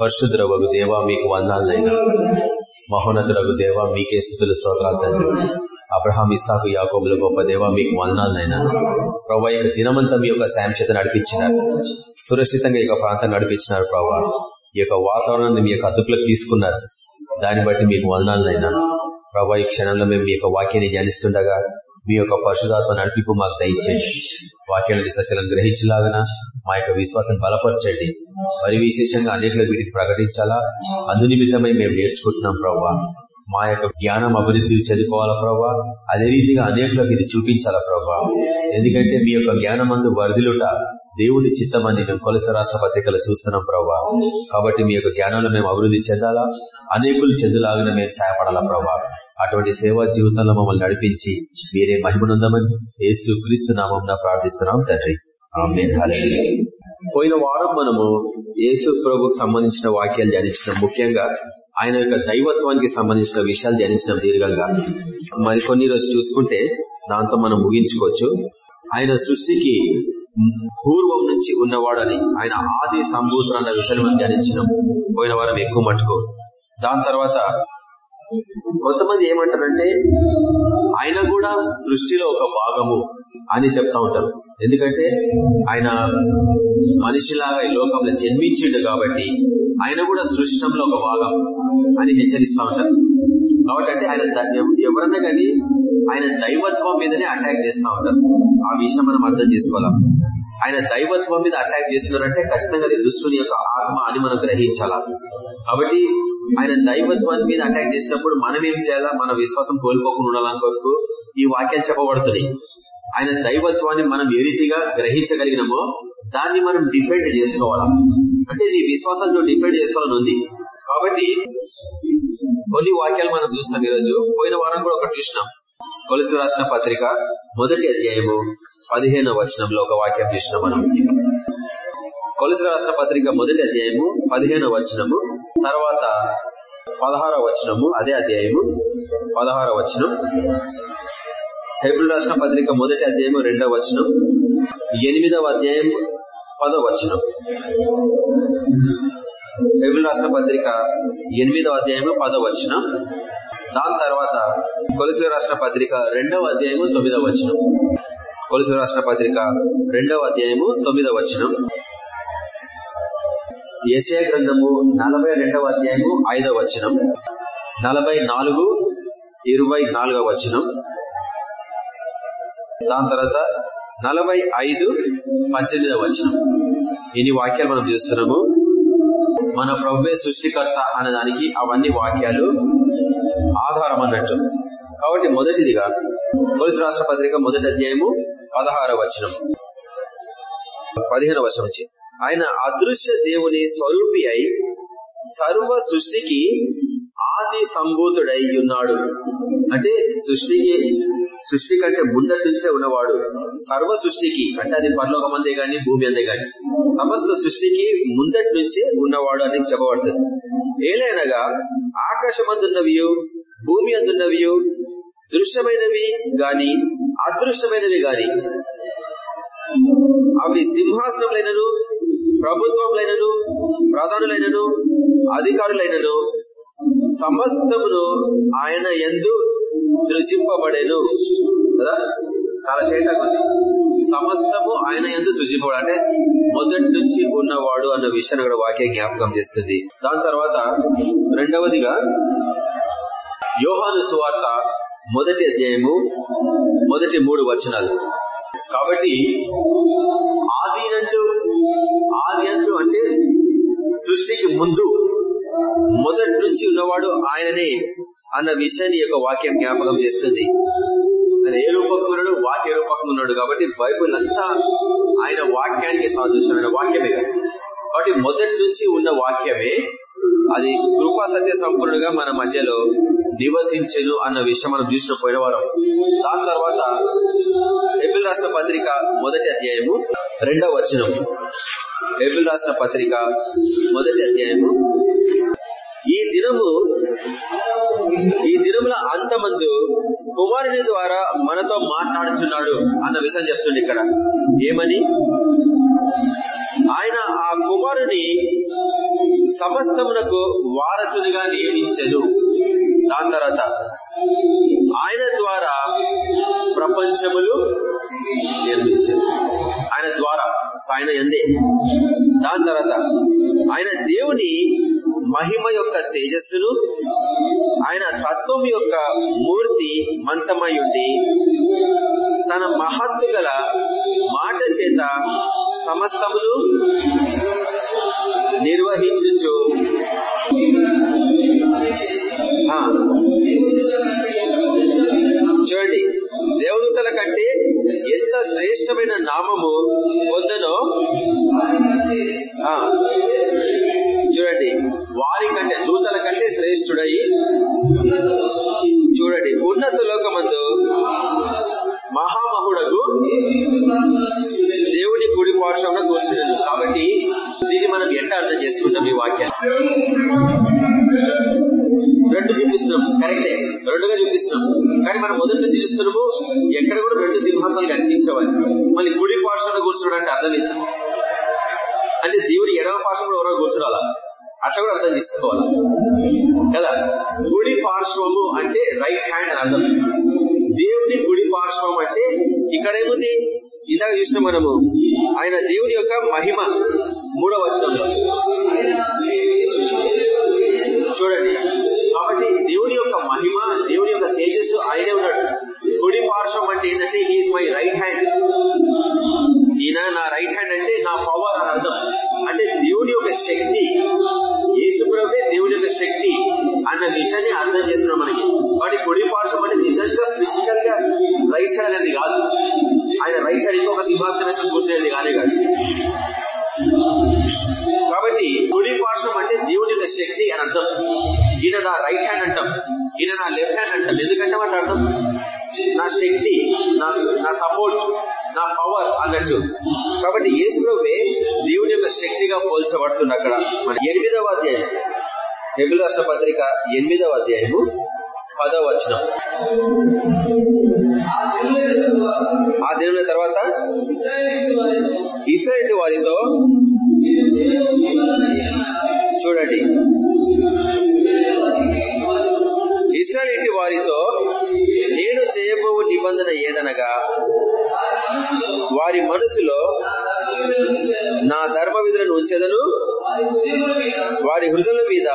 పరిశుద్ధురగు దేవ మీకు వందాలనైనా మహోన్నతురగు దేవ మీకే స్థుతులు స్తోత్రాలు తండ్రి. అబ్రహాం ఇస్సాకు యాకోబుల గొప్ప దేవ మీకు వందనాలనైనా ప్రభా యొక్క దినమంతా మీ యొక్క సాయం చేత నడిపించినారు. సురక్షితంగా ఈ యొక్క ప్రాంతం నడిపించినారు ప్రభా. ఈ యొక్క వాతావరణాన్ని మీ యొక్క అదుపులోకి తీసుకున్నారు. దాన్ని బట్టి మీకు వందనాలనైనా ప్రభా ఈ క్షణంలో మేము మీ యొక్క వాక్యాన్ని ధ్యానిస్తుండగా మీ యొక్క పరిశుధాత్మ నడిపింపు మాకు దయచేయండి. వాక్యాలని సత్యాలను గ్రహించలాగన మా యొక్క విశ్వాసం బలపరచండి. మరి విశేషంగా అనేకలు వీటికి ప్రకటించాలా? అందునిమిత్తమై మేము నేర్చుకుంటున్నాం ప్రవ్వా. మా యొక్క జ్ఞానం అభివృద్ధి చదువుకోవాలా ప్రభా అదే రీతిగా అనేకులకు ఇది చూపించాలా ప్రభా ఎందుకంటే మీ యొక్క జ్ఞానం అందు వరదిలుట దేవుని చిత్తమని మేము కొలస రాష్ట్ర పత్రికలు చూస్తున్నాం ప్రభా కాబట్టి మీ యొక్క జ్ఞానంలో మేము అభివృద్ధి చెందాలా? అనేకులు చెందులాగిన మేము సహాయపడాలా ప్రభా అటువంటి సేవా జీవితంలో మమ్మల్ని నడిపించి మీరే మహిమనుందమని ఏసు క్రీస్తు నామం ప్రార్థిస్తున్నాం తండ్రి. పోయిన వారం మనము యేసు ప్రభుకు సంబంధించిన వాక్యాలు ధ్యానించడం ముఖ్యంగా ఆయన యొక్క దైవత్వానికి సంబంధించిన విషయాలు ధ్యానించడం దీర్ఘంగా. మరి కొన్ని రోజు చూసుకుంటే దాంతో మనం ముగించుకోవచ్చు. ఆయన సృష్టికి పూర్వం నుంచి ఉన్నవాడని ఆయన ఆది సంభూతులు అన్న విషయాన్ని మనం ధ్యానించినాం. పోయిన వారం ఎక్కువ మటుకు. దాని తర్వాత కొంతమంది ఏమంటారంటే ఆయన కూడా సృష్టిలో ఒక భాగము అని చెప్తా ఉంటారు. ఎందుకంటే ఆయన మనిషిలాగా ఈ లోకంలో జన్మించిండు కాబట్టి ఆయన కూడా సృష్టంలో ఒక భాగం అని హెచ్చరిస్తా ఉంటారు. కాబట్టి అంటే ఆయన ఎవరన్నా కానీ ఆయన దైవత్వం మీదనే అటాక్ చేస్తా ఉంటారు. ఆ విషయం మనం అర్థం చేసుకోవాలా? ఆయన దైవత్వం మీద అటాక్ చేస్తున్నారంటే ఖచ్చితంగా అది దుష్టుని యొక్క ఆత్మ అని మనం గ్రహించాలా? కాబట్టి ఆయన దైవత్వాన్ని మీద అటాక్ చేసినప్పుడు మనం ఏం చేయాలా? మన విశ్వాసం కోల్పోకుండా ఉండాలని కొరకు ఈ వాక్యాలు చెప్పబడుతున్నాయి. ఆయన దైవత్వాన్ని మనం ఏ రీతిగా గ్రహించగలిగినామో దాన్ని మనం డిఫెండ్ చేసుకోవాలా? అంటే నీ విశ్వాసాన్ని నువ్వు డిఫెండ్ చేసుకోవాలని ఉంది. కాబట్టి కొన్ని వాక్యాలు మనం చూస్తాం ఈరోజు. పోయిన వారం కూడా ఒకటి చూసినాం. కొలసి రాసిన పత్రిక మొదటి అధ్యాయము పదిహేను వచనంలో ఒక వాక్యం చూసినాం మనం. కొలసి రాసిన పత్రిక మొదటి అధ్యాయము పదిహేను వచనము తర్వాత పదహార వచనము అదే అధ్యాయము పదహార వచనం. హైబ్రిల్ రాసిన పత్రిక మొదటి అధ్యాయము రెండవ వచనం ఎనిమిదవ అధ్యాయం పదవ వచనం. హైబ్రిల్ రాష్ట్ర పత్రిక ఎనిమిదవ అధ్యాయము పదవ వచనం. దాని తర్వాత కొలసి రాష్ట్ర పత్రిక రెండవ అధ్యాయము తొమ్మిదవ వచనం. కొలసి రాష్ట్ర పత్రిక రెండవ అధ్యాయము తొమ్మిదవ వచనం. ఏషియా గ్రంథము నలభై రెండవ అధ్యాయము ఐదవ వచనం. నలభై నాలుగు ఇరవై నాలుగవ వచనం. దాని తర్వాత నలభై ఐదు పద్దెనిమిదవ వచనం. ఇన్ని వాక్యాలు మనం చూస్తున్నాము. మన ప్రభువే సృష్టికర్త అనే దానికి అవన్నీ వాక్యాలు ఆధారం అన్నట్టు కాబట్టి మొదటిదిగా తొలిసి రాష్ట్ర పత్రిక మొదటి అధ్యాయము పదహార వచనం పదిహేను వచనం వచ్చి ఆయన అదృశ్య దేవుని స్వరూపి అయి సర్వ సృష్టికి ఆది సంభూతుడై ఉన్నాడు. అంటే సృష్టికి సృష్టి కంటే ముందటి నుంచే ఉన్నవాడు. సర్వ సృష్టికి అంటే అది పరలోకం అందే గాని భూమి అందే గాని. సమస్త సృష్టికి ముందటి నుంచే ఉన్నవాడు అని చెప్పబడుతుంది. ఏలైనగా ఆకాశమందున్నవి భూమి అందున్నవి దృశ్యమైనవి గాని అదృశ్యమైనవి గాని. అవి సింహాసనములైనను ప్రభుత్వములైనను ప్రధానులైనను అధికారులైనను సమస్తమును ఆయన ఎందు సృజింపబడేను. కదా? చాలా తేటగా సమస్తము ఆయన ఎందు సృజింపబడు అంటే మొదటి నుంచి ఉన్నవాడు అన్న విషయాన్ని కూడా వాక్య జ్ఞాపకం చేస్తుంది. దాని తర్వాత రెండవదిగా యోహాను సువార్త మొదటి అధ్యాయము మొదటి మూడు వచనాలు. కాబట్టి ఆదినందు ఆది అంటే సృష్టికి ముందు మొదటి నుంచి ఉన్నవాడు ఆయననే. అన్న విషయాన్ని యొక్క వాక్యం జ్ఞాపకం చేస్తుంది. ఆయన ఏ రూపకున్నాడు వాక్య రూపకం ఉన్నాడు కాబట్టి బైబుల్ అంతా ఆయన వాక్యానికి సాదృశ్యమైన వాక్యమే కాబట్టి మొదటి నుంచి ఉన్న వాక్యమే అది కృపా సత్య సంపూర్ణంగా మన మధ్యలో నివసించను అన్న విషయం మనం చూసిన పోయిన వారం. దాని తర్వాత ఎబిల్ రాష్ట్ర పత్రిక మొదటి అధ్యాయము రెండవ వచనం. ఎబిల్ రాష్ట్ర పత్రిక మొదటి అధ్యాయము ఈ దినము ఈ దినముల అంతమందు కుమారుని ద్వారా మనతో మాట్లాడుచున్నాడు అన్న విషయం చెప్తుంది ఇక్కడ. ఏమని? ఆయన ఆ కుమారుని సమస్తమునకు వారసునిగా నియమించను. దాని తర్వాత ఆయన ద్వారా ప్రపంచములు నిర్మించను. ఆయన ద్వారా ఆయన ఎందే. దాని తర్వాత ఆయన దేవుని మహిమ యొక్క తేజస్సును ఆయన తత్వం యొక్క మూర్తి మంతమై ఉండి తన మహత్తు గల మాట చేత సమస్తములు నిర్వహించుచు. చూడండి. దేవదూతల కంటే ఎంత శ్రేష్టమైన నామము పొందనో ఆ, చూడండి వారి కంటే దూతల కంటే శ్రేష్ఠుడై చూడండి ఉన్నత లోకమందు మహామహుడకు దేవుని గుడి పార్శ్వంలో కూర్చున్నాడు కాబట్టి దీన్ని మనం ఎట్లా అర్థం చేసుకుంటాం ఈ వాక్యాన్ని? రెండు చూపిస్తున్నాం. కరెక్టే. రెండుగా చూపిస్తున్నాం. కానీ మనం మొదటి నుంచి చూస్తున్నాము ఎక్కడ కూడా రెండు సింహాసనాలు కనిపించవాలి మళ్ళీ గుడి పార్శ్వంలో కూర్చున్నాడు అంటే అర్థం అంటే దేవుడు ఎడమ పార్శ్వంలో ఎవరో కూర్చోడాలా అట్లా కూడా అర్థం చేసుకోవాలి? కదా? గుడి పార్శ్వము అంటే రైట్ హ్యాండ్ అని అర్థం. దేవుని గుడి పార్శ్వం అంటే ఇక్కడేముంది ఇందాక చూసిన మనము. ఆయన దేవుని యొక్క మహిమ. మూడవ వచనంలో. చూడండి. కాబట్టి దేవుని యొక్క మహిమ దేవుని యొక్క తేజస్సు ఆయనే ఉన్నాడు. కుడి పార్శ్వం అంటే ఏంటంటే హీఈస్ మై రైట్ హ్యాండ్ ఈయన నా రైట్ హ్యాండ్ అంటే నా పవర్ అని అర్థం. అంటే దేవుని యొక్క శక్తి యేసుప్రభే దేవుని యొక్క శక్తి అన్న విషయాన్ని అర్థం చేస్తున్నాం మనకి. వాటి కుడి పార్శ్వం అంటే నిజంగా ఫిజికల్గా రైట్ సైడ్ అనేది కాదు. ఆయన రైట్ సైడ్ ఇంకొక సింహాసనం వేసుకుని కూర్చునేది కానే కాదు. కాబట్టి కుడి పార్శ్వం అంటే దేవుని యొక్క శక్తి అని అర్థం. ఈయన నా రైట్ హ్యాండ్ అంటాం. ఈయన నా లెఫ్ట్ హ్యాండ్ అంటాం. ఎందుకంటే వాటి అర్థం? నా శక్తి నా నా సపోర్ట్ నా పవర్ అన్నట్టు. కాబట్టి యేసుప్రభే దేవుని యొక్క శక్తిగా పోల్చబడుతుంది అక్కడ. మన ఎనిమిదవ అధ్యాయం. ఎబిల్ రాష్ట్ర పత్రిక ఎనిమిదవ అధ్యాయము పదవ వచనం. ఆ దినముల తర్వాత ఇస్రాయేల్ వారితో చూడండి. ఇస్రాయేల్ వారితో నేను చేయబోవు నిబంధన ఏదనగా వారి మనసులో నా ధర్మ విధులను ఉంచదను వారి హృదయుల మీద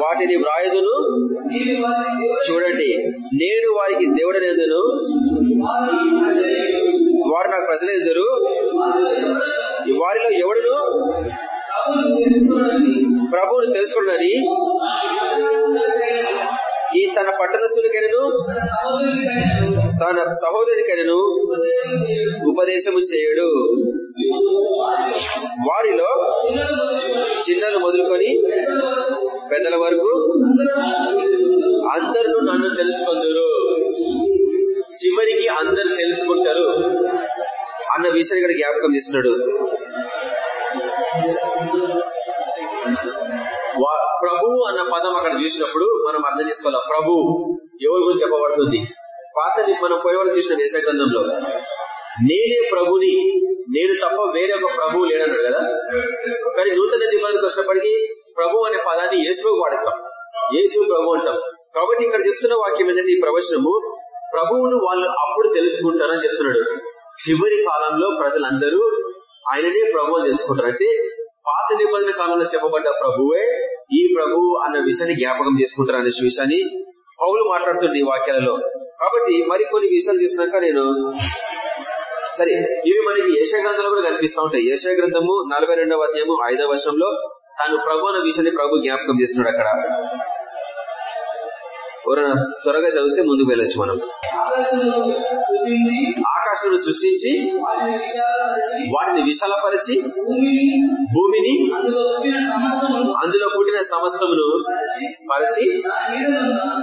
వాటిని వ్రాయదును. చూడండి నేను వారికి దేవుడనేదును? వారు నాకు ప్రజలెదురు? వారిలో ఎవడును? ప్రభువుని తెలుసుకున్నది. ఈ తన పట్టణస్థునికైనను తన సహోదరికైనను ఉపదేశము చేయడు. వారిలో చిన్నలు మొదలుకొని పెద్దల వరకు అందరూ నన్ను తెలుసుకుందరు. చివరికి అందరు తెలుసుకుంటారు అన్న విషయాన్ని ఇక్కడ జ్ఞాపకం చేస్తున్నాడు. అన్న పదం అక్కడ చూసినప్పుడు మనం అర్థం చేసుకోవాలి. ప్రభు ఎవరి గురించి చెప్పబడుతుంది? పాత మనం పోయేవాళ్ళు చూసిన దేశగ్రంథంలో నేనే ప్రభుని నేను తప్ప వేరే ఒక ప్రభువు లేడన్నాడు కదా? కానీ నూతన నిబంధనకు వచ్చినప్పటికీ ప్రభు అనే పదాన్ని యేసుకు వాడతాం యేసు ప్రభు అంటాం. కాబట్టి ఇక్కడ చెప్తున్న వాక్యం ఏంటంటే ఈ ప్రవచనము ప్రభువును వాళ్ళు అప్పుడు తెలుసుకుంటారని చెప్తున్నాడు. చివరి కాలంలో ప్రజలందరూ ఆయననే ప్రభు అని తెలుసుకుంటారు. అంటే పాత నిబంధన కాలంలో చెప్పబడ్డ ప్రభువే ఈ ప్రభు అన్న విషయాన్ని జ్ఞాపకం చేసుకుంటారు అనే విషయాన్ని పౌలు మాట్లాడుతుంది ఈ వాక్యాలలో. కాబట్టి మరికొన్ని విషయాలు తీసుకున్నాక నేను సరే ఇవి మనకి ఏషా గ్రంథంలో కూడా కనిపిస్తూ ఉంటాయి. ఏషా గ్రంథము నలభై రెండవ అధ్యాయము ఐదవ వర్షంలో తాను ప్రభు అన్న విషయాన్ని ప్రభు జ్ఞాపకం చేస్తున్నాడు అక్కడ. ఎవరైనా త్వరగా చదివితే ముందుకు వెళ్ళొచ్చు మనం. ఆకాశం సృష్టించి వాటిని విశాలపరిచి భూమిని అందులో పుట్టిన సమస్తమును పరిచి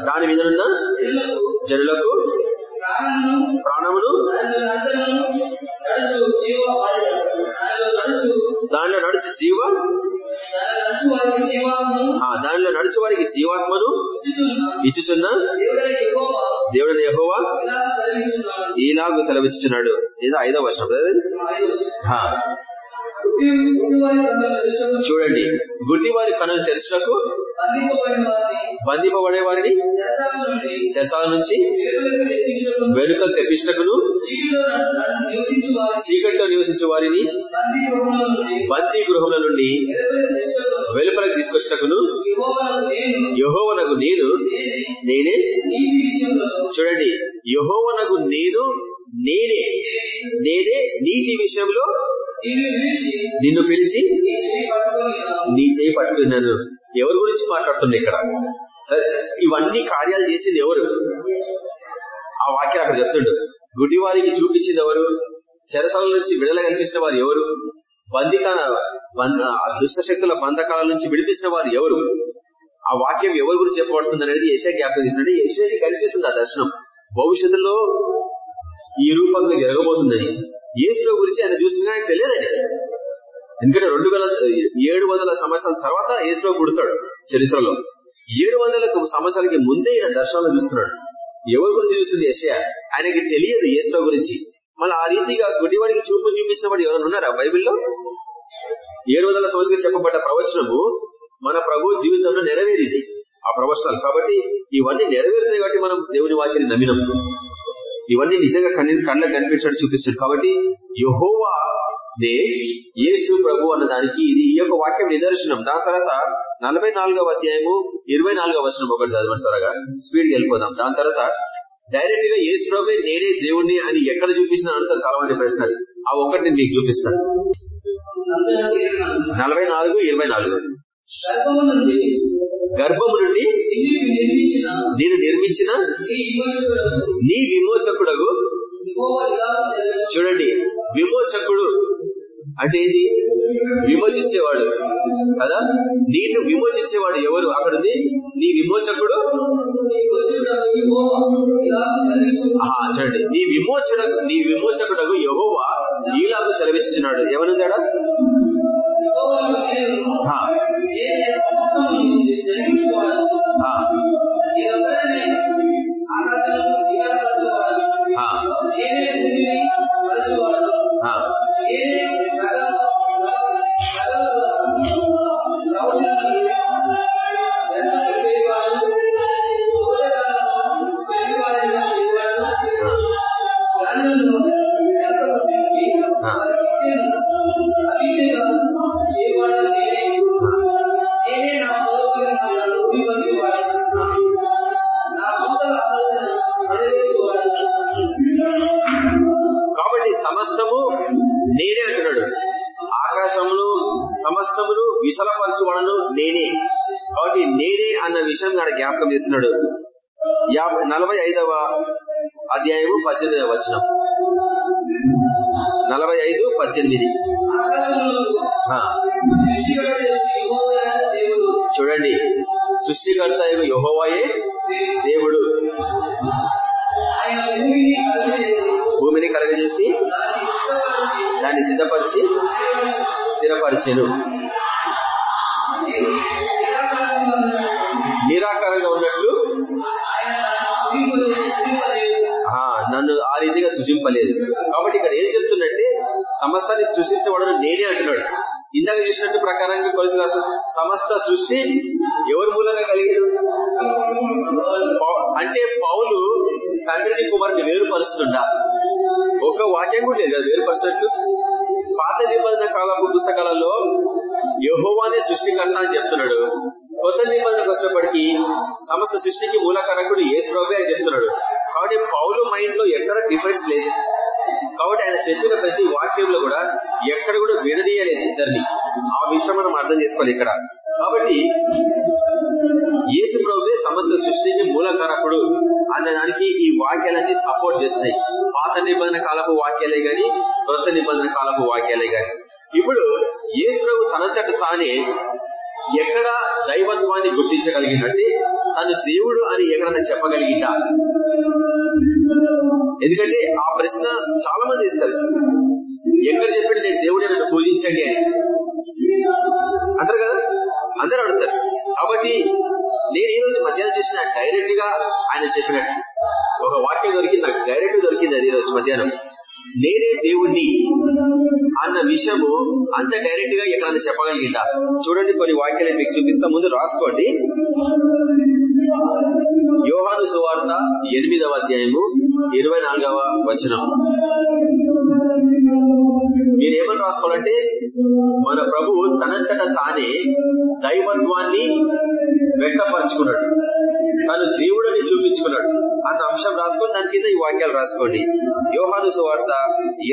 దాని మీద ఉన్న మీదనున్న జనులకు ప్రాణమును దానిలో నడుచు జీవ ఆ దానిలో నడుచు వారికి జీవాత్మను ఇచ్చుచున్న ఇలా సెలవిస్తున్నాడు ఈలాగు సెలవిచ్చుచున్నాడు ఏదో ఐదో వర్షం కదా ఇది? ఐదు వచనం. చూడండి. గుడ్డివారి కనులు తెరచుటకు బంధింపబడిన వారిని బంధింపబడే వారిని నుంచి వెనుకలు తెప్పించటకును చీకటిలో నివసించే వారిని బందీ గృహముల నుండి వెలుపలకు తీసుకొచ్చటకును నేను నేనే. చూడండి యహోవనకు నేను నేనే. నేనే నీతి విషయంలో నిన్ను పిలిచి నీ చేయి పట్టుకున్నాను. ఎవరి గురించి మాట్లాడుతున్నా ఇక్కడ? సరే ఇవన్నీ కార్యాలు చేసింది ఎవరు? ఆ వాక్యం అక్కడ చెప్తుండు. గుడ్డివారికి చూపించింది ఎవరు? చెరసాల నుంచి విడుదల కనిపించిన వారు ఎవరు? బందికాన బంద- ఆ దుష్ట శక్తుల బంధకాల నుంచి విడిపించిన వారు ఎవరు? ఆ వాక్యం ఎవరి గురించి చెప్పబడుతుంది అనేది ఏషియా జ్ఞాపకం చేస్తున్నాడు ఏషియాకి కనిపిస్తుంది ఆ దర్శనం. భవిష్యత్తులో ఈ రూపంగా జరగబోతుందని. యేసులో గురించి ఆయన చూసినా ఆయనకు తెలియదని ఎందుకంటే రెండు వేల ఏడు వందల సంవత్సరాల తర్వాత యేసులో పుడతాడు చరిత్రలో. ఏడు వందల సంవత్సరాలకి ముందే ఈయన దర్శనాలు చూస్తున్నాడు. ఎవరి గురించి చూస్తుంది యశయ ఆయనకి తెలియదు యేసులో గురించి. మళ్ళీ ఆ రీతిగా గుడివాడికి చూపు చూపించిన వాడు ఎవరైనా ఉన్నారా బైబిల్లో? ఏడు వందల సంవత్సరాలు చెప్పబడ్డ ప్రవచనము మన ప్రభు జీవితంలో నెరవేరింది. ఆ ప్రవచనాలు కాబట్టి ఇవన్నీ నెరవేరుతాయి కాబట్టి మనం దేవుని వాక్యాన్ని నమ్మినాం ఇవన్నీ నిజంగా కన్నీ కళ్ళకు కనిపించడం చూపిస్తుంది. కాబట్టి యహోవా నే యేసు ప్రభు అన్న దానికి ఇది ఈ యొక్క వాక్యం నిదర్శనం. దాని తర్వాత నలభై నాలుగవ అధ్యాయము ఇరవై నాలుగవ వచనం ఒకటి చదవండి త్వరగా. స్పీడ్ వెళ్ళిపోదాం. దాని తర్వాత డైరెక్ట్గా యేసు ప్రభు నేనే దేవుణ్ణి అని ఎక్కడ చూపించిన అంటారు చాలా మంది ప్రశ్నలు. ఆ ఒకటి నేను మీకు చూపిస్తాను? నలభై నాలుగు ఇరవై నాలుగు. గర్భము నుండి నేను నిర్మించిన నీ విమోచకుడు విమోచకుడగు. చూడండి విమోచకుడు అంటే ఏది? విమోచించేవాడు. కదా? నిన్ను విమోచించేవాడు ఎవరు? అక్కడ ఉంది నీ విమోచకుడు. విమోచకుడు చూడండి నీ విమోచన నీ విమోచకుడగు యహోవా. ఈలాగు సెలవిస్తున్నాడు ఎవరుందాడా? యెహోవాను నేను ఆ, నేనే సమస్తమును జరిగించువాడను. ఆ, విషయం కాడ జ్ఞాపకం చేస్తున్నాడు. యాభై నలభై ఐదవ అధ్యాయము పద్దెనిమిదవ వచనం. నలభై ఐదు పద్దెనిమిది. చూడండి. సృష్టికర్త అయిన దేవుడు. భూమిని కలగజేసి దాన్ని సిద్ధపరిచి దాన్ని సిద్ధపరిచి స్థిరపరిచెను. నిరాకారంగా ఉన్నట్లు? ఆ నన్ను ఆ రీతిగా సృజింపలేదు. కాబట్టి ఇక్కడ ఏం చెప్తుందంటే సమస్తాన్ని సృష్టించబడను నేనే అంటున్నాడు. ఇందాక చూసినట్టు ప్రకారంగా కొలిసి రాసిన సమస్త సృష్టి ఎవరి మూలంగా కలిగాడు? అంటే పౌలు తండ్రిని కుమారుని వేరుపరుస్తుండా. ఒక వాక్యం కూడా లేదు కదా వేరుపరిచినట్లు పాత నిబంధన కాలపు పుస్తకాలలో యహోవానే సృష్టికర్త అని చెప్తున్నాడు. కొత్త నిబంధనకు వచ్చినప్పటికీ సమస్త సృష్టికి మూలకారకుడు ఏ స్ప్రభే అని చెప్తున్నాడు. కాబట్టి పౌలు మైండ్లో ఎక్కడ డిఫరెన్స్ లేదు. కాబట్టి ఆయన చెప్పిన ప్రతి వాక్యంలో కూడా ఎక్కడ కూడా విడదీయలేదు ఇద్దరిని. ఆ విషయం మనం అర్థం చేసుకోవాలి ఇక్కడ. కాబట్టి యేసు ప్రభువే సమస్త సృష్టికి మూలకారకుడు అన్న దానికి ఈ వాక్యాలన్నీ సపోర్ట్ చేస్తున్నాయి. పాత నిబంధన కాలపు వాక్యాలే గాని కొత్త నిబంధన కాలపు వాక్యాలే గాని. ఇప్పుడు యేసు ప్రభు తనంతట తానే ఎక్కడ దైవత్వాన్ని గుర్తించగలిగినట్టే తను దేవుడు అని ఎక్కడన్నా చెప్పగలిగిట ఎందుకంటే ఆ ప్రశ్న చాలా మంది ఇస్తారు ఎక్కడ చెప్పాడు నేను దేవుడే నన్ను పూజించండి అని. అంటారు కదా? అందరూ అడుగుతారు. కాబట్టి నేను ఈ రోజు మధ్యాహ్నం చూసిన డైరెక్ట్గా ఆయన చెప్పినట్టు. ఒక వాక్యం దొరికింది నాకు డైరెక్ట్ దొరికింది అది ఈ రోజు మధ్యాహ్నం. నేనే దేవుణ్ణి. అన్న విషయము అంత డైరెక్ట్గా ఎక్కడన్నా చెప్పగలిగిందా చూడండి కొన్ని వాక్యాలు మీకు చూపిస్తా. ముందు రాసుకోండి. యోహాను సువార్త ఎనిమిదవ అధ్యాయము ఇరవై నాలుగవ వచనం. మీరు ఏమని రాసుకోవాలంటే మన ప్రభువు తనంతట తానే దైవత్వాన్ని వ్యక్తపరచుకున్నాడు. తను దేవుడని చూపించుకున్నాడు. అన్న అంశం రాసుకొని దాని కింద ఈ వాక్యాలు రాసుకోండి. యోహాను సువార్త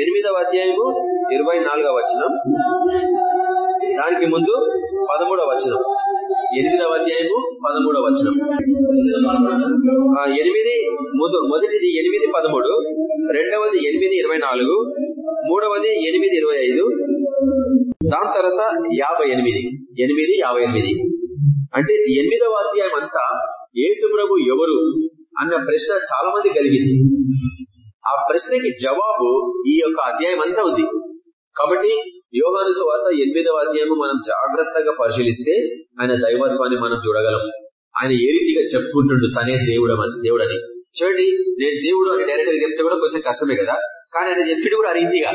ఎనిమిదవ అధ్యాయము ఇరవై నాలుగవ వచనం. దానికి ముందు పదమూడవ వచనం. ఎనిమిదవ అధ్యాయము పదమూడవ వచనం. ఆ, ఎనిమిది మొదటిది ఎనిమిది పదమూడు రెండవది ఎనిమిది ఇరవై నాలుగు మూడవది ఎనిమిది ఇరవై ఐదు దాని తర్వాత యాభై ఎనిమిది. ఎనిమిది యాభై ఎనిమిది. అంటే ఎనిమిదవ అధ్యాయం అంతా యేసు ప్రభు ఎవరు అన్న ప్రశ్న చాలా మంది కలిగింది. ఆ ప్రశ్నకి జవాబు ఈ యొక్క అధ్యాయం అంతా ఉంది. కాబట్టి యోగాను వార్త ఎనిమిదవ అధ్యాయము మనం జాగ్రత్తగా పరిశీలిస్తే ఆయన దైవత్వాన్ని మనం చూడగలం. ఆయన ఏ రీతిగా చెప్పుకుంటుండు? తనే దేవుడు దేవుడని. చూడండి నేను దేవుడు అని డైరెక్ట్గా చెప్తే కూడా కొంచెం కష్టమే కదా? కానీ ఆయన చెప్పిడు కూడా ఆ రీతిగా.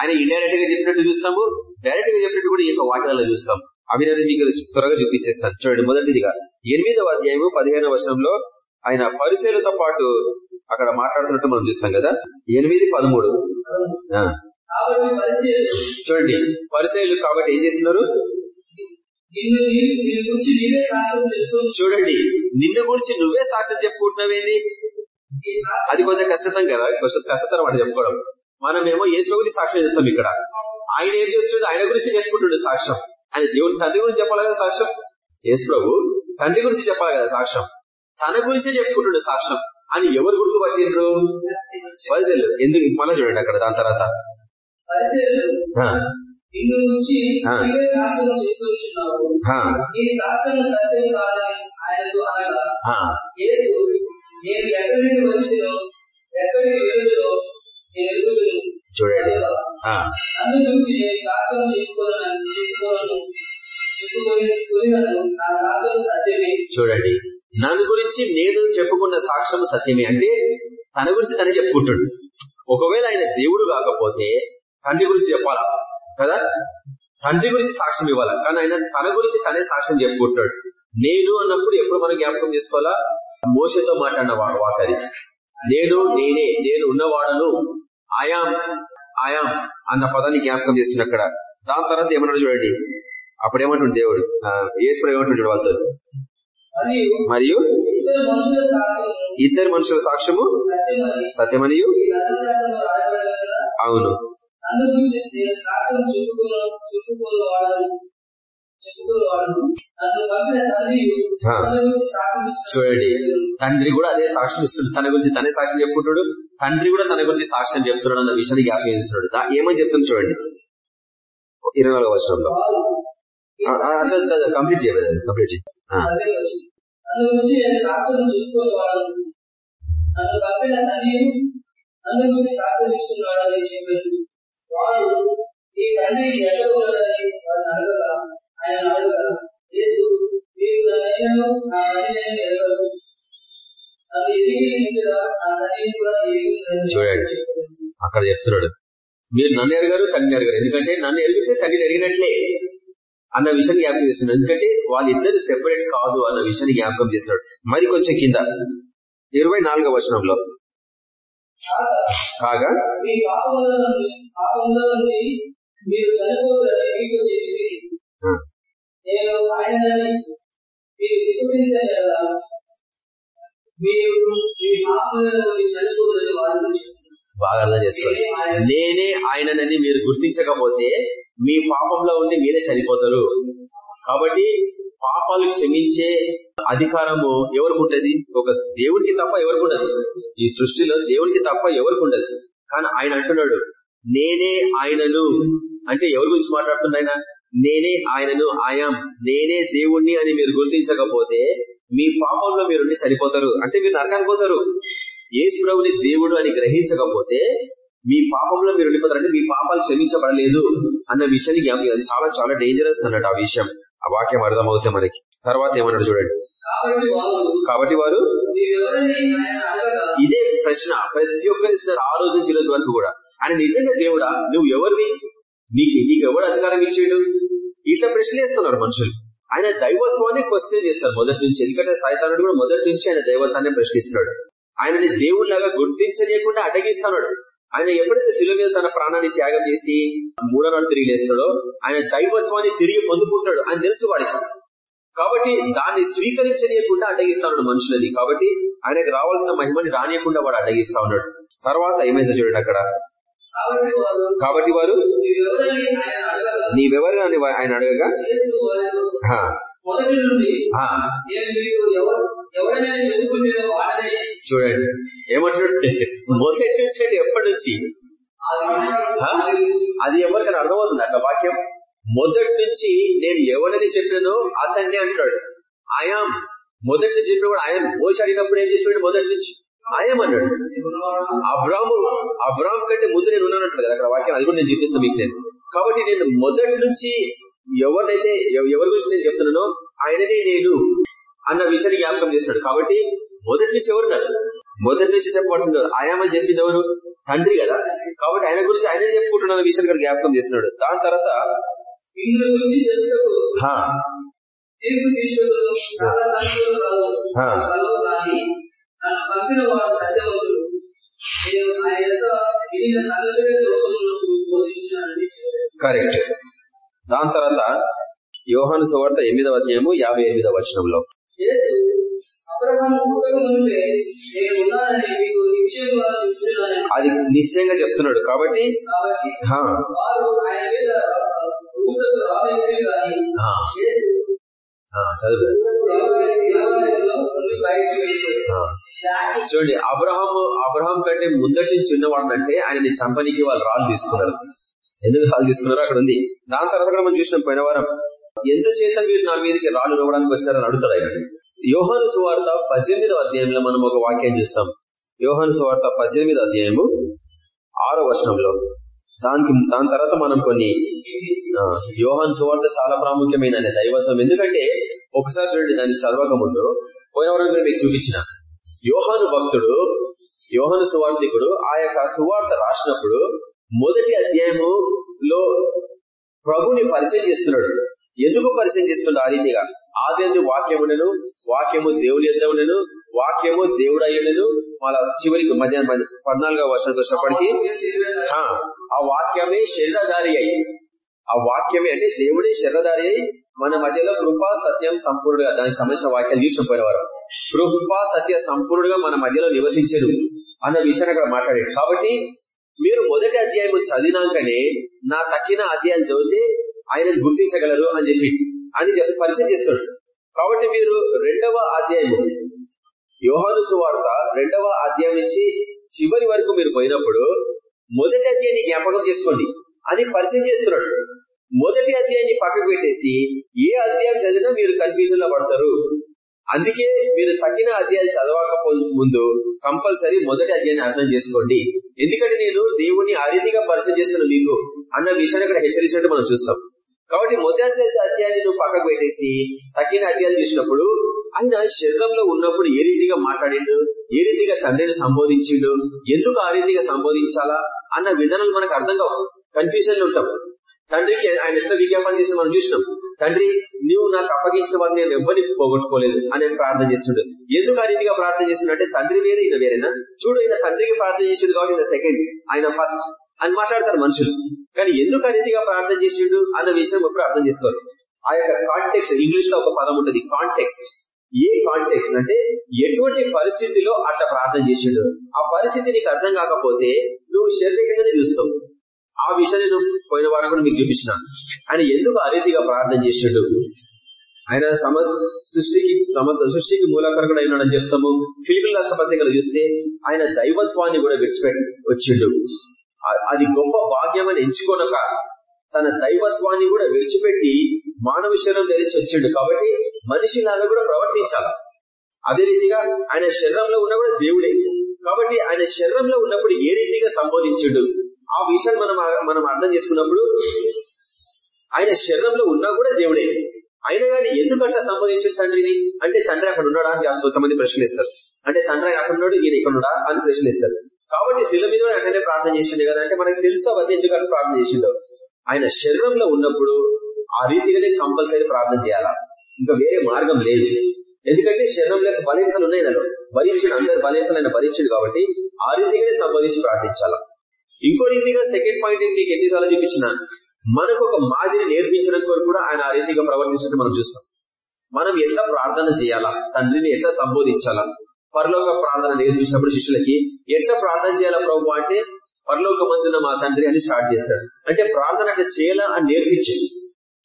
ఆయన ఇండైరెక్ట్గా చెప్పినట్టు చూస్తాము డైరెక్ట్గా చెప్పినట్టు కూడా ఈ యొక్క వాక్యాలలో చూస్తాం అవి నేను మీకు త్వరగా చూపించేస్తాను. చూడండి మొదటిదిగా ఎనిమిదవ అధ్యాయము పదిహేనవ వర్షంలో ఆయన పరిశీలతో పాటు అక్కడ మాట్లాడుతున్నట్టు మనం చూస్తాం కదా? ఎనిమిది పదమూడు. ఆ, చూడండి పరిశీలు కాబట్టి ఏం చేస్తున్నారు? చూడండి నిన్ను గురించి నువ్వే సాక్ష్యం చెప్పుకుంటున్నావేది అది కొంచెం కష్టం కదా కొంచెం కష్టతరం అంటే చెప్పుకోవడం. మనమేమో యేసు గురించి సాక్ష్యం చెప్తాం ఇక్కడ. ఆయన ఏం చేస్తుంది ఆయన గురించి చెప్పుకుంటుండే సాక్ష్యం. ఆయన దేవుని తండ్రి గురించి చెప్పాలి కదా సాక్ష్యం? యేసు ప్రభు తండ్రి గురించి చెప్పాలి కదా సాక్ష్యం. తన గురించే చెప్పుకుంటుండే సాక్ష్యం. అని ఎవరు గుర్తు పట్టిండ్రు పరిశీలు ఎందుకు? మళ్ళా చూడండి అక్కడ దాని తర్వాత. నిన్ను గురించి ఆ. నీవే సాక్ష్యం చెప్తున్నావు ఆ, ఈ సాక్ష్యం సత్యం కాదని ఆయనకు అనగా ఆ. యేసు నేను ఎక్కడి నుండి వచ్చినో ఎక్కడికి వెళ్ళుదో నేను ఎరుగుదును. చూడండి. నన్ను నేను సాక్ష్యం చెప్పుకోను చెప్పుకోను చూడండి. నన్ను గురించి నేను చెప్పుకున్న సాక్ష్యం సత్యమే. అంటే తన గురించి తనే చెప్పుకుంటాడు. ఒకవేళ ఆయన దేవుడు కాకపోతే తండ్రి గురించి చెప్పాలా? కదా? తండ్రి గురించి సాక్ష్యం ఇవ్వాలా? కానీ ఆయన తన గురించి తనే సాక్ష్యం చెప్పుకుంటాడు నేను అన్నప్పుడు ఎప్పుడు మనం జ్ఞాపకం చేసుకోవాలా? మోసతో మాట్లాడిన వా- వాకది నేను నేనే నేను ఉన్నవాడను ఆయాం ఆయాం అన్న పదాన్ని జ్ఞాపకం చేస్తున్న అక్కడ. దాని తర్వాత ఏమన్నాడు చూడండి. అప్పుడు ఏమంటుండు దేవుడు? ప్రభు ఏమంటుంటాడు వాళ్ళతో. మరియు ఇద్దరు మనుషుల సాక్ష్యము సత్యమని సత్యమనియు? అవును. నేను సాక్ష్యం చెప్పుకున్న చెప్పుకోని వాడను చెప్పుకోని పంపిన తండ్రి చూడండి తండ్రి కూడా అదే సాక్ష్యం ఇస్తుంది తన గురించి తనే సాక్ష్యం చెప్పుకుంటాడు తండ్రి కూడా తన గురించి సాక్ష్యం చెప్తున్నాడు అన్న విషయాన్ని జ్ఞాపకం చేస్తున్నాడు. ఏమని చెప్తుంది చూడండి. ఇరవై నాలుగో వర్షంలో వారు కంప్లీట్ చేయలేదు కంప్లీట్ చేయి. ఆ, అదే వచ్చి నన్ను గురించి నేను సాక్ష్యం చెప్పుకోని వాడను నన్ను పంపిన తండ్రి నన్ను గురించి సాక్ష్యం ఇస్తున్నాడని చెప్పారు వారు అడగగా ఆయన అడగగా యేసు మీరు నా కూడా ఎరిగి ఉందని చూడండి. అక్కడ చెప్తున్నాడు. మీరు నన్ను ఎరగారు తండ్రిని ఎరగారు. ఎందుకంటే నన్ను ఎరిగితే తండ్రిని ఎరిగినట్లే అన్న విషయాన్ని జ్ఞాపకం చేస్తున్నాడు. ఎందుకంటే వాళ్ళిద్దరు సెపరేట్ కాదు అన్న విషయాన్ని జ్ఞాపకం చేస్తున్నాడు. మరి కొంచెం కింద. ఇరవై నాలుగో వచనంలో. కాగా మీ పాపముల నుండి మీరు చనిపోతారని మీకు చెప్పి ఆ, నేను ఆయనని మీరు విశ్వసించారు కదా. మీరు మీ పాపముల నుండి చనిపోతారని వారితో చెప్పారు బాగా అర్థం చేసుకోండి. నేనే ఆయననని మీరు గుర్తించకపోతే మీ పాపంలో ఉండి మీరే చనిపోతారు. కాబట్టి పాపాలు క్షమించే అధికారము ఎవరికి ఉంటది ఒక దేవుడికి తప్ప ఎవరికి ఉండదు ఈ సృష్టిలో దేవుడికి తప్ప ఎవరికి ఉండదు కానీ ఆయన అంటున్నాడు నేనే ఆయనను. అంటే ఎవరి గురించి మాట్లాడుతున్నాయన నేనే ఆయనను ఆయాం నేనే దేవుణ్ణి అని మీరు గుర్తించకపోతే మీ పాపంలో మీరు చనిపోతారు. అంటే మీరు నరకానికి పోతారు. యేసు ప్రభుని దేవుడు అని గ్రహించకపోతే మీ పాపంలో మీరు ఉండిపోతారు. అంటే మీ పాపాలు క్షమించబడలేదు అన్న విషయాన్ని అది చాలా చాలా డేంజరస్ అన్నట్టు ఆ విషయం. ఆ వాక్యం అర్థమవుతే మనకి. తర్వాత ఏమన్నాడు చూడండి. కాబట్టి వారు ఇదే ప్రశ్న ప్రతి ఒక్కరు ఇస్తున్నారు ఆ రోజు నుంచి ఈ రోజు వరకు కూడా. ఆయన నిజంగా దేవుడా నువ్వు ఎవరివి? నీకు నీకు ఎవరు అధికారం ఇచ్చేడు? ఇట్లా ప్రశ్నలు వేస్తున్నారు మనుషులు. ఆయన దైవత్వాన్ని క్వశ్చన్ చేస్తారు మొదటి నుంచి. ఎందుకంటే సాయితానుడు కూడా మొదటి నుంచి ఆయన దైవత్వాన్ని ప్రశ్నిస్తున్నాడు. ఆయనని దేవుళ్ళాగా గుర్తించలేకుండా అడ్డగిస్తున్నాడు. ఆయన ఎప్పుడైతే శిలువ మీద తన ప్రాణాన్ని త్యాగం చేసి మూడో నాడు తిరిగి లేస్తాడో ఆయన దైవత్వాన్ని తిరిగి పొందుకుంటాడు ఆయన తెలుసు వాడికి. కాబట్టి దాన్ని స్వీకరించనీయకుండా అడ్డగిస్తా మనుషులని. కాబట్టి ఆయనకు రావాల్సిన మహిమని రానియకుండా వాడు అడ్డగిస్తా ఉన్నాడు. తర్వాత ఏమైందో చూడండి అక్కడ. కాబట్టి వారు నీవెవరు అని ఆయన అడగగా? యేసు వారితో "హా, మొదటి నుండి హా." నేను మీకు ఎవరు ఎవరైనా చెప్పుకుంటే వాడనే చూడండి. ఏమంటాడు మొదటి నుంచి ఎప్పటి నుంచి? అది ఎవరికైనా అర్థమవుతుంది అట్లా వాక్యం? మొదటి నుంచి నేను ఎవరిని చెప్పానో అతన్ని అంటాడు. ఆయాం మొదటి నుంచి చెప్పిన కూడా ఆయన మోసి అడిగినప్పుడు ఏం చెప్పాడు? మొదటి నుంచి. ఆయాం అన్నాడు. అబ్రాము అబ్రామ్ కంటే ముందు నేను ఉన్నానంటాడు కదా అక్కడ వాక్యం. అది కూడా నేను చూపిస్తాను మీకు నేను. కాబట్టి నేను మొదటి నుంచి ఎవరినైతే ఎవ- ఎవరి గురించి నేను చెప్తున్నానో ఆయననే నేను అన్న విషయాన్ని జ్ఞాపకం చేస్తాడు కాబట్టి మొదటి నుంచి ఎవరున్నారు మొదటి నుంచి చెప్పబడుతున్నారు. ఆయామని చెప్పింది ఎవరు తండ్రి కదా? కాబట్టి ఆయన గురించి ఆయనే చెప్పుకుంటున్న విషయాన్ని కూడా జ్ఞాపకం చేస్తున్నాడు. దాని తర్వాత. కరెక్ట్. దాని తర్వాత యోహాను సువార్త ఎనిమిదవ అధ్యాయము యాభై ఎనిమిదవ వచనంలో. అది నిశ్చయంగా చెప్తున్నాడు. కాబట్టి ఆయన చదువు. చూడండి అబ్రహాం అబ్రహాం కంటే ముందటి నుంచి ఉన్నవాడంటే ఆయనని చంపనికి వాళ్ళు రాళ్ళు తీసుకున్నారు. ఎందుకు హాల్ తీసుకున్నారో అక్కడ ఉంది. దాని తర్వాత కూడా మనం చూసినాం పోయిన వారం ఎందుచేత మీరు నా మీదకి రాళ్ళు ఇవ్వడానికి వచ్చారని అడుగుతాడు ఆయన. యోహాను సువార్త పద్దెనిమిదవ అధ్యాయంలో మనం ఒక వాక్యం చూస్తాం. యోహాను సువార్త పద్దెనిమిదవ అధ్యాయము ఆరో వర్షంలో దానికి దాని తర్వాత మనం కొన్ని ఆ, సువార్త చాలా ప్రాముఖ్యమైన దైవత్వం. ఎందుకంటే ఒకసారి చూడండి దాన్ని చదవక ముందు పోయిన వారం మీకు చూపించిన. యోహాను భక్తుడు యోహాను సువార్థికుడు ఆ యొక్క సువార్త రాసినప్పుడు మొదటి అధ్యాయములో ప్రభుని పరిచయం చేస్తున్నాడు. ఎందుకు పరిచయం చేస్తున్నాడు? ఆ రీతిగా ఆదేందు వాక్యమునను వాక్యము దేవుని యొద్ద ఉండెను వాక్యము దేవుడు అయ్యుండెను మళ్ళా చివరికి మధ్యాహ్నం పద్నాలుగో వర్షానికి వచ్చినప్పటికీ ఆ, వాక్యమే శరీరధారి అయి ఆ వాక్యమే అంటే దేవుడే శరీరధారి అయి మన మధ్యలో కృపా సత్యం సంపూర్ణగా దానికి సంబంధించిన వాక్యాలు తీసుకుపోయేవారు పోయినవారు కృపా సత్య సంపూర్ణంగా మన మధ్యలో నివసించరు అన్న విషయాన్ని అక్కడ మాట్లాడాడు. కాబట్టి మీరు మొదటి అధ్యాయం చదివినాకనే నా తక్కిన అధ్యాయాలు చదివితే ఆయన గుర్తించగలరు అని చెప్పి అని చెప్పి పరిచయం చేస్తాడు. కాబట్టి మీరు రెండవ అధ్యాయము యోహాను సువార్త రెండవ అధ్యాయం నుంచి చివరి వరకు మీరు పోయినప్పుడు మొదటి అధ్యాయాన్ని జ్ఞాపకం చేసుకోండి అని పరిచయం చేస్తున్నాడు. మొదటి అధ్యాయాన్ని పక్కకు పెట్టేసి ఏ అధ్యాయం చదివినా మీరు కన్ఫ్యూజన్లో పడతారు. అందుకే మీరు తగిన అధ్యాయాలు చదవక ముందు కంపల్సరీ మొదటి అధ్యాయాన్ని అర్థం చేసుకోండి. ఎందుకంటే నేను దేవుని ఆ రీతిగా పరిచయం చేస్తున్నాను మీకు అన్న విషయాన్ని ఇక్కడ హెచ్చరించినట్టు మనం చూస్తాం. కాబట్టి మొదటి అధ్యాయాన్ని నువ్వు పక్కకు పెట్టేసి తగ్గిన అధ్యాయాలు చూసినప్పుడు ఆయన శరీరంలో ఉన్నప్పుడు ఏ రీతిగా మాట్లాడిండు? ఏ రీతిగా తండ్రిని సంబోధించిండు? ఎందుకు ఆ రీతిగా సంబోధించాలా? అన్న విధానం మనకు అర్థం కావు. కన్ఫ్యూజన్లో ఉంటాం. తండ్రికి ఆయన ఎట్లా విజ్ఞాపన చేసి మనం చూసినాం. తండ్రి నువ్వు నాకు అప్పగించిన వారిని నేను ఎవ్వరిని పోగొట్టుకోలేదు అని ప్రార్థన చేస్తుండే ఎందుకు ఆ రీతిగా ప్రార్థన చేస్తుండే అంటే తండ్రి వేరే ఈయన వేరేనా? చూడు ఈయన తండ్రికి ప్రార్థన చేసిండు కాబట్టి ఈయన సెకండ్ ఆయన ఫస్ట్ అని మాట్లాడతారు మనుషులు. కానీ ఎందుకు ఆ రీతిగా ప్రార్థన చేసిండు అన్న విషయం ఎప్పుడు అర్థం చేసుకోరు ఆ యొక్క కాంటెక్స్ట్ ఇంగ్లీష్లో ఒక పదం ఉంటుంది కాంటెక్స్ట్ ఏ కాంటెక్స్ట్ అంటే ఎటువంటి పరిస్థితిలో అట్లా ప్రార్థన చేసిండు? ఆ పరిస్థితి నీకు అర్థం కాకపోతే నువ్వు శారీరకంగానే చూస్తావు. ఆ విషయాన్ని నేను పోయిన వారం కూడా మీకు చూపించిన ఆయన ఎందుకు ఆ రీతిగా ప్రార్థన చేసిండు ఆయన సమస్త సృష్టికి సమస్త సృష్టికి మూలకరకుడు అయినాడని చెప్తాము. ఫిలిపిన్ రాష్ట్ర పత్రికలు చూస్తే ఆయన దైవత్వాన్ని కూడా విడిచిపెట్టి వచ్చిండు. అది గొప్ప భాగ్యం అని ఎంచుకోనక తన దైవత్వాన్ని కూడా విడిచిపెట్టి మానవ శరీరం ధరించి వచ్చిండు. కాబట్టి మనిషి లాగా కూడా ప్రవర్తించాలి. అదే రీతిగా ఆయన శరీరంలో ఉన్న కూడా దేవుడే. కాబట్టి ఆయన శరీరంలో ఉన్నప్పుడు ఏ రీతిగా సంబోధించిండు? ఆ విషయాన్ని మనం మనం అర్థం చేసుకున్నప్పుడు ఆయన శరీరంలో ఉన్నా కూడా దేవుడే. అయినా కానీ ఎందుకు అట్లా సంబోధించిన తండ్రిని? అంటే తండ్రి అక్కడ ఉన్నాడా అని కొంతమంది ప్రశ్నిస్తారు అంటే తండ్రి అక్కడ ఉన్నాడు ఈయన ఇక్కడ ఉన్నాడా అని ప్రశ్నిస్తారు కాబట్టి శిల మీద అక్కడనే ప్రార్థన చేసిండే కదా. అంటే మనకు తెలుసు అవన్నీ ఎందుకంటే ప్రార్థన చేసిండో? ఆయన శరీరంలో ఉన్నప్పుడు ఆ రీతిగానే కంపల్సరీ ప్రార్థన చేయాలా? ఇంకా వేరే మార్గం లేదు. ఎందుకంటే శరీరంలో బలహీనతలు ఉన్నాయి నాలో భరించిన అందరు బలహీనతలైన భరించింది కాబట్టి ఆ రీతిగానే సంబోధించి ప్రార్థించాలా? ఇంకో రీతిగా సెకండ్ పాయింట్ మీకు ఎన్నిసార్లు చూపించిన మనకు ఒక మాదిరి నేర్పించడం కొరకు కూడా ఆయన ఆ రీతిగా ప్రవర్తిస్తున్నట్టు మనం చూస్తాం. మనం ఎట్లా ప్రార్థన చేయాలా? తండ్రిని ఎట్లా సంబోధించాలా? పరలోక ప్రార్థన నేర్పించినప్పుడు శిష్యులకి ఎట్లా ప్రార్థన చేయాలా ప్రభు అంటే పరలోక మందున మా తండ్రి అని స్టార్ట్ చేస్తాడు. అంటే ప్రార్థన అట్లా చేయాలా అని నేర్పించింది.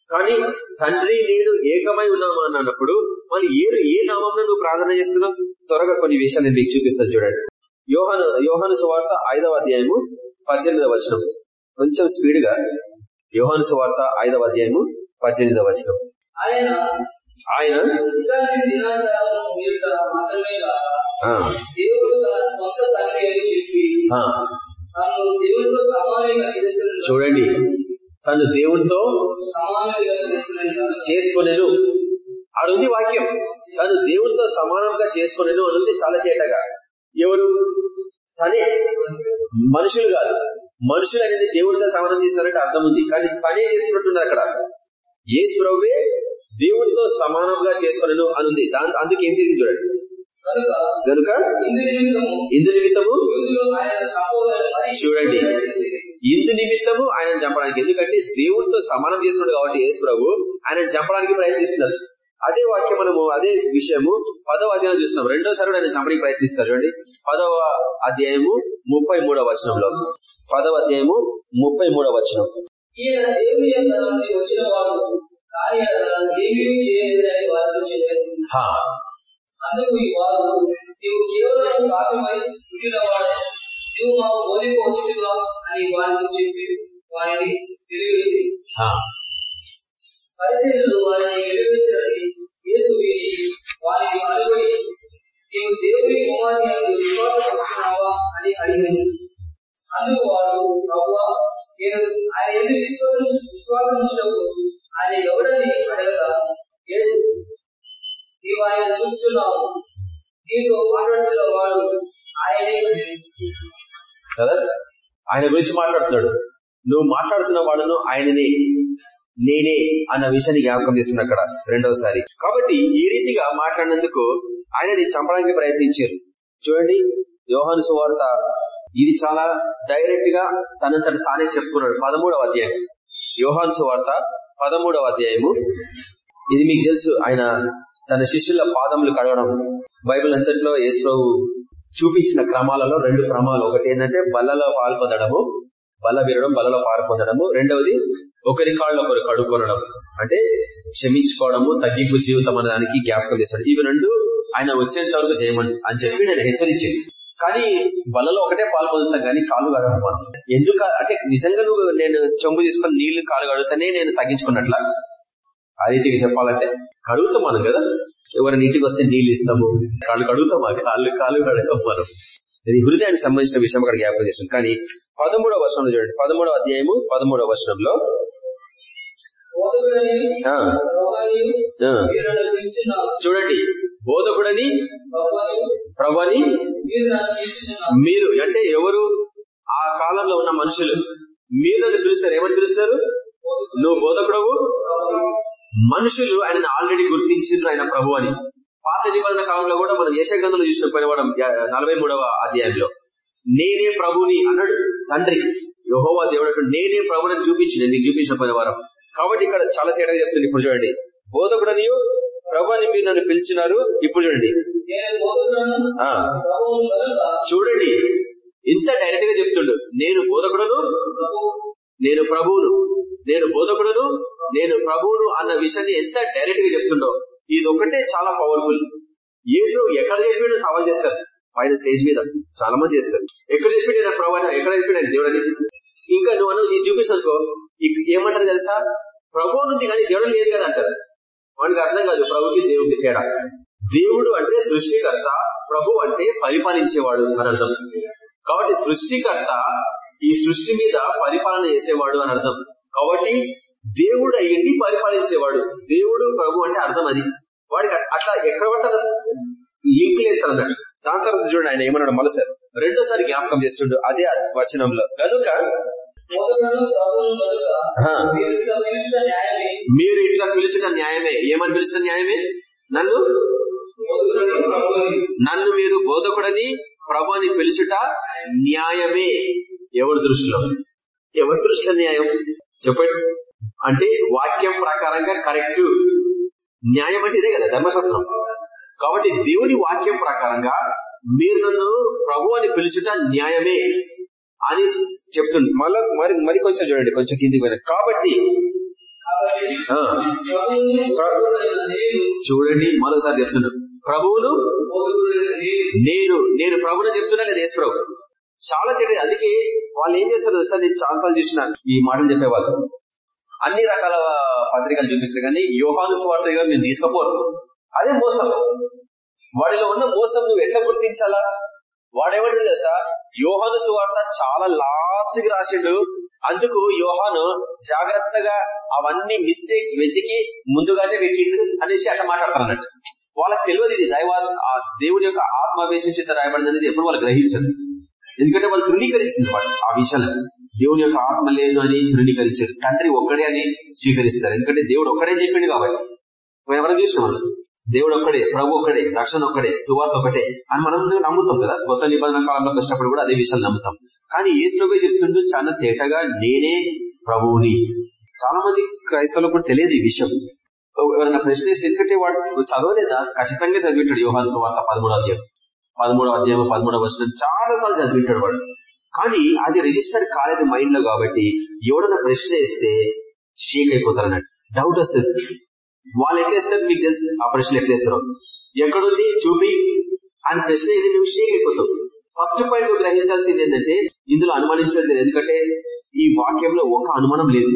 కానీ తండ్రి నేను ఏకమై ఉన్నామా అని అన్నప్పుడు మళ్ళీ ఏ ఏ నామంలో నువ్వు ప్రార్థన చేస్తున్నావు? త్వరగా కొన్ని విషయాలు నేను మీకు చూపిస్తాను చూడండి. యోహన యోహను సువార్త ఐదవ అధ్యాయము పద్దెనిమిదవ వచనం. కొంచెం స్పీడ్గా యోహాను సువార్త ఐదవ అధ్యాయము పద్దెనిమిదవ వచనం. ఆయన చూడండి. తను దేవునితో చేసుకునేను అరుంది వాక్యం. తను దేవునితో సమానంగా చేసుకునేను అనుంది చాలా తేటగా. ఎవరు? పని మనుషులు కాదు. మనుషులు అనేది దేవుడితో సమానం చేశారంటే అర్థం ఉంది. కానీ పని చేసుకున్నట్టున్నారు అక్కడ? యేసు ప్రభువే దేవుడితో సమానంగా చేసుకునేను అనుంది దాని అందుకు ఏం జరిగింది చూడండి. కనుక ఇందు నిమిత్తము నిమిత్తము ఆయన చూడండి. ఇందు నిమిత్తము ఆయన చంపడానికి. ఎందుకంటే దేవుడితో సమానం చేస్తున్నాడు కాబట్టి యేసు ప్రభు ఆయన చంపడానికి ప్రయత్నిస్తున్నారు. అదే వాక్యం మనము అదే విషయము పదవ అధ్యాయం చూస్తున్నాం. రెండోసారి ఆయన చంపడానికి ప్రయత్నిస్తారు చూడండి. పదవ అధ్యాయము ముప్పై మూడవ వచనంలో. పదవ అధ్యాయము ముప్పై మూడవ వచనం. అందుకు ఈ వారు నీవు కేవలం పాపమై పుట్టినవాడు నీవు మాకు బోధింపవచ్చుగా అని వారిని చెప్పి వారిని తెలియజేసి హా. పరిచయలు వారిని వెలువరించని యేసు విని వారిని అనుబడి నీవు దేవుని కుమారి అని విశ్వాసం వస్తున్నావా అని అడిగాను అందుకు వాడు ప్రభువా నేను ఆయన ఎందుకు విశ్వాసం విశ్వాసం ఉంచవు ఆయన ఎవడని అడగగా యేసు నీవు ఆయన చూస్తున్నావు. నీతో మాట్లాడుతున్న వాడు ఆయనే కదా ఆయన గురించి మాట్లాడుతున్నాడు. నువ్వు మాట్లాడుతున్న వాడును ఆయననే నేనే అన్న విషయాన్ని జ్ఞాపకం చేస్తున్నా అక్కడ రెండవసారి. కాబట్టి ఈ రీతిగా మాట్లాడినందుకు ఆయనని చంపడానికి ప్రయత్నించారు. చూడండి యోహాను సువార్త ఇది చాలా డైరెక్ట్గా తనంతట తానే చెప్పుకున్నాడు. పదమూడవ అధ్యాయం. యోహాను సువార్త పదమూడవ అధ్యాయము. ఇది మీకు తెలుసు ఆయన తన శిష్యుల పాదములు కడగడం బైబిల్ అంతట్లో యేసు చూపించిన క్రమాలలో రెండు క్రమాలు. ఒకటి ఏంటంటే బల్లలో పాల్పొందడము బల విరడం బలలో పాల్పొందడము రెండవది ఒకరి కాళ్ళు ఒకరు కడుక్కొనడం. అంటే క్షమించుకోవడము తగ్గింపు జీవితం అనే దానికి జ్ఞాపకం చేస్తాడు ఇవి రెండు ఆయన వచ్చేంత వరకు చేయమని అని చెప్పి నేను హెచ్చరించింది. కానీ బలలో ఒకటే పాలు పొందుతాం కానీ కాళ్ళు కడగడం ఎందుకు అంటే నిజంగా నువ్వు నేను చెంబు తీసుకొని నీళ్ళు కాళ్ళు కడుగుతానే నేను తగ్గించుకున్నట్ల? ఆ రీతిగా చెప్పాలంటే కడుగుతాం మనం కదా. ఎవరైనా ఇంటికి వస్తే నీళ్ళు ఇస్తాము. కాళ్ళు కడుగుతాం ఆ కాళ్ళు కాళ్ళు కడగం మనం. ఇది హృదయానికి సంబంధించిన విషయం అక్కడ జ్ఞాపకం చేస్తుంది. కానీ పదమూడవ వర్షంలో చూడండి. పదమూడవ అధ్యాయము పదమూడవ వర్షంలో ఆ, చూడండి. బోధకుడని ప్రభని మీరు మీరు అంటే ఎవరు? ఆ కాలంలో ఉన్న మనుషులు. మీరు నన్ను పిలుస్తారు. ఏమని పిలుస్తారు? నువ్వు బోధకుడవు? మనుషులు. ఆయన ఆల్రెడీ గుర్తించారు ఆయన ప్రభు అని. పాత నిబంధన కాలంలో కూడా మనం యశగ్రంథంలో చూసిన చూసిన మనం నలభై మూడవ అధ్యాయంలో. నేనే ప్రభుని అన్నాడు తండ్రి యహోవా దేవుడు నేనే ప్రభుని చూపించిన నేను నీకు చూపించిన పోయిన వారం కాబట్టి ఇక్కడ చాలా తేడా చెప్తుంది ఇప్పుడు చూడండి. బోధకుడని ప్రభు అని మీరు నన్ను పిలిచినారు ఇప్పుడు చూడండి. ఆ చూడండి. ఇంత డైరెక్ట్గా చెప్తుండు నేను బోధకుడను నేను ప్రభువును నేను బోధకుడను నేను ప్రభువును అన్న విషయాన్ని ఎంత డైరెక్ట్గా చెప్తుండో ఇది ఒకటే చాలా పవర్ఫుల్ యేసు ఎక్కడ చెప్పి సవాల్ చేస్తారు. పైన స్టేజ్ మీద చాలా మంది చేస్తారు. ఎక్కడ చెప్పిండే నేను ఎక్కడ చెప్పిండే దేవుడని ఇంకా నువ్వు అన్న ఇది చూపిస్తానుకో ఏమంటారు తెలుసా? ప్రభువు ఉంది కానీ దేవుడు లేదు కదా అంటారు. వాడికి అర్థం కాదు ప్రభుకి దేవుడికి తేడా. దేవుడు అంటే సృష్టికర్త ప్రభు అంటే పరిపాలించేవాడు అని అర్థం. కాబట్టి సృష్టికర్త ఈ సృష్టి మీద పరిపాలన చేసేవాడు అని అర్థం. కాబట్టి దేవుడు అయ్యింది పరిపాలించేవాడు. దేవుడు ప్రభు అంటే అర్థం అది. వాడికి అట్లా ఎక్కడ పడతాడు లింక్ వేస్తారు అన్నట్టు దాని తర్వాత చూడండి ఆయన ఏమన్నాడు మరోసారి రెండోసారి జ్ఞాపకం చేస్తుండు అదే వచనంలో. కనుక మీరు ఇట్లా పిలిచిన న్యాయమే. ఏమని పిలిచిన న్యాయమే? నన్ను నన్ను మీరు బోధకుడని ప్రభు అని పిలుచుట న్యాయమే. ఎవరి దృష్టిలో? ఎవరి దృష్టిలో న్యాయం? చెప్పండి. అంటే వాక్యం ప్రకారంగా కరెక్ట్. న్యాయం అంటే ఇదే కదా ధర్మశాస్త్రం. కాబట్టి దేవుని వాక్యం ప్రకారంగా మీరు నన్ను ప్రభు అని పిలుచుట న్యాయమే అని చెప్తుంది. మళ్ళీ మరి మరి కొంచెం చూడండి కొంచెం కిందికి పోయిన. కాబట్టి చూడండి మరోసారి చెప్తున్నాను ప్రభువును నేను నేను ప్రభుని చెప్తున్నా లేదా యేసు ప్రభు చాలా తెలియదు అందుకే వాళ్ళు ఏం చేస్తారు తెలుసా? నేను చాలాసార్లు చూసిన ఈ మాటలు చెప్పేవాళ్ళు. అన్ని రకాల పత్రికలు చూపిస్తారు కానీ యోహాను స్వార్థ గారు నేను తీసుకపోరు అదే మోసం. వాడిలో ఉన్న మోసం నువ్వు ఎట్లా గుర్తించాలా? వాడేమంటే తెలుసా? యోహాను సువార్త చాలా లాస్ట్కి రాసిండు. అందుకు యోహాను జాగ్రత్తగా అవన్నీ మిస్టేక్స్ వెతికి ముందుగానే పెట్టిండు అనేసి అట్లా మాట్లాడతారన్నట్టు వాళ్ళకి తెలియదు ఇది. దైవ ఆ దేవుని యొక్క ఆత్మావేశం చేత రాయబడింది అనేది ఎప్పుడు వాళ్ళు గ్రహించదు ఎందుకంటే వాళ్ళు తృణీకరించింది వాళ్ళు ఆ విషయాలు దేవుని యొక్క ఆత్మ లేదు అని ధృవీకరించారు తండ్రి ఒక్కడే అని స్వీకరిస్తారు. ఎందుకంటే దేవుడు ఒక్కడే చెప్పిండు కాబట్టి. మనం ఎవరు చూసినాం దేవుడు ఒక్కడే ప్రభు ఒక్కడే రక్షణ ఒక్కడే సువార్త ఒకటే అని మనం నమ్ముతాం కదా. కొత్త నిబంధన కాలంలో కష్టపడి కూడా అదే విషయాలు నమ్ముతాం. కానీ ఏసులోపే చెప్తుండు చాలా తేటగా నేనే ప్రభువుని. చాలా మంది క్రైస్తవులకు కూడా తెలియదు ఈ విషయం. ఎవరైనా ప్రశ్న ఎందుకంటే వాడు చదవలేదా? ఖచ్చితంగా చదివింటాడు యోహాన్ సువార్త పదమూడో అధ్యాయం. పదమూడో అధ్యాయం పదమూడవ వచ్చిన చాలా సార్లు చదివింటాడు వాడు. కానీ అది రిజిస్టర్ కాలేదు మైండ్లో కాబట్టి ఎవడన్నా ప్రశ్న వేస్తే షేక్ అయిపోతారు అన్నట్టు డౌట్ వస్తుంది. వాళ్ళు ఎట్లేస్తారు మీకు తెలుసు. ఆ ప్రశ్న ఎట్లేస్తారు ఎక్కడుంది? చూపి. అని ప్రశ్న ఇది నువ్వు షేక్ అయిపోతావు ఫస్ట్ పాయింట్ నువ్వు గ్రహించాల్సింది ఏంటంటే ఇందులో అనుమానించడం లేదు. ఎందుకంటే ఈ వాక్యంలో ఒక అనుమానం లేదు.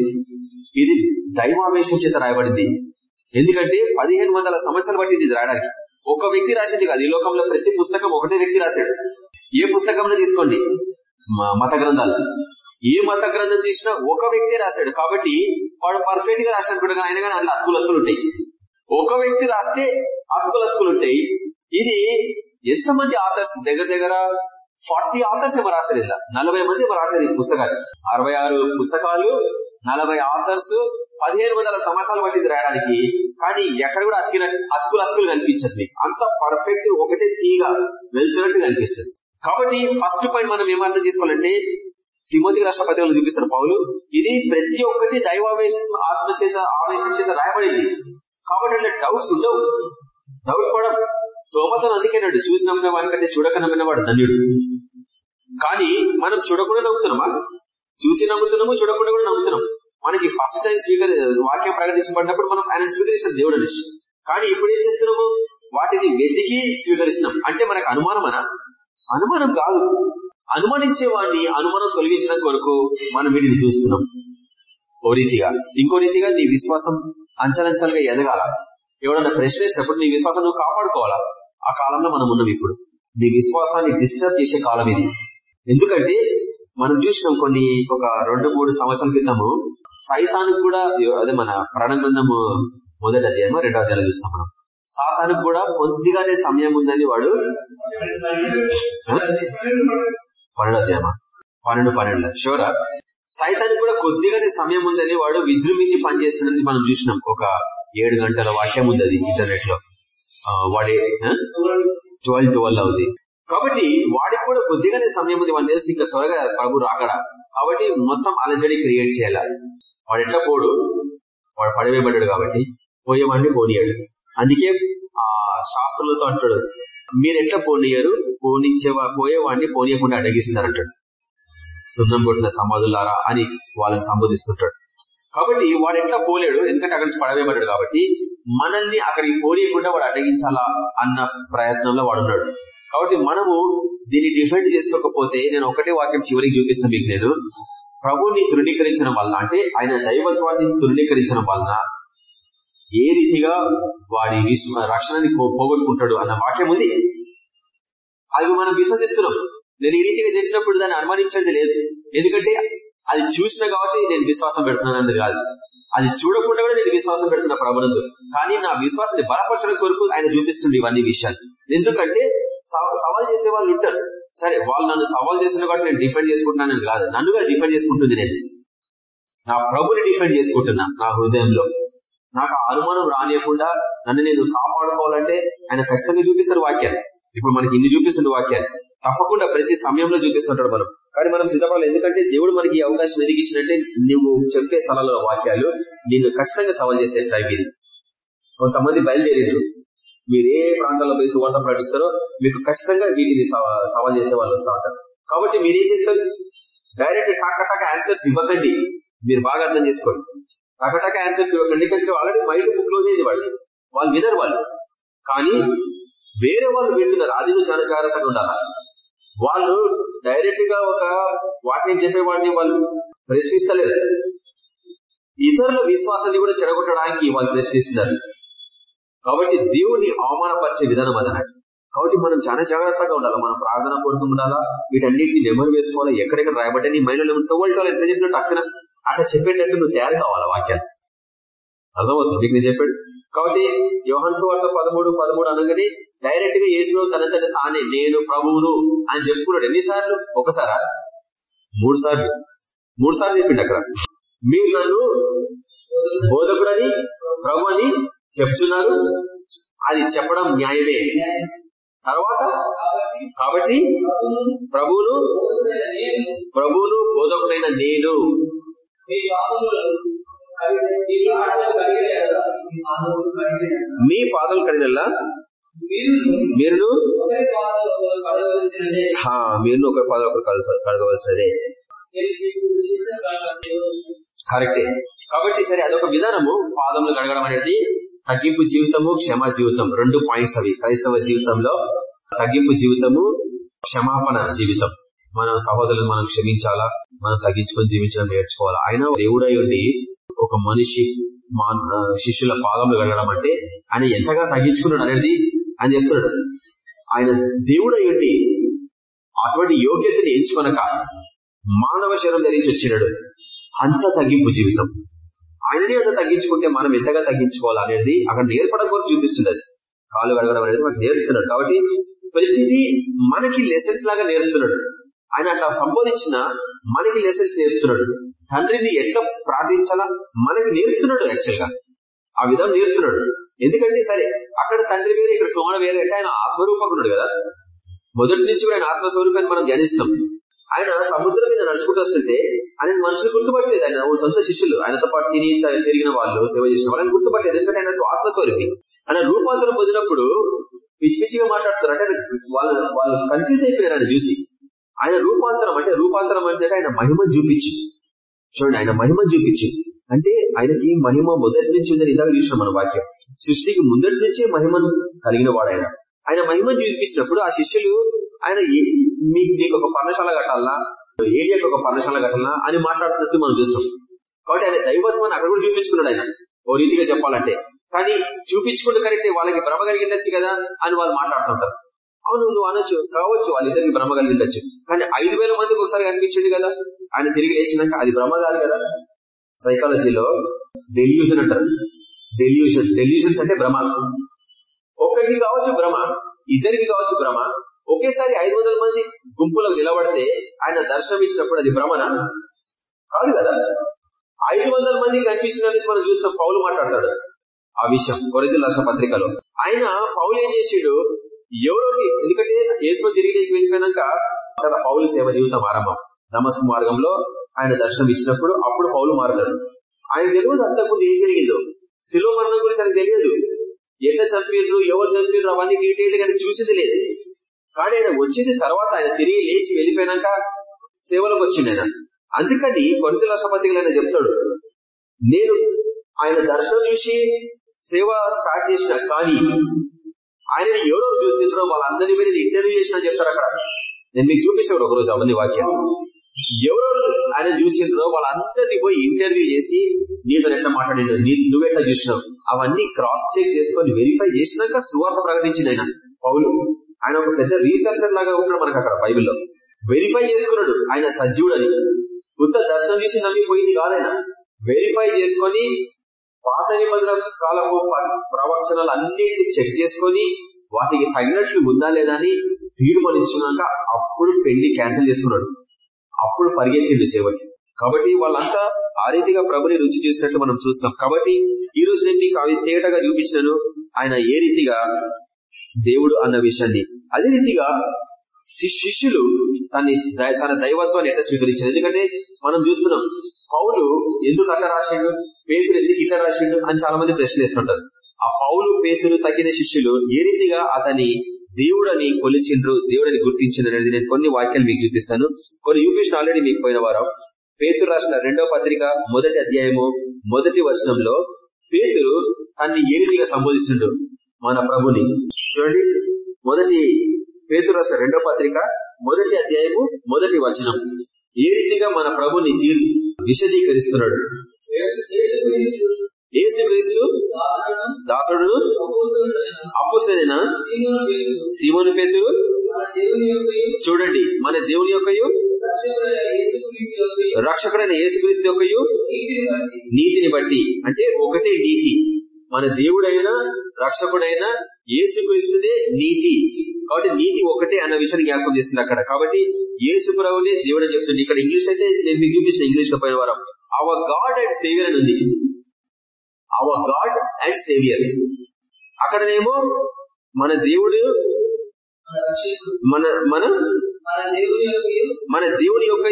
ఇది దైవావేశం చేత రాయబడింది. ఎందుకంటే పదిహేను వందల సంవత్సరాలు పట్టింది ఇది రాయడానికి. ఒక వ్యక్తి రాసింది కాదు. ఈ లోకంలో ప్రతి పుస్తకం ఒకటే వ్యక్తి రాశాడు. ఏ పుస్తకంలో తీసుకోండి? మత గ్రంథాలు. ఏ మత గ్రంథం తీసినా ఒక వ్యక్తి రాశాడు. కాబట్టి వాడు పర్ఫెక్ట్గా రాశాడు కూడా ఆయన కానీ అందులో అతుకులు అతుకులు ఉంటాయి. ఒక వ్యక్తి రాస్తే అతుకులు అతుకులు ఉంటాయి. ఇది ఎంతమంది ఆథర్స్ దగ్గర దగ్గర ఫార్టీ ఆథర్స్ ఏమో రాశారు ఇలా. నలభై మంది ఏమో రాశారు ఈ పుస్తకాలు. అరవై ఆరు పుస్తకాలు నలభై ఆథర్స్ పదిహేను వందల సంవత్సరాలు పట్టింది రాయడానికి. కానీ ఎక్కడ కూడా అతికిన అతుకులు అతుకులు కనిపించదు అంత పర్ఫెక్ట్ ఒకటే తీగ వెళ్తున్నట్టు కనిపిస్తుంది కాబట్టి ఫస్ట్ పాయింట్ మనం ఏమర్థం తీసుకోవాలంటే తిమోతికి రాష్ట్ర పత్రికలు చూపిస్తారు పౌలు ఇది ప్రతి ఒక్కటి దైవావేశం ఆత్మ చేత ఆవేశం చేత రాయబడింది. కాబట్టి అంటే డౌట్స్ ఉండవు. డౌట్ కూడా తోమతను అందుకేనాడు చూసి నమ్మిన వాడికంటే చూడక నమ్మిన వాడు ధన్యుడు. కానీ మనం చూడకుండా నమ్ముతున్నామా? చూసి నమ్ముతున్నాము చూడకుండా కూడా నమ్ముతున్నాం. మనకి ఫస్ట్ టైం స్వీకరి వాక్యం ప్రకటించబడినప్పుడు మనం ఆయన స్వీకరించిన దేవుడు అనేసి కానీ ఇప్పుడు ఏం చేస్తున్నాము? వాటిని వెతికి స్వీకరిస్తున్నాం. అంటే మనకు అనుమానమనా అనుమానం కాదు. అనుమానించే వాడిని అనుమానం తొలగించడం కొరకు మనం వీటిని చూస్తున్నాం. ఓ రీతిగా. ఇంకో రీతిగా నీ విశ్వాసం అంచలంచలుగా ఎదగాల. ఎవడన్నా ప్రశ్న వేసినప్పుడు నీ విశ్వాసం నువ్వు కాపాడుకోవాలా? ఆ కాలంలో మనం ఉన్నాం ఇప్పుడు. నీ విశ్వాసాన్ని డిస్టర్బ్ చేసే కాలం ఇది. ఎందుకంటే మనం చూసినాం కొన్ని ఒక రెండు మూడు సంవత్సరాల క్రితము సైతానికి కూడా అదే మన ప్రాణ గ్రంథము మొదటి అధ్యాయమో రెండో అధ్యాయంలో చూస్తాం మనం. సాతానికి కూడా కొద్దిగానే సమయం ఉందని వాడు పన్నెండు అధ్యాయమా పన్నెండు పన్నెండు షోరా? సైతానికి కూడా కొద్దిగానే సమయం ఉందని వాడు విజృంభించి పనిచేస్తున్నది మనం చూసినాం. ఒక ఏడు గంటల వాక్యం ఉంది అది ఇంటర్నెట్లో వాడే ట్వెల్వ్ ట్వెల్వ్ అవుతుంది కాబట్టి వాడికి కూడా కొద్దిగానే సమయం ఉంది. వాడిని తెలిసి ఇంకా త్వరగా ప్రభు రాకడా? కాబట్టి మొత్తం అలజడి క్రియేట్ చేయాలి? వాడు ఎట్లా పోడు? వాడు పడవేయబడ్డాడు కాబట్టి పోయేవాడిని పోనీయాడు. అందుకే ఆ శాస్త్రులతో అంటాడు మీరు ఎట్లా పోనీయరు? పోనించే పోయేవాడిని పోనీయకుండా అంటాడు సున్నం కొట్టిన సమాధులారా అని వాళ్ళని సంబోధిస్తుంటాడు. కాబట్టి వాడు ఎట్లా పోలేడు? ఎందుకంటే అక్కడి నుంచి పడవేయబడ్డాడు కాబట్టి మనల్ని అక్కడికి పోనీయకుండా వాడు అడగించాలా అన్న ప్రయత్నంలో వాడు ఉన్నాడు. కాబట్టి మనము దీన్ని డిఫెండ్ చేసుకోకపోతే నేను ఒకటే వాక్యం చివరికి చూపిస్తాను మీకు నేను. ప్రభుని తృణీకరించడం వలన అంటే ఆయన దైవత్వాన్ని తృణీకరించడం వలన ఏ రీతిగా వాడి విశ్వ రక్షణని పోగొట్టుకుంటాడు అన్న వాక్యం ఉంది. అవి మనం విశ్వసిస్తున్నాం. నేను ఈ రీతిగా చెప్పినప్పుడు దాన్ని అనుమానించండి లేదు. ఎందుకంటే అది చూసిన కాబట్టి నేను విశ్వాసం పెడుతున్నాను కాదు. అది చూడకుండా కూడా నేను విశ్వాసం పెడుతున్నా ప్రభునందు. కానీ నా విశ్వాసాన్ని బలపరచడం కొరకు ఆయన చూపిస్తుంది ఇవన్నీ విషయాలు. ఎందుకంటే సవాల్ చేసే వాళ్ళు ఉంటారు. సరే వాళ్ళు నన్ను సవాల్ చేసిన కాబట్టి నేను డిఫెండ్ చేసుకుంటున్నాను కాదు. నన్నుగా డిఫెండ్ చేసుకుంటుంది నేను. నా ప్రభుని డిఫెండ్ చేసుకుంటున్నా నా హృదయంలో. నాకు అనుమానం రానియకుండా నన్ను నేను కాపాడుకోవాలంటే ఆయన ఖచ్చితంగా చూపిస్తారు వాక్యాలు ఇప్పుడు మనకి ఇన్ని చూపిస్తుంది వాక్యాలు తప్పకుండా ప్రతి సమయంలో చూపిస్తుంటాడు మనం. కానీ మనం సిద్ధపడాలి. ఎందుకంటే దేవుడు మనకి ఈ అవకాశం ఎదిగించినట్టే నువ్వు చెప్పే స్థలాల్లో వాక్యాలు నిన్ను ఖచ్చితంగా సవాల్ చేసే టైం ఇది. కొంతమంది బయలుదేరిండ్రు మీరు ఏ ప్రాంతాల్లో పోయి సువార్త ప్రకటిస్తారో మీకు ఖచ్చితంగా వీటిని సవాల్ చేసే వాళ్ళు వస్తూ ఉంటారు. కాబట్టి మీరు ఏం చేస్తారు? డైరెక్ట్ టాక టాక ఆన్సర్స్ ఇవ్వకండి. మీరు బాగా అర్థం చేసుకోండి. టాక టాక ఆన్సర్స్ ఇవ్వకండి ఎందుకంటే ఆల్రెడీ మైండ్ క్లోజ్ అయ్యింది వాళ్ళు. వాళ్ళు వినరు వాళ్ళు. కానీ వేరే వాళ్ళు వింటున్నారు. అది నువ్వు చాలా జాగ్రత్తగా ఉండాలి. వాళ్ళు డైరెక్ట్గా ఒక వాటిని చెప్పే వాటిని వాళ్ళు ప్రశ్నిస్తలేరు. ఇతరుల విశ్వాసాన్ని కూడా చెడగొట్టడానికి వాళ్ళు ప్రశ్నిస్తున్నారు. కాబట్టి దేవుని అవమానపరిచే విధానం అదనట్టు కాబట్టి మనం చాలా జాగ్రత్తగా ఉండాలి. మనం ప్రార్థన పూర్వకం ఉండాలా? వీటన్నిటిని నెమరు వేసుకోవాలి? ఎక్కడెక్కడ రాయబడ్డా నీ మైండ్లో టోవల్ ఎంత చెప్పినట్టు అక్కడ అట్లా చెప్పేటట్టు నువ్వు తయారు కావాలి వాక్యాలు? అర్థమవుతుంది? నీకు నేను చెప్పాడు కాబట్టి యోహన్స్ వార్త పదమూడు పదమూడు అనగానే డైరెక్ట్గా యేసు తనంతట తానే నేను ప్రభువును అని చెప్పుకున్నాడు. ఎన్నిసార్లు? ఒకసారా? మూడు సార్లు మూడు సార్లు చెప్పిండు అక్కడ. మీరు నన్ను బోధకుడని ప్రభు అని చెప్తున్నారు అది చెప్పడం న్యాయమే. తర్వాత? కాబట్టి ప్రభువును ప్రభువును బోధకుడైన నేను మీ పాదం కడినల్లా మీరు మీరు ఒక పాదం ఒకరు కడగవలసినదే. కరెక్టే. కాబట్టి సరే అదొక విధానము పాదములు కడగడం అనేది తగ్గింపు జీవితము క్షమా జీవితం. రెండు పాయింట్స్ అవి. క్రైస్తవ జీవితంలో తగ్గింపు జీవితము క్షమాపణ జీవితం. మన సహోదరులను మనం క్షమించాలా? మనం తగ్గించుకొని జీవించడం నేర్చుకోవాలా? ఆయన దేవుడై ఉండి ఒక మనిషి శిష్యుల పాదంలో వెళ్ళడం అంటే ఆయన ఎంతగా తగ్గించుకున్నాడు అనేది ఆయన చెప్తున్నాడు. ఆయన దేవుడై ఉండి అటువంటి యోగ్యతని ఎంచుకొనక మానవ శరం ధరించి వచ్చినాడు. అంత తగ్గింపు జీవితం. ఆయననే అంత తగ్గించుకుంటే మనం ఎంతగా తగ్గించుకోవాలి అనేది అక్కడ నేర్పడం కూడా చూపిస్తున్నది. కాలు కడగడం అనేది మనకు నేర్పుతున్నాడు. కాబట్టి ప్రతిదీ మనకి లెసన్స్ లాగా నేర్పుతున్నాడు. ఆయన అట్లా సంబోధించిన మనకి లెసన్స్ నేర్పుతున్నాడు. తండ్రిని ఎట్లా ప్రార్థించాలా? మనకి నేర్పుతున్నాడు యాక్చువల్గా. ఆ విధం నేర్పుతున్నాడు. ఎందుకంటే సరే అక్కడ తండ్రి వేరే ఇక్కడ కుమారుడు వేరే అంటే ఆయన ఆత్మరూపకున్నాడు కదా. మొదటి నుంచి కూడా ఆయన ఆత్మస్వరూపాన్ని మనం ధ్యానిస్తాం. ఆయన సముద్రం మీద నడుచుకుంటూ వస్తుంటే ఆయన మనుషులు గుర్తుపట్టలేదు. ఆయన సొంత శిష్యులు. ఆయనతో పాటు తిని తిరిగిన వాళ్ళు సేవ చేసిన వాళ్ళు గుర్తుపట్టలేదు. ఎందుకంటే ఆయన ఆత్మస్వరూపి ఆయన రూపాంతరం పొందినప్పుడు పిచ్చి పిచ్చిగా మాట్లాడుతున్నారు. అంటే వాళ్ళు వాళ్ళు కన్ఫ్యూజ్ అయిపోయారు ఆయన చూసి. ఆయన రూపాంతరం అంటే రూపాంతరం అంటే ఆయన మహిమ చూపించి చూడండి ఆయన మహిమ చూపించి అంటే ఆయనకి మహిమ మొదటి నుంచి ఉందని ఇందాక చూసిన మన వాక్యం. సృష్టికి ముందటి నుంచే మహిమను కలిగిన వాడు ఆయన. ఆయన మహిమను చూపించినప్పుడు ఆ శిష్యులు ఆయన మీకు నీకు ఒక పర్ణశాల కట్టాలనా? ఏరియాకి ఒక పర్ణశాల కట్టాలనా? అని మాట్లాడుతున్నట్టు మనం చూస్తాం. కాబట్టి ఆయన దైవత్వాన్ని అక్కడ కూడా చూపించుకున్నాడు ఆయన. ఓ రీతిగా చెప్పాలంటే. కానీ చూపించుకుంటే కరెక్టే వాళ్ళకి భ్రమ కలిగిండొచ్చు కదా అని వాళ్ళు మాట్లాడుతుంటారు. అవును నువ్వు అనొచ్చు కావచ్చు వాళ్ళిద్దరికి భ్రమ కలిగిండొచ్చు కానీ ఐదు వేల మందికి ఒకసారి కనిపించింది కదా? ఆయన తిరిగి లేచినాక అది భ్రమ కాదు కదా? సైకాలజీలో డెల్యూషన్ అంటారు. డెల్యూషన్ డెల్యూషన్స్ అంటే భ్రమ ఒక్కరికి కావచ్చు భ్రమ ఇద్దరికి కావచ్చు భ్రమ ఒకేసారి ఐదు మంది గుంపులకు నిలబడితే ఆయన దర్శనం ఇచ్చినప్పుడు అది భ్రమణ కాదు కదా. ఐదు వందల మంది కనిపించిన మనం చూసిన పౌలు మాట్లాడతాడు. ఆ విషయం కొరది రాష్ట్ర పత్రికలో. ఆయన పౌలు ఏం చేసాడు? ఎవరికి ఎందుకంటే యేసు తిరిగి లేచి వెళ్ళిపోయినాక తన పౌలు సేవ జీవితం ఆరంభం. నమస్క మార్గంలో ఆయన దర్శనం ఇచ్చినప్పుడు అప్పుడు పౌలు మారతాడు. ఆయన తెలియదు అంతకుముందు ఏం జరిగిందో. శిలో మరణం గురించి ఆయన తెలియదు. ఎట్లా చంపిర్రు ఎవరు చంపిర్రు అవన్నీ డీటెయిల్గా చూసేది లేదు. కానీ ఆయన వచ్చిన తర్వాత ఆయన తిరిగి లేచి వెళ్ళిపోయినాక సేవలకు వచ్చింది ఆయన. అందుకని కొరత రాష్ట్రపతిగా ఆయన చెప్తాడు నేను ఆయన దర్శనం చూసి సేవ స్టార్ట్ చేసిన కానీ ఆయన ఎవరో చూస్తున్నారో వాళ్ళందరి మీద ఇంటర్వ్యూ చేసిన చెప్తారు అక్కడ. నేను మీకు చూపిస్తాను ఒకరోజు అవన్నీ వాక్యం. ఎవరెవరు ఆయన చూసినారో వాళ్ళందరినీ పోయి ఇంటర్వ్యూ చేసి నీతో ఎట్లా మాట్లాడిన నువ్వెట్లా చూసినావు? అవన్నీ క్రాస్ చెక్ చేసుకొని వెరిఫై చేసినాక సువార్త ప్రకటించింది ఆయన. పౌలు. ఆయన ఒక పెద్ద రీసెర్చర్ లాగా ఉన్నాడు మనకు అక్కడ బైబిల్లో. వెరిఫై చేసుకున్నాడు ఆయన సజీవుడని. ఉత్త దర్శనం చేసి నమ్మిపోయింది కాదైనా వెరిఫై చేసుకొని పాత నిబంధన కాలపు ప్రవచనాలు అన్నింటినీ చెక్ చేసుకొని వాటికి తగినట్లు ఉందా లేదా అని తీర్మానించినాక అప్పుడు పెళ్ళి క్యాన్సిల్ చేసుకున్నాడు. అప్పుడు పరిగెత్తిండు సేవకి కాబట్టి వాళ్ళంతా ఆ రీతిగా ప్రభుని రుచి చూసినట్లు మనం చూస్తున్నాం. కాబట్టి ఈ రోజు నేను మీకు అవి తేటగా చూపించినాను. ఆయన ఏ రీతిగా దేవుడు అన్న విషయాన్ని. అదే రీతిగా శిష్యులు తన తన దైవత్వాన్ని ఎట్లా స్వీకరించారు? ఎందుకంటే మనం చూస్తున్నాం పౌలు ఎందుకు అట్లా రాసిండు? పేతులు ఎందుకు ఇట్లా రాసిండు అని చాలా మంది ప్రశ్నిస్తుంటారు. ఆ పౌలు పేతులు తగిన శిష్యులు ఏ రీతిగా అతని దేవుడని కొలిచిండ్రు దేవుడని గుర్తించిండ్రు అనేది నేను కొన్ని వాక్యాలు మీకు చూపిస్తాను. కొన్ని యూపీషన్ ఆల్రెడీ మీకు పోయిన వారం. పేతురు రాసిన రెండవ పత్రిక మొదటి అధ్యాయము మొదటి వచనంలో పేతురు తన్ని ఏ రీతిగా సంబోధిస్తుండ్రు మన ప్రభుని. చూడండి మొదటి పేతురు రాసిన రెండవ పత్రిక మొదటి అధ్యాయము మొదటి వచనం. ఏ రీతిగా మన ప్రభుని తీరు విశదీకరిస్తున్నాడు. ఏసుక్రీస్తు దాసుడు? అప్పుసైన సీమోని పేతురు? చూడండి మన దేవుని యొక్కయు? రక్షకుడైన యేసుక్రీస్తు యొక్కయు? నీతిని బట్టి. అంటే ఒకటే నీతి. మన దేవుడైన రక్షకుడైన యేసుక్రీస్తుదే నీతి. కాబట్టి నీతి ఒకటే అన్న విషయాన్ని జ్ఞాపకం చేస్తుంది అక్కడ. కాబట్టి యేసు ప్రభునే దేవుడు చెప్తుంది ఇక్కడ ఇంగ్లీష్ అయితే నేను మీకు చూపించిన ఇంగ్లీష్లో పోయిన వారం. అవర్ గాడ్ అండ్ సేవియర్ అని ఉంది. అవర్ గాడ్ అండ్ సేవియర్ అక్కడనేమో మన దేవుడు మన మన మన దేవుని యొక్క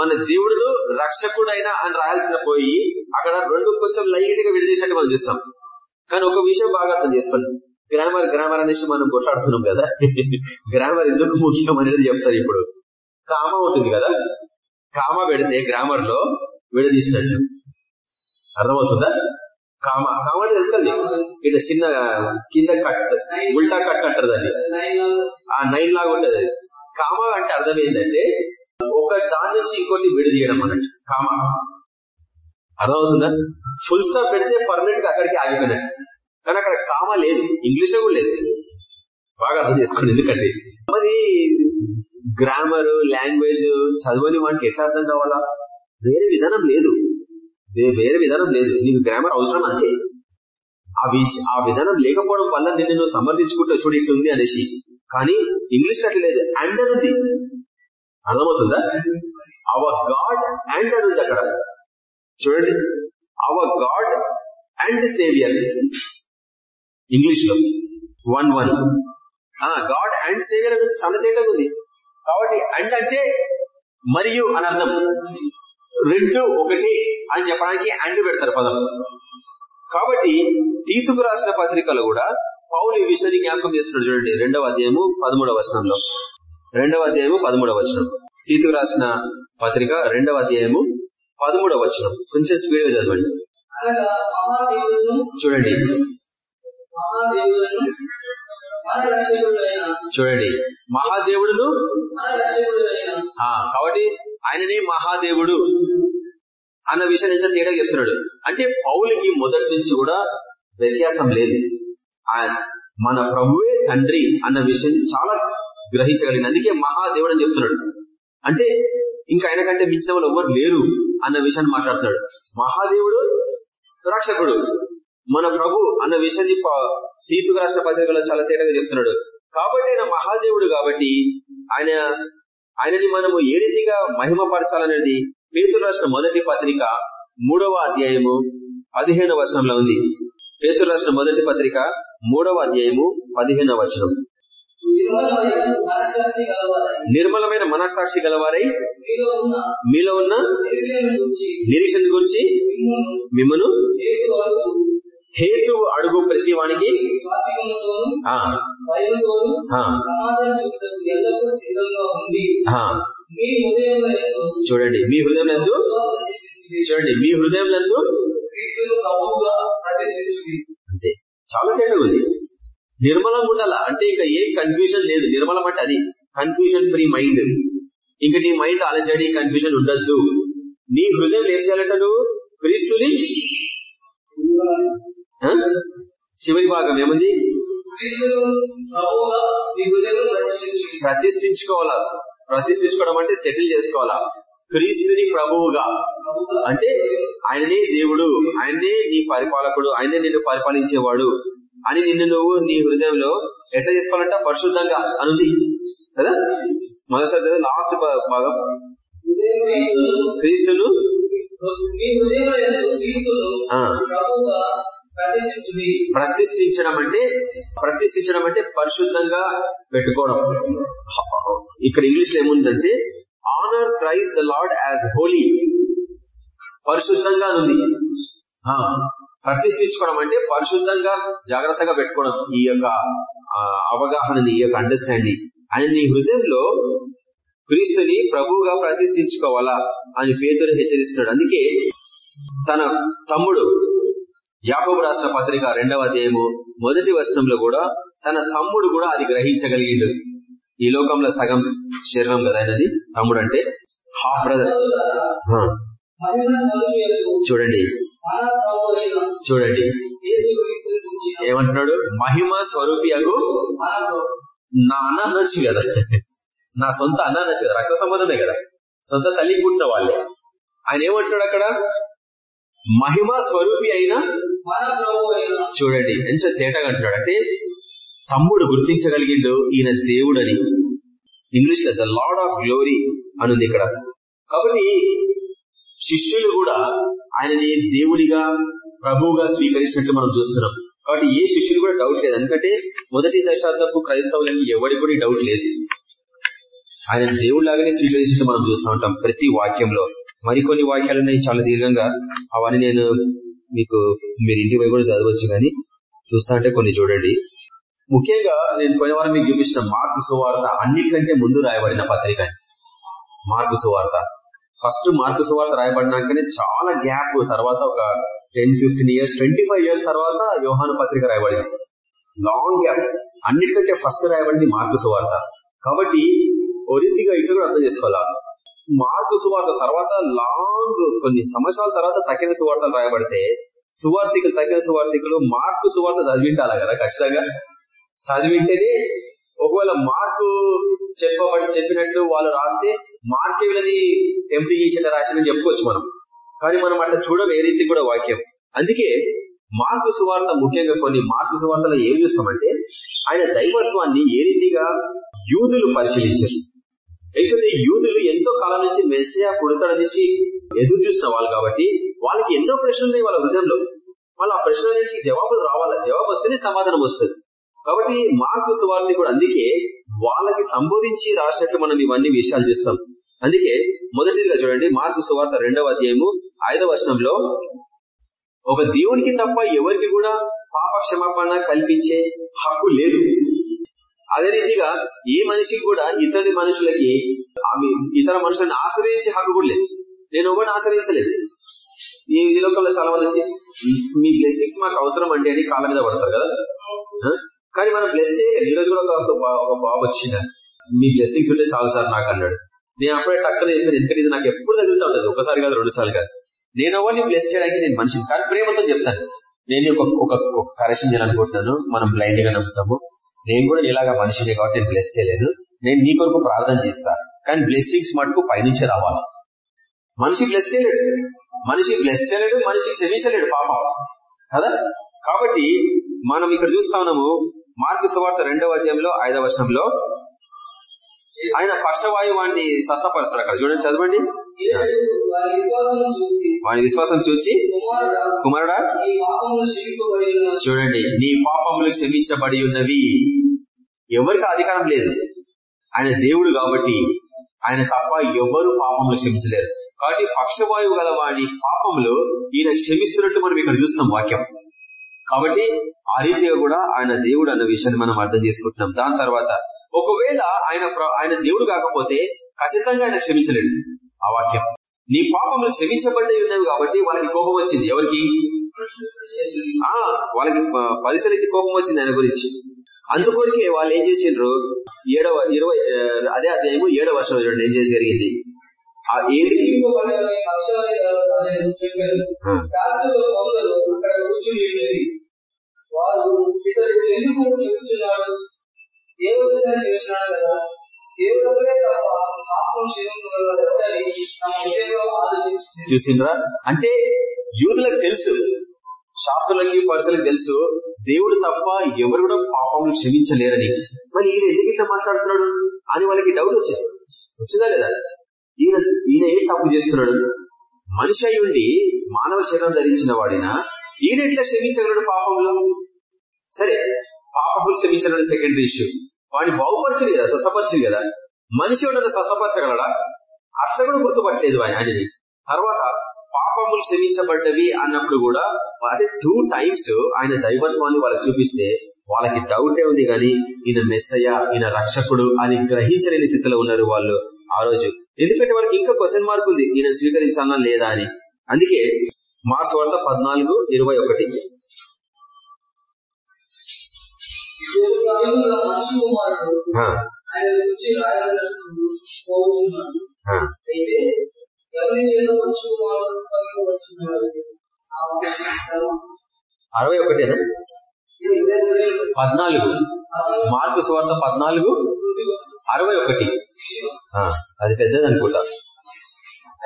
మన దేవుడు రక్షకుడైన అని రాయాల్సిన పోయి అక్కడ రెండు కొంచెం లైట్గా విడదీసినట్టు మనం చూస్తాం. కానీ ఒక విషయం బాగా అర్థం చేసుకోండి గ్రామర్ గ్రామర్ అనేసి మనం కొట్లాడుతున్నాం కదా. గ్రామర్ ఎందుకు ముఖ్యం అనేది చెప్తారు ఇప్పుడు. కామ ఉంటుంది కదా. కామ పెడితే గ్రామర్లో విడదీసినట్టు. అర్థమవుతుందా? కామ. కామ అంటే తెలుసు కదా ఇట్లా చిన్న కింద కట్ ఉల్టా కట్ అంటారు దాన్ని. ఆ నైన్ లాగా ఉంటుంది అది. కామ అంటే అర్థం ఏంటంటే ఒక దాని నుంచి ఇంకోటి విడదీయడం అన్నట్టు. కామ. అర్థమవుతుందా? ఫుల్ స్టాప్ పెడితే పర్మనెంట్గా అక్కడికి ఆగిపోయినట్టు. కానీ అక్కడ కామ లేదు. ఇంగ్లీష్లో కూడా లేదు. బాగా అర్థం చేసుకోండి ఎందుకంటే. మరి గ్రామర్ లాంగ్వేజ్ చదవని వాటికి ఎట్లా అర్థం కావాలా? వేరే విధానం లేదు. వేరే విధానం లేదు. నీకు గ్రామర్ అవసరం అంతే. ఆ ఆ విధానం లేకపోవడం వల్ల నిన్ను నువ్వు సమర్థించుకుంటూ చూడు ఇట్లుంది అనేసి. కానీ ఇంగ్లీష్ అట్లా లేదు. అండ్ ఉంది. అర్థమవుతుందా? అవర్ గాడ్ అండ్ అని ఉంది అక్కడ. చూడండి. అవర్ గాడ్ అండ్ సేవియర్ ఇంగ్లీష్లో. One one God and saviour అనేది చాలా తేటగా ఉంది. కాబట్టి అండ్ అంటే మరియు అని అర్థం. రెండు ఒకటి అని చెప్పడానికి అండ్ పెడతారు పదం. కాబట్టి తీతుకు రాసిన పత్రికలు కూడా పౌలు ఈ విషయాన్ని జ్ఞాపకం చేస్తున్నాడు చూడండి. రెండవ అధ్యాయము పదమూడవ వచనంలో. రెండవ అధ్యాయము పదమూడవ వచనం. తీతుకు రాసిన పత్రిక రెండవ అధ్యాయము పదమూడవ వచనం. కొంచెం స్పీడ్ చదవండి. చూడండి. చూడండి. మహాదేవుడును? కాబట్టి ఆయననే మహాదేవుడు అన్న విషయాన్ని ఎంత తేడా చెప్తున్నాడు. అంటే పౌలికి మొదటి నుంచి కూడా వ్యత్యాసం లేదు. మన ప్రభువే తండ్రి అన్న విషయం చాలా గ్రహించగలిగింది అందుకే మహాదేవుడు అని చెప్తున్నాడు. అంటే ఇంకా ఆయన కంటే మించిన వాళ్ళు ఎవరు లేరు అన్న విషయాన్ని మాట్లాడుతున్నాడు. మహాదేవుడు రక్షకుడు. మన ప్రభు అన్న విషయాన్ని తీతుకు రాసిన పత్రికలో చాలా తేటగా చెప్తున్నాడు. కాబట్టి ఆయన మహాదేవుడు కాబట్టి ఆయన ఆయనని మనము ఏ రీతిగా మహిమపరచాలనేది పేతురు రాసిన మొదటి పత్రిక మూడవ అధ్యాయము పదిహేను వచనంలో ఉంది. పేతురు రాసిన మొదటి పత్రిక మూడవ అధ్యాయము పదిహేనవ వచనం. నిర్మలమైన మనస్సాక్షి గలవారై మీలో ఉన్న నిరీక్షణ గురించి మిమ్మను హేతు అడుగు ప్రతి వానికి చూడండి మీ హృదయం నందు చూడండి మీ హృదయం నందు అంతే. చాలా తేడా ఉంది. నిర్మలం ఉండాలా? అంటే ఇక ఏ కన్ఫ్యూజన్ లేదు. నిర్మలం అంటే అది. కన్ఫ్యూజన్ ఫ్రీ మైండ్ ఇంకా నీ మైండ్ అలజడి కన్ఫ్యూజన్ ఉండద్దు. నీ హృదయం ఏం చేయాలంట నువ్వు? క్రీస్తుని చివరి భాగం ఏముంది? ప్రతిష్ఠించుకోవాలా? ప్రతిష్ఠించుకోవడం అంటే సెటిల్ చేసుకోవాలా? క్రీస్తుని ప్రభువుగా. అంటే ఆయననే దేవుడు ఆయనే నీ పరిపాలకుడు ఆయనే నిన్ను పరిపాలించేవాడు అని నిన్ను నువ్వు నీ హృదయంలో ఎట్లా చేసుకోవాలంట? పరిశుద్ధంగా అనుంది. కదా? మొదటిసారి లాస్ట్ భాగం. క్రీస్తును ప్రతిష్ఠించడం. అంటే ప్రతిష్ఠించడం అంటే పరిశుద్ధంగా పెట్టుకోవడం. ఇక్కడ ఇంగ్లీష్లో ఏముందంటే honour praise the Lord as holy పరిశుద్ధంగా ఉంది. ఆ, ప్రతిష్ఠించుకోవడం అంటే పరిశుద్ధంగా జాగ్రత్తగా పెట్టుకోవడం. ఈ యొక్క అవగాహనని ఈ యొక్క అండర్స్టాండింగ్ ఆయన నీ హృదయంలో క్రీస్తుని ప్రభువుగా ప్రతిష్ఠించుకోవాలా అని పేదలు హెచ్చరిస్తున్నాడు. అందుకే తన తమ్ముడు యాకోబు రాష్ట్ర పత్రిక రెండవ అధ్యాయము మొదటి వర్షంలో కూడా తన తమ్ముడు కూడా అది గ్రహించగలిగిండు. ఈ లోకంలో సగం శరీరం కదా ఆయనది? తమ్ముడు అంటే హాఫ్ బ్రదర్ చూడండి. చూడండి. ఏమంటున్నాడు? మహిమ మన ప్రభు నా అన్న అనొచ్చు కదా. నా సొంత అన్న అనొచ్చు కదా. రక్త సంబంధమే కదా. సొంత తల్లి పుట్టిన వాళ్ళే. ఆయన ఏమంటున్నాడు అక్కడ? మహిమ స్వరూపి అయిన చూడండి ఎంత తేటగా అంటున్నాడు. అంటే తమ్ముడు గుర్తించగలిగిండు ఈయన దేవుడని. ఇంగ్లీష్లో ద లార్డ్ ఆఫ్ గ్లోరీ అనుంది ఇక్కడ. కాబట్టి శిష్యులు కూడా ఆయనని దేవుడిగా ప్రభువుగా స్వీకరించినట్టు మనం చూస్తున్నాం. కాబట్టి ఏ శిష్యులు కూడా డౌట్ లేదు. ఎందుకంటే మొదటి దశాబ్దపు క్రైస్తవులకి ఎవరికి కూడా డౌట్ లేదు. ఆయన దేవుడిలాగానే స్వీకరించినట్టు మనం చూస్తూ ఉంటాం ప్రతి వాక్యంలో. మరికొన్ని వాక్యాలు ఉన్నాయి చాలా దీర్ఘంగా. అవన్నీ నేను మీకు మీరు ఇంటి పోయి కూడా చదవచ్చు కానీ చూస్తా అంటే కొన్ని చూడండి. ముఖ్యంగా నేను పోయిన వారం మీకు చూపించిన మార్పు సువార్త అన్నిటికంటే ముందు రాయబడిన పత్రిక మార్పు సువార్త. ఫస్ట్ మార్పు సువార్త రాయబడినాకనే చాలా గ్యాప్ తర్వాత ఒక ten fifteen years twenty five years తర్వాత యోహాను పత్రిక రాయబడింది. లాంగ్ గ్యాప్ అన్నిటికంటే ఫస్ట్ రాయబడింది మార్పు సువార్త. కాబట్టి ఓ రీతిగా ఇట్లా కూడా అర్థం చేసుకోవాలా? మార్కు సువార్త తర్వాత లాంగ్ కొన్ని సంవత్సరాల తర్వాత తగిన సువార్తలు రాయబడితే సువార్థికులు తగిన సువార్థికులు మార్కు సువార్త చదివింటాలా కదా? ఖచ్చితంగా. చదివింటేనే ఒకవేళ మార్కు చెప్పబడి చెప్పినట్లు వాళ్ళు రాస్తే మార్కే వీళ్ళని ఎంపీ చేసిన రాసిన చెప్పుకోవచ్చు మనం. కానీ మనం అట్లా చూడం ఏ రీతి కూడా వాక్యం. అందుకే మార్కు సువార్త ముఖ్యంగా కొన్ని మార్కు సువార్తలు ఏం చూస్తామంటే ఆయన దైవత్వాన్ని ఏ రీతిగా యూదులు పరిశీలించారు. ఎందుకంటే యూదులు ఎంతో కాలం నుంచి మెస్సియా పుడతాడనేసి ఎదురు చూసిన వాళ్ళు కాబట్టి వాళ్ళకి ఎన్నో ప్రశ్నలు ఉన్నాయి వాళ్ళ హృదయంలో. వాళ్ళ ఆ ప్రశ్నలన్నింటికి జవాబులు రావాలా? జవాబు వస్తేనే సమాధానం వస్తుంది. కాబట్టి మార్పు సువార్ని కూడా అందుకే వాళ్ళకి సంబోధించి రాసినట్లు మనం ఇవన్నీ విషయాలు చేస్తాం. అందుకే మొదటిదిగా చూడండి మార్పు సువార్త రెండవ అధ్యాయము ఐదవ వర్షంలో ఒక దేవునికి తప్ప ఎవరికి కూడా పాప క్షమాపణ కల్పించే హక్కు లేదు. అదే రీతిగా ఏ మనిషికి కూడా ఇతడి మనుషులకి ఆమె ఇతర మనుషులను ఆశ్రయించే హక్కు కూడా లేదు. నేను ఒకటి ఆశ్రయించలేదు? ఈ విధిలోకంలో చాలా మంది వచ్చి మీ బ్లెస్సింగ్స్ మాకు అవసరం అండి అని కాళ్ళ మీద పడతారు కదా? ఆ? కానీ మనం బ్లెస్ చేయలేదు ఈ రోజు కూడా ఒక- ఒక బా- బాబు వచ్చింది. మీ బ్లెస్సింగ్స్ ఉంటే చాలు సార్ నాకు అన్నాడు. నేను అప్పుడే టక్కన చెప్పాను ఎందుకంటే ఇది నాకు ఎప్పుడు తగులుతా ఉంటుంది? ఒకసారి కాదు రెండు సార్లు కాదు. నేను ఎవరిని బ్లెస్ చేయడానికి నేను మనిషిని కానీ ప్రేమతో చెప్తాను. నేను ఒక ఒక కరెక్షన్ చేయాలనుకుంటున్నాను. మనం బ్లైండ్గా నమ్ముతాము నేను కూడా ఇలాగా మనిషిని కాబట్టి నేను బ్లెస్ చేయలేను. నేను నీ కొరకు ప్రార్థన చేస్తా. కానీ బ్లెస్సింగ్స్ మటుకు పైనుంచే రావాలి. మనిషి బ్లెస్ చేయలేడు. మనిషి బ్లెస్ చేయలేడు. మనిషి క్షమించలేడు. పాపం కదా? కాబట్టి మనం ఇక్కడ చూస్తా ఉన్నాము. మార్పు సువార్త రెండవ అధ్యాయంలో ఐదవ వర్షంలో ఆయన పక్షవాయువాన్ని స్వస్థపరుస్తాడు అక్కడ. చూడండి చదవండి. వారి విశ్వాసం వాని విశ్వాసం చూచి కుమారుడా చూడండి నీ పాపములు క్షమించబడి ఉన్నవి. ఎవరికి అధికారం లేదు. ఆయన దేవుడు కాబట్టి ఆయన తప్ప ఎవరు పాపములు క్షమించలేరు. కాబట్టి పక్షవాయువు గల వాడి పాపములు ఈయన క్షమిస్తున్నట్లు మనం ఇక్కడ చూస్తున్నాం వాక్యం. కాబట్టి ఆ రీతిగా కూడా ఆయన దేవుడు అన్న విషయాన్ని మనం అర్థం చేసుకుంటున్నాం. దాని తర్వాత ఒకవేళ ఆయన ఆయన దేవుడు కాకపోతే ఖచ్చితంగా ఆయన క్షమించలేడు. ఆ వాక్యం. నీ పాపములు క్షమించబడి ఉన్నవి కాబట్టి వాళ్ళకి కోపం వచ్చింది. ఎవరికి? ఆ వాళ్ళకి పరిసరికి కోపం వచ్చింది ఆయన గురించి. అందుకొరికే వాళ్ళు ఏం చేసిండ్రు? ఏడవ ఇరవై అదే అధ్యాయము ఏడవ వర్షం చూడండి ఏం చేసి జరిగింది? ఆ ఏది? వారు ఇతడు ఎందుకు చెబుతున్నాడు దేవుడు చేస్తున్నాడు కదా? చూసిండ్రా? అంటే యూదులకు తెలుసు శాస్త్రులకి పరిసలకు తెలుసు దేవుడు తప్ప ఎవరు కూడా పాపములు క్షమించలేరని. మరి ఈయన ఎందుకు ఇట్లా మాట్లాడుతున్నాడు? అని వాళ్ళకి డౌట్ వచ్చింది వచ్చిందా లేదా? ఈయన ఈయన ఏం తప్పు చేస్తున్నాడు? మనిషి అయి ఉండి మానవ శరీరం ధరించిన వాడినా ఈయన ఎట్లా క్షమించగలడు పాపములు? సరే పాపములు క్షమించడం సెకండరీ ఇష్యూ వాడిని బాగుపరచలేదు కదా స్వస్థపరచలేదు కదా? మనిషి ఎవడన్నా స్వస్థపరచగలడా? అట్లా కూడా గుర్తుపట్టలేదు ఆయనని తర్వాత పాపములు క్షమించబడ్డవి అన్నప్పుడు కూడా అంటే టూ టైమ్స్ ఆయన దైవత్వాన్ని వాళ్ళకి చూపిస్తే వాళ్ళకి డౌటే ఉంది కానీ ఈయన మెస్సయ్య ఈయన రక్షకుడు అని గ్రహించలేని స్థితిలో ఉన్నారు వాళ్ళు ఆ రోజు. ఎందుకంటే వాళ్ళకి ఇంకా క్వశ్చన్ మార్క్ ఉంది ఈయన స్వీకరించాలా లేదా అని. అందుకే మార్క్స్ వార్త పద్నాలుగు ఇరవై ఒకటి. అరవై ఒకటేనా? పద్నాలుగు. మార్పు మార్కు స్వార్థ పద్నాలుగు. అరవై ఒకటి. అది పెద్దది అనుకుంటా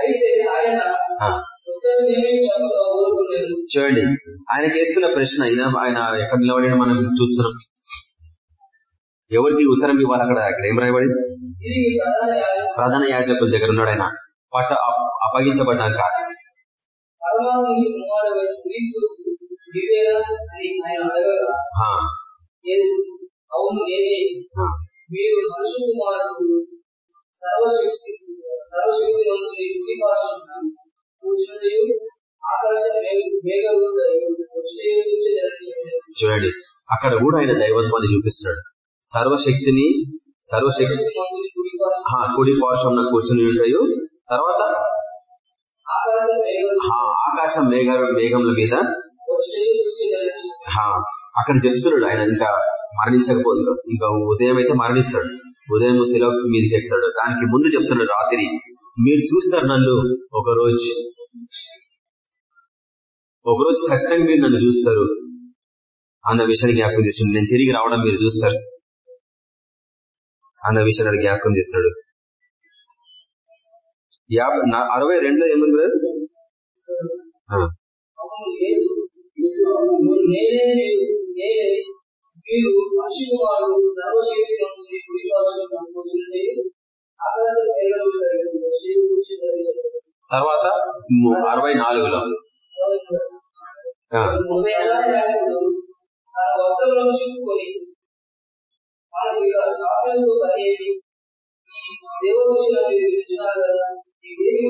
ఆయన చూడండి. ఆయనకి వేస్తున్న ప్రశ్న ఆయన ఎక్కడ నిలబడి మనం చూస్తున్నాం. ఎవరికి ఉత్తరం ఇవ్వాలి అక్కడ? అక్కడ ఏం రాయబడింది? తిరిగి ప్రధాన యాజకుల దగ్గర ఉన్నాడు ఆయన. పట్ట అప్- అప్పగించబడ్డాక. ఆయన మీరు మనుషు కుమారుడు సర్వశక్తి సర్వశక్తివంతుని కుడి పార్శ్వన కూర్చుని ఆకాశ చూడండి అక్కడ కూడా ఆయన దైవత్వాన్ని చూపిస్తాడు. సర్వశక్తిని సర్వశక్తి కుడి పార్శ్వ కూర్చుని ఉంటాయో తర్వాత ఆకాశం మేఘ మేఘముల మీద అక్కడ చెప్తున్నాడు ఆయన ఇంకా మరణించకపోదు ఇంకా ఉదయం అయితే మరణిస్తాడు. ఉదయం శిల మీదకి ఎత్తాడు దానికి ముందు చెప్తున్నాడు రాత్రి మీరు చూస్తారు నన్ను ఒకరోజు. ఒకరోజు ఖచ్చితంగా మీరు నన్ను చూస్తారు. అన్న విషయాన్ని జ్ఞాపకం చేస్తున్నాడు. నేను తిరిగి రావడం మీరు చూస్తారు. అన్న విషయాన్ని జ్ఞాపకం చేస్తున్నాడు. యాభై నా- అరవై రెండులో ఏముంది బ్రదర్? నేనే మీరు తర్వాత అరవై నాలుగులో. కదా ఈ దేవి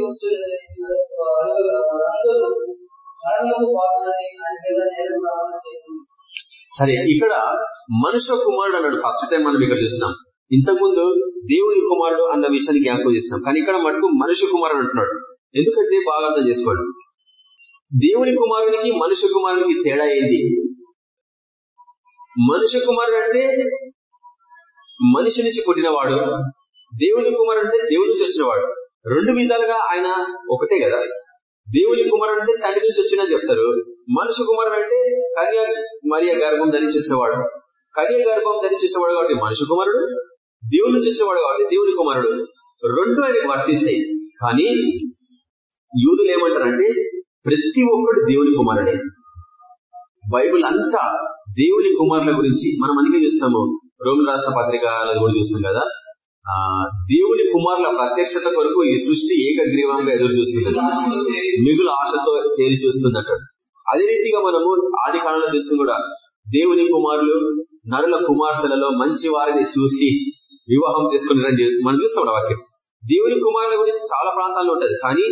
చేసింది సరే ఇక్కడ మనుష్య కుమారుడు అన్నాడు. ఫస్ట్ టైం మనం ఇక్కడ చూస్తున్నాం. ఇంతకుముందు దేవుని కుమారుడు అన్న విషయాన్ని జ్ఞాపకం చేస్తున్నాం కానీ ఇక్కడ మటుకు మనిషి కుమారుడు అంటున్నాడు. ఎందుకంటే బాగా అర్థం చేసుకోండి. దేవుని కుమారునికి మనుష్య కుమారునికి తేడా ఏంది మనుష్య కుమారుడు అంటే మనిషి నుంచి పుట్టినవాడు దేవుని కుమారుడు అంటే దేవుని నుంచి వచ్చినవాడు. రెండు విధాలుగా ఆయన ఒకటే కదా. దేవుని కుమారుడు అంటే తండ్రి నుంచి వచ్చిన చెప్తారు. మనుషు కుమారుడు అంటే కన్యా మరియ గర్భం ధరించి వచ్చినవాడు. కన్య గర్భం ధరించి కాబట్టి మనుషు కుమారుడు దేవుడు నుంచి కాబట్టి దేవుని కుమారుడు. రెండు ఆయనకు వర్తిస్తాయి కానీ యూదులు ఏమంటారంటే ప్రతి ఒక్కడు దేవుని కుమారుడే. బైబుల్ అంతా దేవుని కుమారుల గురించి మనం అందుకే చూస్తాము. రోమిల రాష్ట్ర పత్రికల కూడా చూస్తాం కదా. ఆ దేవుని కుమారుల ప్రత్యక్షత కొరకు ఈ సృష్టి ఏకగ్రీవంగా ఎదురు చూస్తుంది మిగులు ఆశతో తేలి చూస్తున్నట్టు అదే రీతిగా మనము ఆది కాలంలో చూస్తూ కూడా. దేవుని కుమారులు నరుల కుమార్తెలలో మంచి వారిని చూసి వివాహం చేసుకుంటారని మనం చూస్తాం వాక్యం. దేవుని కుమారుల గురించి చాలా ప్రాంతాల్లో ఉంటది. కానీ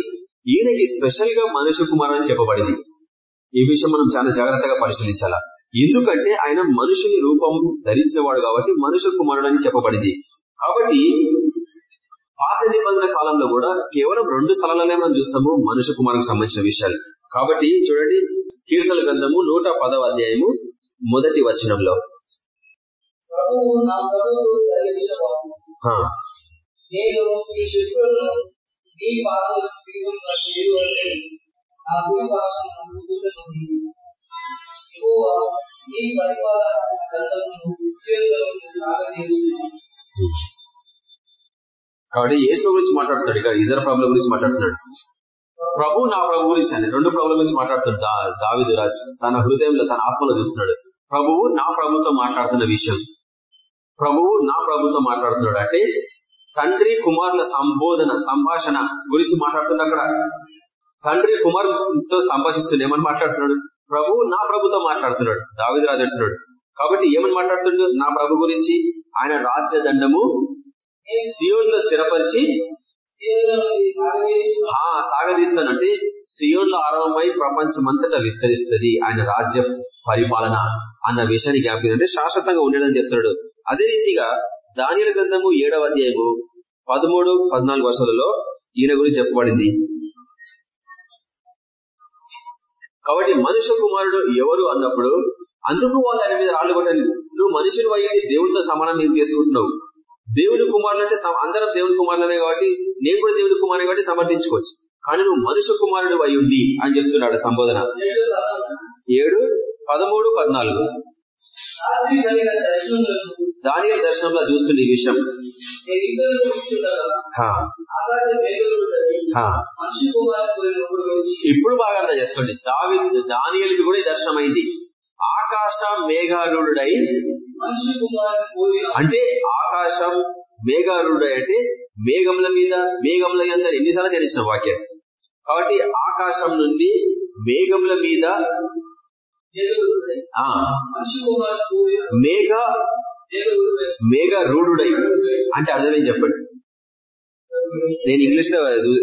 ఈయనకి స్పెషల్గా మనుష్య కుమారుడు అని చెప్పబడింది. ఈ విషయం మనం చాలా జాగ్రత్తగా పరిశీలించాలా? ఎందుకంటే ఆయన మనుషుని రూపం ధరించేవాడు కాబట్టి మనుష్య కుమారుడు అని చెప్పబడింది. కాబట్టి పాత నిబంధన కాలంలో కూడా కేవలం రెండు స్థలాలనే మనం చూస్తాము మనుష్య కుమారుకు సంబంధించిన విషయాలు. కాబట్టి చూడండి కీర్తన గ్రంథము నూట పదవ అధ్యాయము మొదటి వచనంలో. నేను ఈ శత్రువులను నీ చేయవలసి కూర్చుని పరిపాలన. కాబట్టి గురించి మాట్లాడుతున్నాడు ఇక్కడ ఇతర ప్రభుల గురించి మాట్లాడుతున్నాడు. ప్రభు నా ప్రభు గురించి అని రెండు ప్రభుల గురించి మాట్లాడుతున్నాడు దావీదు రాజు. తన హృదయంలో తన ఆత్మలో చూస్తున్నాడు. ప్రభువు నా ప్రభుతో మాట్లాడుతున్న విషయం. ప్రభువు నా ప్రభుతో మాట్లాడుతున్నాడు. అంటే తండ్రి కుమారుల సంబోధన సంభాషణ గురించి మాట్లాడుతున్నాడు అక్కడ. తండ్రి కుమారుతో సంభాషిస్తున్నాడు ఏమని మాట్లాడుతున్నాడు? ప్రభువు నా ప్రభుతో మాట్లాడుతున్నాడు. దావిదరాజు అంటున్నాడు. కాబట్టి ఏమని మాట్లాడుతున్నాడు? నా ప్రభు గురించి ఆయన రాజ్య దండము సియోన్లో స్థిరపరిచి జీవనంలోకి సాగదీస్తూ ఆ సాగదీస్తానంటే ఆరంభమై ప్రపంచమంతటా విస్తరిస్తుంది ఆయన రాజ్య పరిపాలన అన్న విషయాన్ని జ్ఞాపకం అంటే శాశ్వతంగా ఉండేదని చెప్తున్నాడు. అదే రీతిగా దానిల గ్రంథము ఏడవ అధ్యాయము పదమూడు పద్నాలుగు వర్షాలలో ఈయన గురించి చెప్పబడింది. కాబట్టి మనుష్య కుమారుడు ఎవరు అన్నప్పుడు అందుకు వాళ్ళు ఆయన మీద రాళ్ళు కొట్టని నువ్వు మనుషులు అయ్యి దేవుడితో సమానం నీకు చేసుకుంటున్నావు. దేవుని కుమారులు అంటే అందరం దేవుని కుమారులమే కాబట్టి నేను కూడా దేవుని కుమారుని కాబట్టి సమర్థించుకోవచ్చు. కానీ నువ్వు మనుష్య కుమారుడు అయ్యుండి అని చెప్తున్నాడు సంబోధన. ఏడు పదమూడు పద్నాలుగు. రాత్రి కలిగిన దర్శనములను దాని దర్శనంలో చూస్తుంది ఈ విషయం. ఇప్పుడు బాగా అర్థం చేసుకోండి. దావి దానియలకి కూడా ఈ దర్శనం అయింది. ఆకాశ మేఘారుడై అంటే ఆకాశం మేఘారుడై అంటే మేఘముల మీద మేఘముల అందరు ఎన్నిసార్లు తెలిసిన వాక్యం. కాబట్టి ఆకాశం నుండి మేఘముల మీద మేఘ మేఘ రూఢుడై అంటే అర్థమేం చెప్పండి? నేను ఇంగ్లీష్లో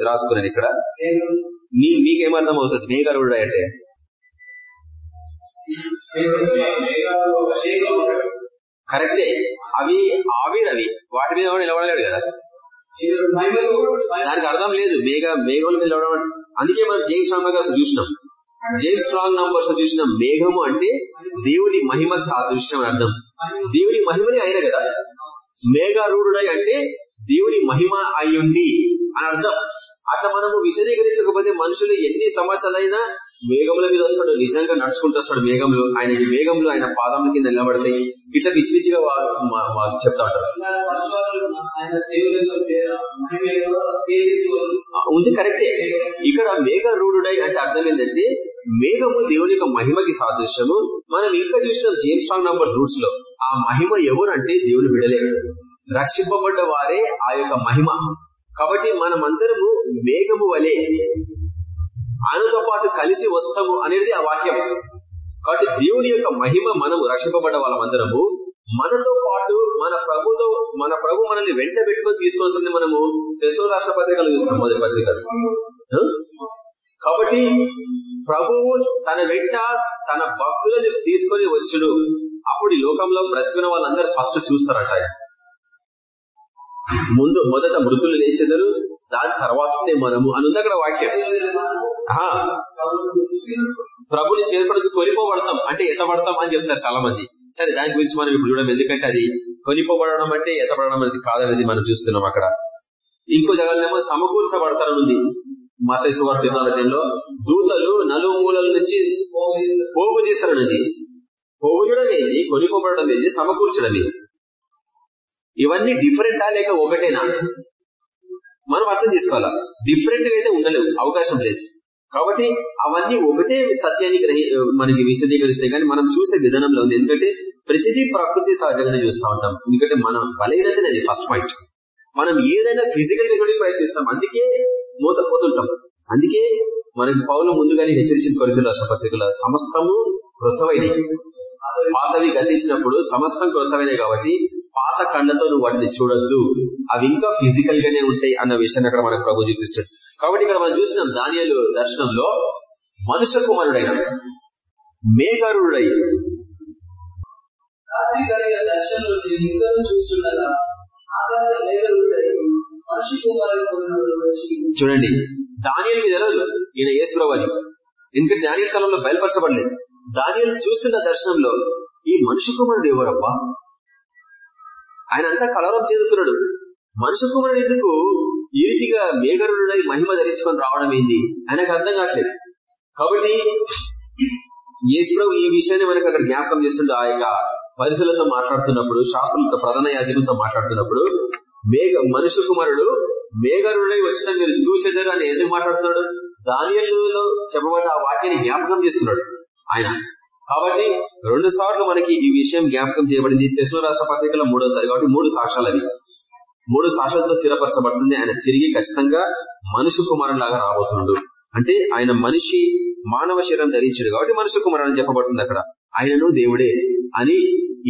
రాసుకున్నాను ఇక్కడ. మీ మీకేమర్థం అవుతుంది? మేఘ రూఢుడై అంటే? కరెక్టే. అవి ఆవిరవి వాటి మీద కూడా నిలబడలేడు కదా. దానికి అర్థం లేదు. మేఘ మేఘముల మీద నిలబడడం అందుకే మనం జేమ్స్ స్ట్రాంగ్ గారు చూసినాం. జేమ్స్ స్ట్రాంగ్ నంబర్స్ చూసిన. మేఘము అంటే దేవుని మహిమ సాదృశ్యం అని అర్థం. దేవుని మహిమని ఆయన కదా. మేఘారూఢుడై అంటే దేవుని మహిమ అయ్యుండి అని అర్థం. అట్లా మనము విశదీకరించకపోతే మనుషులు ఎన్ని సంవత్సరాలైనా మేఘముల మీద వస్తాడు నిజంగా నడుచుకుంటూ వస్తాడు మేఘంలో. ఆయనకి మేఘంలో ఆయన పాదముల కింద నిలబడతాయి ఇట్లా పిచ్చిపిచ్చిగా పిచ్చిగా చెప్తా ఉంటారు. ఉంది కరెక్టే. ఇక్కడ మేఘ రూఢుడై అంటే అర్థం ఏంటంటే మేఘము దేవుని యొక్క మహిమకి సాదృశ్యము. మనం ఇంకా చూసిన జేమ్స్ స్ట్రాంగ్ నంబర్ రూట్స్లో ఆ మహిమ ఎవరంటే దేవుని విడలే రక్షింపబడ్డ వారే ఆ యొక్క మహిమ. కాబట్టి మనమందరము మేఘము వలె ఆయనతో పాటు కలిసి వస్తాము అనేది ఆ వాక్యం. కాబట్టి దేవుని యొక్క మహిమ మనము రక్షింపబడ్డ వాళ్ళమందరము మనతో పాటు మన ప్రభుతో మన ప్రభు మనల్ని వెంట పెట్టుకొని తీసుకొస్తుంది మనము దశో రాష్ట్ర పత్రికలు చూస్తాం మొదటి పత్రిక కాబట్టి ప్రభువు తన వెంట తన భక్తులను తీసుకొని వచ్చుడు అప్పుడు ఈ లోకంలో బ్రతికిన వాళ్ళందరూ ఫస్ట్ చూస్తారట. ముందు మొదట మృతులు లేచెదరు దాని తర్వాతనే మనము అని ఉంది అక్కడ వాక్యం ప్రభుని చేరుకోవడానికి కొనిపోబడతాం. అంటే ఎత్తబడతాం అని చెప్తారు చాలా మంది సరే దాని గురించి మనం ఇప్పుడు చూడడం ఎందుకంటే అది కొనిపోబడడం అంటే ఎత్తబడడం అనేది కాదనేది మనం చూస్తున్నాం అక్కడ. ఇంకో జగన్నేమో సమకూర్చబడతారనుంది. మత సువార్తలో దూతలు నలుమూలల నుంచి పోగు చేస్తారనేది. పోగు ఏంది కొనిపోబడడం ఏంది సమకూర్చడం ఏంది ఇవన్నీ డిఫరెంటా లేక ఒకటేనా? మనం అర్థం చేసుకోవాలా? డిఫరెంట్గా అయితే ఉండలేవు అవకాశం లేదు. కాబట్టి అవన్నీ ఒకటే సత్యాన్ని గ్రహి మనకి విశదీకరిస్తాయి. కానీ మనం చూసే విధానంలో ఉంది. ఎందుకంటే ప్రతిదీ ప్రకృతి సహజంగానే చూస్తూ ఉంటాం. ఎందుకంటే మనం బలహీనతనే అది ఫస్ట్ పాయింట్ మనం ఏదైనా ఫిజికల్గా ప్రయత్నిస్తాం. అందుకే మోసపోతుంటాం. అందుకే మనకి పౌలు ముందుగానే హెచ్చరించిన కొరిత రాష్ట్ర పత్రికల సమస్తము కృతమైనవి పాతవి గతించినప్పుడు సమస్తం కృతమైనవి కాబట్టి పాత కళ్ళతో నువ్వు వాటిని చూడొద్దు. అవి ఇంకా ఫిజికల్ గానే ఉంటాయి అన్న విషయాన్ని అక్కడ మనకు ప్రభు చూపిస్తాడు. కాబట్టి ఇక్కడ మనం చూసిన దానియలు దర్శనంలో మనుష్య కుమారుడైన మేఘరుడై. చూడండి దానియలకి తెలియదు ఈయన అని ఎందుకంటే దానియల కాలంలో బయలుపరచబడలేదు. దానియలు చూస్తున్న దర్శనంలో ఈ మనిషి కుమారుడు ఎవరబ్బా? ఆయన అంతా కలవరం చెందుతున్నాడు. మనుషు కుమారుడు ఎందుకు ఈ రీతిగా మేఘరుడై మహిమ ధరించుకొని రావడం ఏంది? ఆయనకు అర్థం కావట్లేదు. కాబట్టి యేసురావు ఈ విషయాన్ని మనకు అక్కడ జ్ఞాపకం చేస్తుండే. ఆ యొక్క పరిశీలతో మాట్లాడుతున్నప్పుడు శాస్త్రులతో ప్రధాన యాజకులతో మాట్లాడుతున్నప్పుడు మేఘ మనుష్య కుమారుడు మేఘరుడై వచ్చిన మీరు చూసేదారు అని ఎందుకు మాట్లాడుతున్నాడు? దానియల్లో చెప్పబడ్డ ఆ వాక్యాన్ని జ్ఞాపకం చేస్తున్నాడు. ఆయన కాబట్టి రెండు సార్లు మనకి ఈ విషయం జ్ఞాపకం చేయబడింది. తెలుగు రాష్ట్ర పత్రికలో మూడోసారి కాబట్టి మూడు సాక్ష్యాలు అవి. మూడు సాక్ష్యాలతో స్థిరపరచబడుతుంది. ఆయన తిరిగి ఖచ్చితంగా మనుషు కుమారులాగా రాబోతున్నాడు. అంటే ఆయన మనిషి మానవ శరీరం ధరించాడు కాబట్టి మనుషు కుమారుడు అని చెప్పబడుతుంది అక్కడ. ఆయనను దేవుడే అని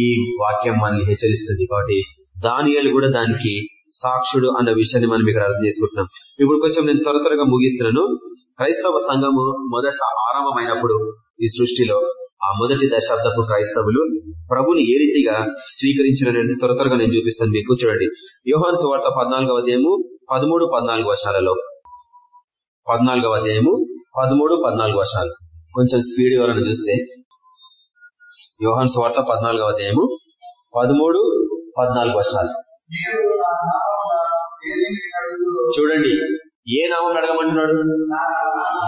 ఈ వాక్యం మనల్ని హెచ్చరిస్తుంది కాబట్టి దానియాలు కూడా దానికి సాక్షుడు అన్న విషయాన్ని మనం ఇక్కడ అర్థం చేసుకుంటున్నాం. ఇప్పుడు కొంచెం నేను త్వర త్వరగా ముగిస్తున్నాను. క్రైస్తవ సంఘము మొదట ఆరంభమైనప్పుడు ఈ సృష్టిలో ఆ మొదటి దశాబ్దపు క్రైస్తవులు ప్రభుని ఏ రీతిగా స్వీకరించిన త్వర త్వరగా నేను చూపిస్తాను మీకు. చూడండి. యోహాన్ సువార్త పద్నాలుగవ అధ్యాయము పదమూడు పద్నాలుగు వర్షాలలో పద్నాలుగవ అధ్యాయము పదమూడు పద్నాలుగు వర్షాలు కొంచెం స్పీడ్ ఎవరైనా చూస్తే. యోహాన్ సువార్త పద్నాలుగవ అధ్యాయము పదమూడు పద్నాలుగు వర్షాలు చూడండి. ఏ నామం అడగమంటున్నాడు?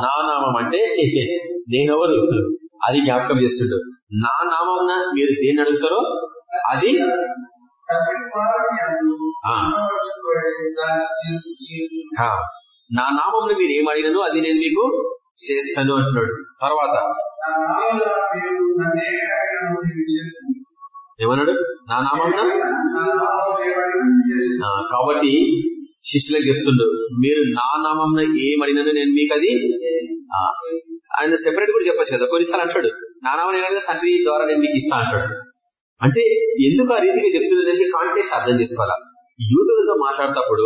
నా నామం అంటే నేనెవరు? అది జ్ఞాపకం చేస్తుండు. నా నామం మీరు దేన్ని అడుగుతారో అది ఆ. నా నామం మీరు ఏం అడిగినను అది నేను మీకు చేస్తాను అంటున్నాడు. తర్వాత ఏమన్నాడు? నా నామం కాబట్టి శిష్యులకు చెప్తుండు మీరు నా నామం ఏం నేను మీకు అది ఆయన సెపరేట్ కూడా చెప్పచ్చు కదా. కొన్నిసార్లు అంటాడు నా నామం ఏమైనా తండ్రి ద్వారా నేను మీకు ఇస్తా అంటాడు. అంటే ఎందుకు ఆ రీతిగా చెప్తున్నాడంటే కాంటెక్స్ అర్థం చేసుకోవాలా. యూతులతో మాట్లాడేటప్పుడు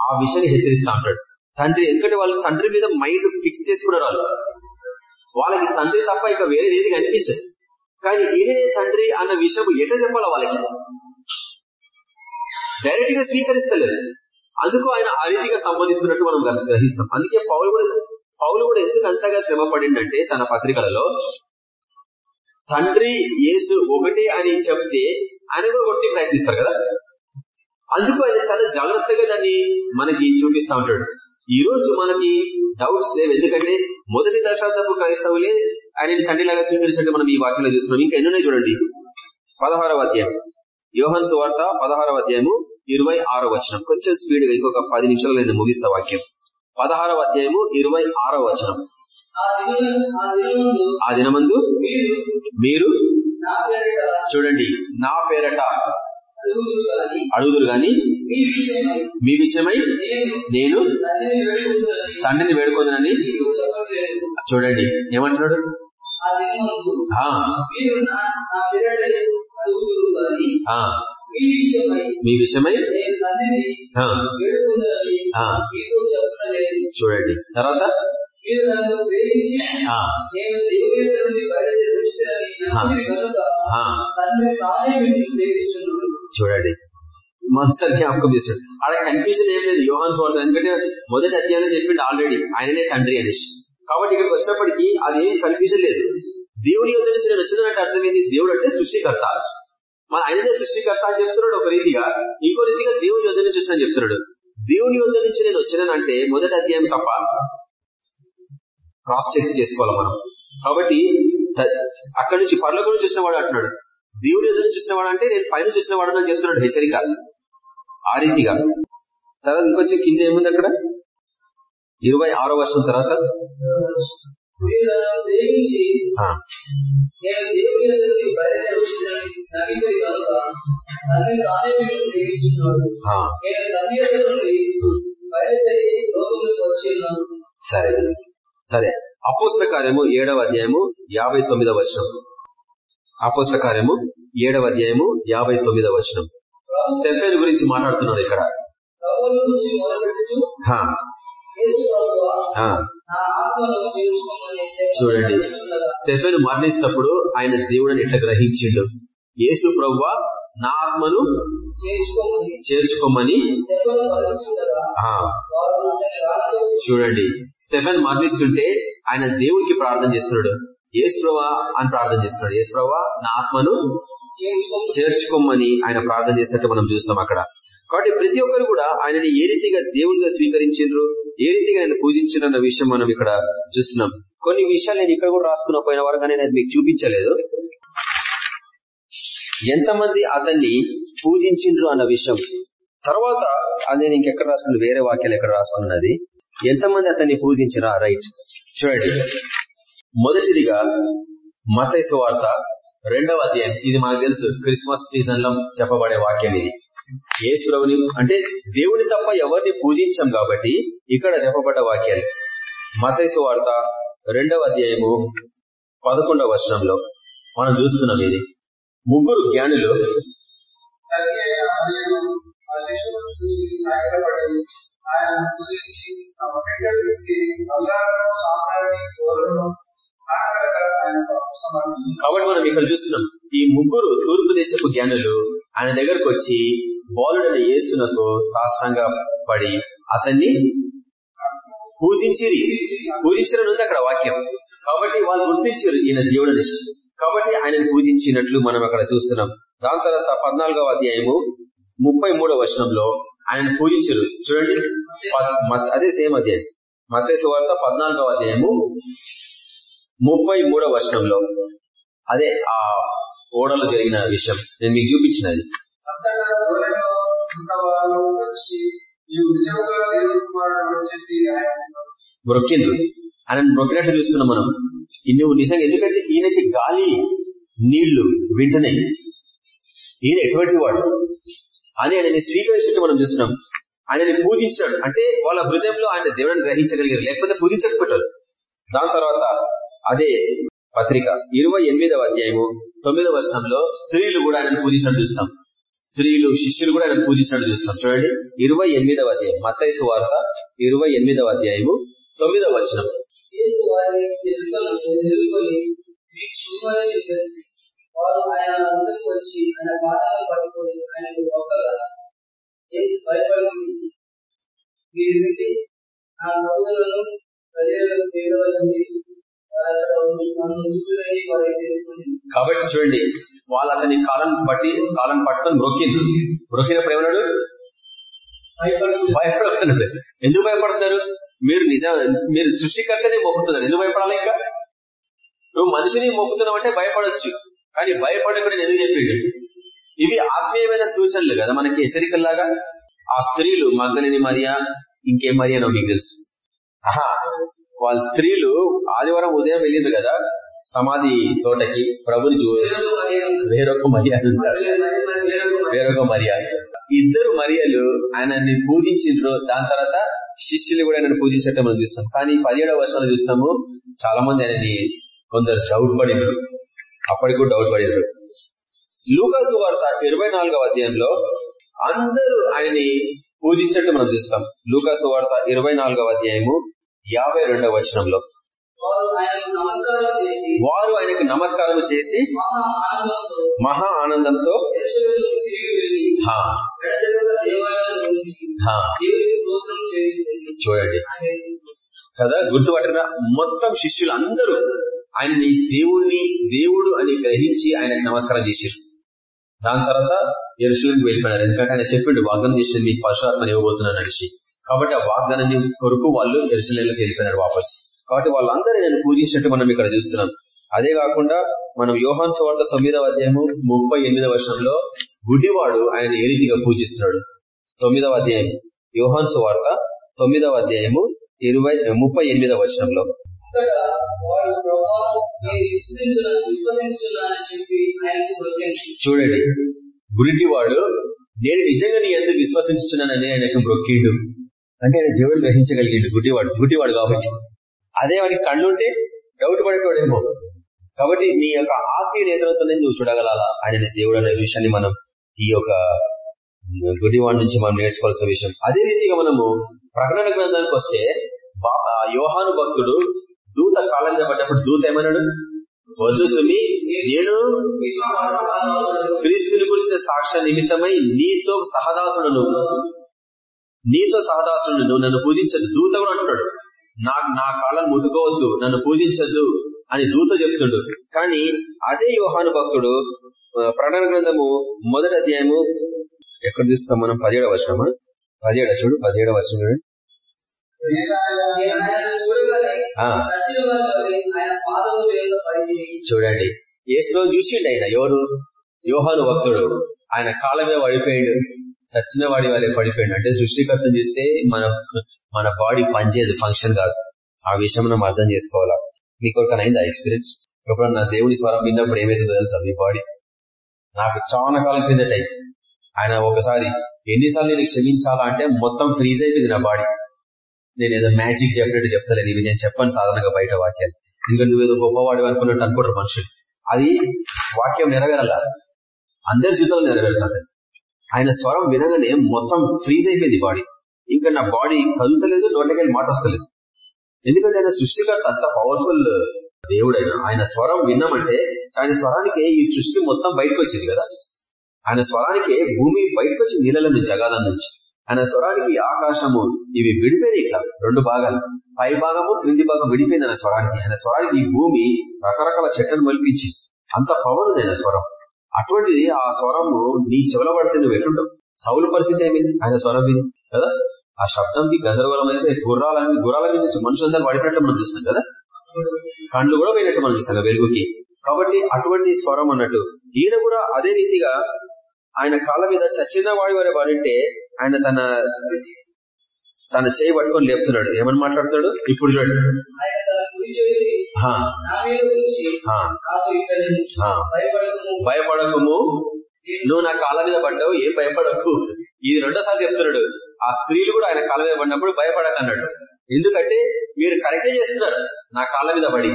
ఆ విషయాన్ని హెచ్చరిస్తా ఉంటాడు తండ్రి ఎందుకంటే వాళ్ళు తండ్రి మీద మైండ్ ఫిక్స్ చేసుకున్నారు వాళ్ళు వాళ్ళకి తండ్రి తప్ప ఇక వేరే ఏది కనిపించదు. కానీ ఈయననే తండ్రి అన్న విషయం ఎట్లా చెప్పాలా వాళ్ళకి? డైరెక్ట్గా స్వీకరిస్తలేదు. అందుకు ఆయన ఆ రీతిగా సంబంధిస్తున్నట్టు మనం గ్రహిస్తాం. అందుకే పౌలు కూడా పౌలు కూడా ఎందుకు అంతగా శ్రమ పడిందంటే తన పత్రికలలో తండ్రి యేసు ఒకటే అని చెప్తే ఆయన కూడా కొట్టి ప్రయత్నిస్తారు కదా? అందుకు ఆయన చాలా జాగ్రత్తగా దాన్ని మనకి చూపిస్తా ఉంటాడు. ఈ రోజు మనకి డౌట్స్ లేవు. ఎందుకంటే మొదటి దశాబ్దపు క్రైస్తవులే తండ్రి తండ్రిలాగా స్వీకరించండి మనం ఈ వాక్యంలో చూస్తున్నాం. ఇంకా ఎన్నున్నాయి చూడండి? పదహారవ అధ్యాయం. యోహన్ సువార్త పదహారవ అధ్యాయము ఇరవై ఆరో వచనం. కొంచెం స్పీడ్గా ఇంకొక పది నిమిషాలు నేను ముగిస్తా వాక్యం. పదహారవ అధ్యాయము ఇరవై ఆరో వచనం. ఆ దినము- ఆ దినమందు మీరు చూడండి నా పేరట అడుగుదురు గాని మీ విషయమై నేను తండ్రిని చెప్పట్లేదు చూడండి. ఏమంటున్నాడు? ఆ. మీ విషయమై చూడండి. తర్వాత? చూడండి. మనసారి జ్ఞాపకం చేస్తాడు అలా కన్ఫ్యూజన్ ఏం లేదు. యోహాన్ స్వార్థం. ఎందుకంటే మొదటి అధ్యాయంలో చెప్పిండు ఆల్రెడీ ఆయననే తండ్రి అనేసి. కాబట్టి ఇక్కడికి వచ్చినప్పటికీ అది ఏం కన్ఫ్యూజన్ లేదు. దేవుని యొద్ద నుంచి నేను వచ్చినట్టు అర్థమైంది. దేవుడు అంటే సృష్టికర్త. మన ఆయననే సృష్టికర్త అని చెప్తున్నాడు ఒక రీతిగా. ఇంకో రీతిగా దేవుని యొద్ధ నుంచి వచ్చిన చెప్తున్నాడు. దేవుని యొద్ధ నుంచి నేను వచ్చినానంటే మొదటి అధ్యాయం తప్ప క్రాస్ చెక్ చేసుకోవాలి మనం. కాబట్టి అక్కడి నుంచి పర్లోకం నుంచి వచ్చిన వాడు అంటున్నాడు. దేవుని ఎదురు నుంచి వచ్చిన వాడు అంటే నేను పైనుంచి వచ్చిన వాడు అని చెప్తున్నాడు హెచ్చరిక. ఆ రీతిగా. తర్వాత ఇంకొంచెం కింద ఏముంది అక్కడ? ఇరవై ఆరో వర్షం తర్వాత. నేను కనుక తండ్రి నేను తండ్రి నుండి బయలుదేరి లోకంలోకి వచ్చి ఉన్నాను సరే. సరే. అపోస్ల కార్యము ఏడవ అధ్యాయము యాభై తొమ్మిదవ వచనం. అపోస్ల కార్యము ఏడవ అధ్యాయము యాభై తొమ్మిదవ వచనం. స్టెఫెన్ గురించి మాట్లాడుతున్నాడు ఇక్కడ. చూడండి. స్టెఫెన్ మరణించినప్పుడు ఆయన దేవుడని ఎట్లా గ్రహించిండు? యేసు ప్రవ్వ నా ఆత్మను చేర్చుకోమని. చూడండి. స్టెఫెన్ మరణిస్తుంటే ఆయన దేవునికి ప్రార్థన చేస్తున్నాడు. యేసు ప్రభా అని ప్రార్థన చేస్తున్నాడు. యేసు ప్రభా నా ఆత్మను చేర్చుకోమని. ఆయన ప్రార్థన చేసినట్టు మనం చూస్తాం అక్కడ. కాబట్టి ప్రతి ఒక్కరు కూడా ఆయనని ఏ రీతిగా దేవునిగా స్వీకరించారు ఏ రీతిగా నేను పూజించిన విషయం మనం ఇక్కడ చూస్తున్నాం. కొన్ని విషయాలు నేను ఇక్కడ కూడా రాసుకున్న పోయిన వరకు నేను మీకు చూపించలేదు. ఎంతమంది అతన్ని పూజించిండ్రు అన్న విషయం. తర్వాత అది నేను ఇంకెక్కడ రాసుకున్నాను? వేరే వాక్యాలు ఎక్కడ రాసుకున్నది? ఎంతమంది అతన్ని పూజించరా రైట్. చూడండి. మొదటిదిగా మతైసు వార్త రెండవ అధ్యాయం. ఇది మనకు తెలుసు. క్రిస్మస్ సీజన్లో చెప్పబడే వాక్యం ఇది. యేసురవుని అంటే దేవుని తప్ప ఎవరిని పూజించాం కాబట్టి ఇక్కడ చెప్పబడ్డ వాక్యాలు. మతైసు వార్త రెండవ అధ్యాయము పదకొండవ వచనంలో మనం చూస్తున్నాం ఇది. ముగ్గురు జ్ఞానులు ఆయన పూజించి తమ పెట్టి బంగారం కాబట్టి మనం ఇక్కడ చూస్తున్నాం ఈ ముగ్గురు తూర్పు దేశపు జ్ఞానులు ఆయన దగ్గరకు వచ్చి బాలుడైన యేసునకు సాష్టంగా పడి అతన్ని పూజించిరి. పూజించడం ఉంది అక్కడ వాక్యం. కాబట్టి వాళ్ళు గుర్తించారు ఈయన దేవుడని. కాబట్టి ఆయనను పూజించినట్లు మనం అక్కడ చూస్తున్నాం. దాని తర్వాత పద్నాలుగవ అధ్యాయము ముప్పై మూడవ వచనంలో ఆయన పూజించరు. చూడండి. అదే సేమ్ అధ్యాయం. మతేసు వార్త పద్నాలుగవ అధ్యాయము ముప్పై మూడవ వచనంలో. అదే ఆ ఓడలో జరిగిన విషయం. నేను మీకు చూపించినది. అంతగా ఉన్నవారు వచ్చి నీవు దేవుని కుమారుడు అని చెప్పి ఆయన మొక్కిండ్రు ఆయన చూస్తున్నాం మనం. నువ్వు నిజంగా ఎందుకంటే ఈయనకి గాలి నీళ్ళు వింటనే. ఈయన ఎటువంటి వాడు? అని ఆయనని స్వీకరించినట్టు మనం చూస్తున్నాం. ఆయనని పూజించాడు అంటే వాళ్ళ హృదయంలో ఆయన దేవుడిని గ్రహించగలిగారు లేకపోతే పూజించకపోయారు దాని తర్వాత అదే పత్రిక ఇరవై ఎనిమిదవ అధ్యాయము తొమ్మిదవ వర్షంలో స్త్రీలు కూడా ఆయనను పూజించడం చూస్తాం. స్త్రీలు శిష్యులు కూడా ఆయన పూజించినట్టు చూస్తాం చూడండి ఇరవై ఎనిమిదవ అధ్యాయం మత్తైసు వార్త ఇరవై ఎనిమిదవ అధ్యాయము తొమ్మిదవ వచనం. వారు ఆయన అందరికి వచ్చి ఆయన పాదాలను పట్టుకొని ఆయనకు ఒక్కగా యేసు భయపడి మీరు వెళ్ళి నా సోదరులను ప్రజలను పేదవాళ్ళని కాబట్టి చూడండి వాళ్ళు అతని కాలం బట్టి కాలం పట్టుకొని మ్రొక్కిండ్రు మ్రొక్కినప్పుడు ఏమన్నాడు? భయపడి భయపడుతున్నాడు ఎందుకు భయపడుతున్నారు? మీరు నిజం మీరు సృష్టికర్తనే మొక్కుతున్నారు. ఎందుకు భయపడాలి ఇంకా? నువ్వు మనిషిని మొక్కుతున్నావు అంటే భయపడొచ్చు. కానీ భయపడకుండా ఎందుకు చెప్పిండు? ఇవి ఆత్మీయమైన సూచనలు కదా మనకి హెచ్చరికల్లాగా. ఆ స్త్రీలు మగ్గలిని మరియా ఇంకేం మరియానో మీకు తెలుసు. ఆహా వాళ్ళ స్త్రీలు ఆదివారం ఉదయం వెళ్ళింది కదా సమాధి తోటకి ప్రభుని చూ వేరొక మర్యాద వేరొక మర్యాద ఇద్దరు మర్యాలు ఆయనని పూజించిండ్రు. దాని తర్వాత శిష్యులు కూడా ఆయన పూజించట్టు మనం చూస్తాం. కానీ పదిహేడవ వర్షాలు చూస్తాము చాలా మంది ఆయనని కొందరు డౌట్ పడినారు అప్పటికి కూడా డౌట్ పడినారు లూకాసు వార్త ఇరవై అధ్యాయంలో అందరూ ఆయనని పూజించినట్టు మనం చూస్తాం. లూకాసు వార్త ఇరవై అధ్యాయము యాభై రెండవ వచనంలో. వారు ఆయనకు నమస్కారం చేసి మహా ఆనందంతో చూడండి. కదా గుర్తుపట్టిన మొత్తం శిష్యులు అందరూ ఆయన్ని దేవుణ్ణి దేవుడు అని గ్రహించి ఆయనకు నమస్కారం చేశారు. దాని తర్వాత ఎరుసలకు వెళ్ళిపోయినారు. ఎందుకంటే ఆయన చెప్పిండు వాగ్దం చేసింది మీకు పరశురాత్మని ఇవ్వబోతున్నాను అనేసి. కాబట్టి ఆ వాగ్దానాన్ని కొరకు వాళ్ళు ఎరుశలంలోకి వెళ్ళిపోయినారు వాపస్. కాబట్టి వాళ్ళందరూ నేను పూజించినట్టు మనం ఇక్కడ చూస్తున్నాం. అదే కాకుండా మనం యోహాన్ సువార్త తొమ్మిదవ అధ్యాయము ముప్పై ఎనిమిదవ వర్షంలో గుడ్డివాడు ఆయన ఏ రీతిగా పూజిస్తున్నాడు? తొమ్మిదవ అధ్యాయం. యోహాన్ సువార్త తొమ్మిదవ అధ్యాయము ఇరవై ముప్పై ఎనిమిదవ వర్షంలో చూడండి. గుడ్డివాడు నేను నిజంగా నీ ఎందుకు విశ్వసించున్నానని ఆయనకు మొక్కిండు అంటే ఆయన దేవుడు గ్రహించగలిగిండు గుడ్డివాడు గుడ్డివాడు కాబట్టి. అదే వాడికి కళ్ళుంటే డౌట్ పడిపోడేమో కాబట్టి నీ యొక్క ఆత్మీయ నేతలతోనే నువ్వు చూడగలాలా? ఆయన దేవుడు అనే విషయాన్ని మనం ఈ యొక్క గుడివాడి నుంచి మనం నేర్చుకోవాల్సిన విషయం. అదే రీతిగా మనము ప్రకటన గ్రంథానికి వస్తే ఆ యోహాను భక్తుడు దూత కాలం పడ్డప్పుడు దూత ఏమన్నాడు? వద్దు సుమి నేను క్రీస్తుని గురించిన సాక్ష్య నిమిత్తమై నీతో సహదాసుడు నీతో సహదాసుడు నువ్వు నన్ను పూజించద్దు దూత కూడా అంటున్నాడు. నా నా కాళ్ళను ముట్టుకోవద్దు నన్ను పూజించద్దు అని దూత చెప్తుండు. కానీ అదే యోహాను భక్తుడు ఆ, ప్రకటన గ్రంథము మొదటి అధ్యాయము ఎక్కడ చూస్తాం మనం? పదిహేడవ వర్షమా పదిహేడు చూడు పదిహేడవ వచ్చిన చూడండి ఆ, చూడండి. ఏసులో చూసిండు ఆయన ఎవరు? యోహాను భక్తుడు. ఆయన కాళ్ళ మీద పడిపోయాడు. చచ్చిన వాడి వల్లే పడిపోయాడు. అంటే సృష్టికర్తం చేస్తే మన మన బాడీ పనిచేయదు ఫంక్షన్ కాదు. ఆ విషయం మనం అర్థం చేసుకోవాలా? మీకు ఒక అయిందా ఎక్స్పీరియన్స్ ఎప్పుడన్నా నా దేవుడి స్వరం విన్నప్పుడు ఏమైతుందో తెలుసా మీ బాడీ నాకు చాలా కాలం క్రిందట ఆయన ఒకసారి ఎన్నిసార్లు నేను క్షమించాలా అంటే మొత్తం ఫ్రీజ్ అయిపోయింది నా బాడీ నేను ఏదో మ్యాజిక్ చెప్పినట్టు చెప్తలేను ఇవి నేను చెప్పాను సాధారణంగా బయట వాక్యాలు. ఇంకా నువ్వేదో గొప్పవాడి అనుకున్నట్టు అనుకుంటారు మనుషులు. అది వాక్యం నెరవేరాల? అందరి జీవితంలో నెరవేరుతుంది. ఆయన స్వరం వినగానే మొత్తం ఫ్రీజ్ అయిపోయింది బాడీ ఇంకా నా బాడీ కదులుతలేదు నోట్లకెళ్ళి మాట వస్తలేదు. ఎందుకంటే ఆయన సృష్టికర్త అంత పవర్ఫుల్ దేవుడైన ఆయన స్వరం విన్నామంటే ఆయన స్వరానికి ఈ సృష్టి మొత్తం బయటకు వచ్చింది కదా. ఆయన స్వరానికి భూమి బయటకు వచ్చింది నీళ్ళ నుంచి. నుంచి ఆయన స్వరానికి ఆకాశము ఇవి విడిపోయినాయి ఇట్లా రెండు భాగాలు. పై భాగము క్రింది భాగం విడిపోయింది ఆయన స్వరానికి. ఆయన స్వరానికి ఈ భూమి రకరకాల చెట్లను మలిపించింది. అంత పవన్ ఉంది ఆయన స్వరం. అటువంటిది ఆ స్వరము నీ చెవుల పడితే నువ్వు ఎట్లుంటావు సౌలు పరిస్థితి ఏమైంది? ఆయన స్వరం విని కదా? ఆ శబ్దంకి గందరగోళం అయితే గుర్రాలని గుర్రాల మీద నుంచి మనుషులందరూ పడినట్లు మనం చూస్తాం కదా? కళ్ళు కూడా పోయినట్టు మనం చూస్తాం వెలుగుకి. కాబట్టి అటువంటి స్వరం అన్నట్టు ఈయన కూడా అదే రీతిగా ఆయన కాళ్ళ మీద చచ్చిన వాడి వారి వారింటే ఆయన తన తన చేయి పట్టుకొని లేపుతున్నాడు. ఏమని మాట్లాడుతున్నాడు? ఇప్పుడు చూడండి. భయపడకము. నువ్వు నా కాళ్ళ మీద పడ్డావు ఏం భయపడకు? ఇది రెండోసారి చెప్తున్నాడు. ఆ స్త్రీలు కూడా ఆయన కాళ్ళ మీద పడినప్పుడు భయపడక అన్నాడు ఎందుకంటే మీరు కరెక్టే చేస్తున్నారు నా కాళ్ళ మీద పడి.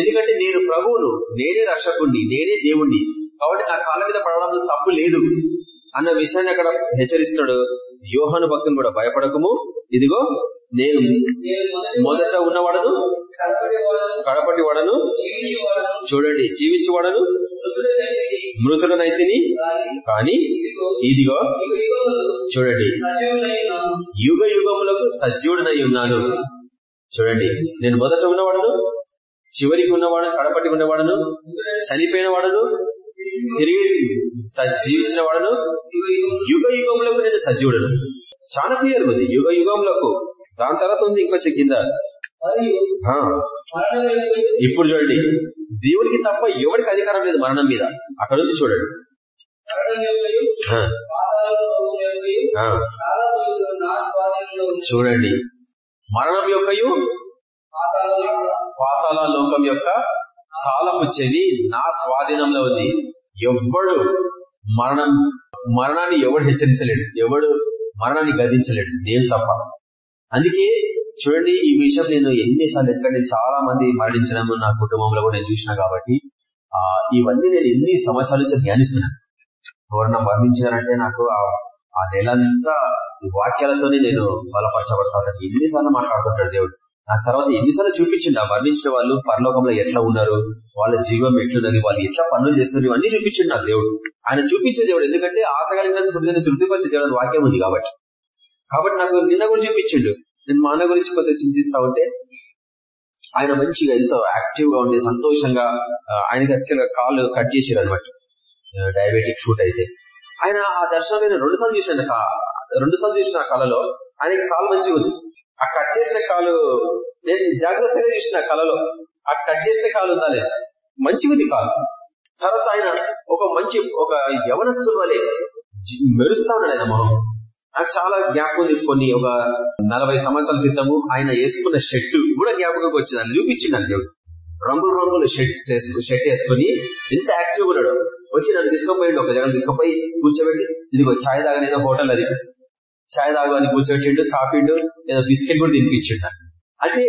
ఎందుకంటే నేను ప్రభువును నేనే రక్షకుణ్ణి నేనే దేవుణ్ణి. కాబట్టి నా కాళ్ళ మీద పడడంలో తప్పు లేదు. అన్న విషయాన్ని అక్కడ హెచ్చరిస్తున్నాడు. యోహాను భక్తులు కూడా భయపడకము. ఇదిగో నేను మొదట ఉన్నవాడను? కడపటి వాడను? కడపటి చూడండి జీవించేవాడను? మృతుడనైతిని? కానీ ఇదిగో చూడండి యుగ యుగములకు సజీవుడనై ఉన్నాను. చూడండి నేను మొదట ఉన్నవాడను? చివరికి ఉన్నవాడు కడపటి ఉన్నవాడను? చనిపోయిన వాడను తిరిగి జీవించిన వాడను యుగ యుగ యుగములకు నేను సజీవుడను. చాలా క్లియర్ ఉంది యుగ యుగములకు. దాని తర్వాత ఉంది ఇంకొంచెం కింద. ఇప్పుడు చూడండి. దేవుడికి తప్ప ఎవరికి అధికారం లేదు మరణం మీద. అక్కడ ఉంది చూడండి. చూడండి. మరణం యొక్కయు పాతాల లోకం లోకం యొక్క కాలపు చెవి నా స్వాధీనంలో ఉంది. ఎవడు మరణం మరణాన్ని ఎవడు హెచ్చరించలేడు. ఎవడు మరణాన్ని గదించలేడు నేను తప్ప. అందుకే చూడండి ఈ విషయం నేను ఎన్నిసార్లు ఎందుకంటే చాలా మంది మరణించడం నా కుటుంబంలో కూడా నేను చూసిన కాబట్టి ఆ ఇవన్నీ నేను ఎన్ని సంవత్సరాల నుంచి ధ్యానిస్తున్నాను ఎవరన్నా మరణించారంటే నాకు ఆ- నెలంతా వాక్యాలతోనే నేను బలపరచబడతాను ఎన్నిసార్లు మాట్లాడుతుంటాడు దేవుడు. నా తర్వాత ఎన్నిసార్లు చూపించిండు ఆ మరణించిన వాళ్ళు పరలోకంలో ఎట్లా ఉన్నారు వాళ్ళ జీవం ఎట్లున్నది వాళ్ళు ఎట్లా పనులు చేస్తున్నారు ఇవన్నీ చూపించిండు నాకు దేవుడు. ఆయన చూపించే దేవుడు ఎందుకంటే ఆశ కలిగినందుకు తృప్తిపరిచే దేవుడు వాక్యం ఉంది కాబట్టి. కాబట్టి నాకు నిన్న గురించి చూపించిండు. నేను మా అన్న గురించి కొంచెం చింతిస్తా ఉంటే ఆయన మంచిగా ఎంతో యాక్టివ్గా ఉండి సంతోషంగా ఆయనకి యాక్చువల్గా కాళ్ళు కట్ చేసారు అనమాట డయాబెటిక్ షూట్ అయితే. ఆయన ఆ దర్శనం నేను రెండు సార్లు చూశాను రెండు సార్లు చూసిన కళలో ఆయనకి కాలు మంచిగా ఉంది. ఆ కట్ చేసిన కాలు నేను జాగ్రత్తగా చూసిన కళలో ఆ కట్ చేసిన కాలు ఉందా లేదా? ఉంది కాలు. తర్వాత ఆయన ఒక మంచి ఒక యవనస్తుల వలె మెరుస్తా ఉన్నాడు ఆయన మొహం. నాకు చాలా జ్ఞాపకం ఉంది కొన్ని ఒక నలభై సంవత్సరాల క్రితము ఆయన వేసుకున్న షర్టు కూడా జ్ఞాపకంకి వచ్చింది. అది చూపించింది దేవుడు. రంగుల రంగుల షర్ట్ షర్ట్ వేసుకుని ఎంత యాక్టివ్ ఉన్నాడు. వచ్చి నన్ను తీసుకుపోయిండు. ఒక జగన్ తీసుకుపోయి కూర్చోబెట్టి ఇదిగో ఛాయ్ తాగనేదో హోటల్ అది. ఛాయ్ తాగు అని కూర్చోబెట్టిండు తాపిండు ఏదో బిస్కెట్ కూడా తినిపించిండు. అంటే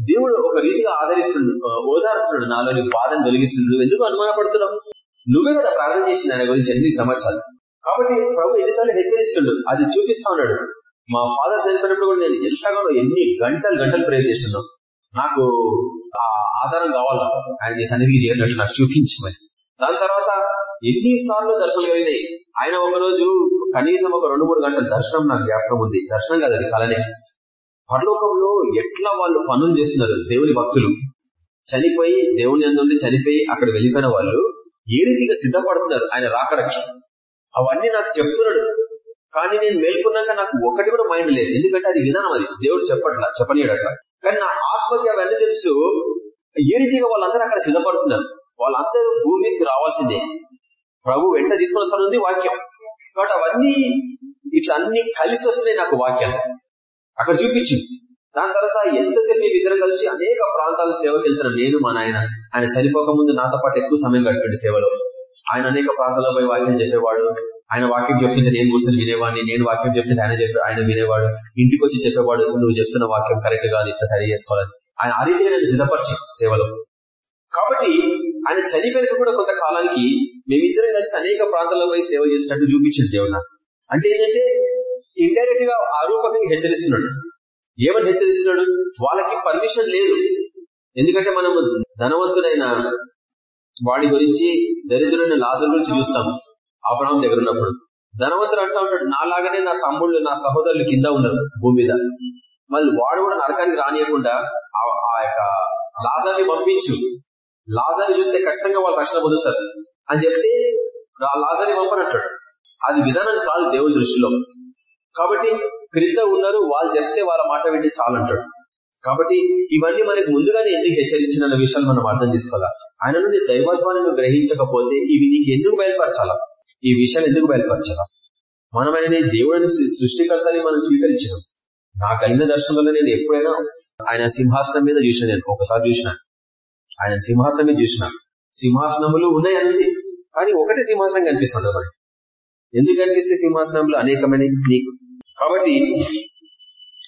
దేవుడు ఒక రీతిగా ఆదరిస్తుండు ఓదారుస్తున్నాడు. నాలోని బాధను తొలగిస్తుంది ఎందుకు అనుమానపడుతున్నావు? నువ్వే కదా ప్రార్థన చేసింది ఆయన గురించి ఎన్ని సంవత్సరాలు? కాబట్టి ప్రభు ఎన్నిసార్లు హెచ్చరిస్తుండు అది చూపిస్తా ఉన్నాడు. మా ఫాదర్ చనిపోయినప్పుడు కూడా నేను ఎంతగానో ఎన్ని గంటలు గంటలు ప్రేర్ చేస్తున్నాను నాకు ఆ ఆధారం కావాలా? ఆయన నీ సన్నిధికి చేరినట్టు నాకు చూపించమని దాని తర్వాత ఎన్ని సార్లు దర్శనాలు కలిగినాయి ఆయన ఒక రోజు కనీసం ఒక రెండు మూడు గంటల దర్శనం నాకు జ్ఞాపకం ఉంది. దర్శనం కాదు అది కలనే పరలోకంలో ఎట్లా వాళ్ళు పనులు చేస్తున్నారు? దేవుని భక్తులు. చనిపోయి దేవుని అందుండి చనిపోయి అక్కడ వెళ్ళిపోయిన వాళ్ళు ఏ రీతిగా సిద్ధపడుతున్నారు? ఆయన రాకడకి అవన్నీ నాకు చెప్తున్నాడు. కానీ నేను మేల్కొన్నాక నాకు ఒకటి కూడా మైండ్ లేదు. ఎందుకంటే అది విధానం అది. దేవుడు చెప్పట్లా చెప్పనీయడట్లా కానీ నా ఆత్మకి అవన్నీ తెలుసు. ఏ రీతిగా వాళ్ళందరూ అక్కడ సిద్ధపడుతున్నారు? వాళ్ళందరూ భూమికి రావాల్సిందే. ప్రభు వెంట తీసుకొని వస్తానుంది వాక్యం. కాబట్టి అవన్నీ ఇట్లా అన్ని కలిసి వస్తున్నాయి నాకు వాక్యాలు. అక్కడ చూపించింది. దాని తర్వాత ఎంతసేపు మేము ఇద్దరం కలిసి అనేక ప్రాంతాల సేవకి వెళ్తున్నాం నేను మా నాయన. ఆయన చనిపోక ముందు నాతో పాటు ఎక్కువ సమయం గడిపండి సేవలో. ఆయన అనేక ప్రాంతాల్లో పోయి వాక్యం చెప్పేవాడు. ఆయన వాక్యం చెప్తుంటే నేను కూర్చొని వినేవాడిని నేను వాక్యం చెప్తుంటే ఆయన చెప్పి ఆయన వినేవాడు. ఇంటికి వచ్చి చెప్పేవాడు నువ్వు చెప్తున్న వాక్యం కరెక్ట్ కాదు ఇట్లా సరి చేసుకోవాలని. ఆయన ఆ రీతిగా నేను సిద్ధపరిచి సేవలో. కాబట్టి ఆయన చనిపోయిన కూడా కొంతకాలానికి మేమిద్దరం కలిసి అనేక ప్రాంతాల్లో పోయి సేవ చేసినట్టు చూపించింది దేవుడు. అంటే ఏంటంటే ఇండైరెక్ట్గా ఆరూపకంగా హెచ్చరిస్తున్నాడు. ఏమని హెచ్చరిస్తున్నాడు? వాళ్ళకి పర్మిషన్ లేదు. ఎందుకంటే మనము ధనవంతుడైన వాడి గురించి దరిద్రుడైన లాజర్ గురించి చూస్తాం అబ్రహం దగ్గర ఉన్నప్పుడు ధనవంతుడు అంటా ఉంటాడు నాలాగానే నా తమ్ముళ్ళు నా సహోదరులు కింద ఉన్నారు భూమి మీద. మళ్ళీ వాడు కూడా నరకానికి రానియకుండా ఆ యొక్క లాజర్ని పంపించు. లాజర్ని చూస్తే ఖచ్చితంగా వాళ్ళు రక్షణ పొందుతారు. అని చెప్తే ఆ లాజాన్ని పంపనట్టాడు. అది విధానం కాదు దేవుని దృష్టిలో. కాబట్టి క్రింద ఉన్నారు వాళ్ళు చెప్తే వాళ్ళ మాట వింటే చాలంటాడు. కాబట్టి ఇవన్నీ మనకి ముందుగానే ఎందుకు హెచ్చరించిన విషయాలు మనం అర్థం చేసుకోవాలా? ఆయన నుండి దైవత్వాన్ని గ్రహించకపోతే ఇవి నీకు ఎందుకు బయలుపరచాలా? ఈ విషయాలు ఎందుకు బయలుపరచాలా? మనం ఆయన దేవుడిని సృష్టికర్తని మనం స్వీకరించినాం నా కలిగిన దర్శనంలో నేను ఎప్పుడైనా ఆయన సింహాసనం మీద చూసిన నేను. ఒకసారి చూసిన. ఆయన సింహాసనం మీద చూసిన. సింహాసనములు ఉన్నాయి అన్నది కానీ ఒకటే సింహాసనం కనిపిస్తుంది మనకి. ఎందుకు కనిపిస్తే సింహాసనంలో అనేకమైన నీకు. కాబట్టి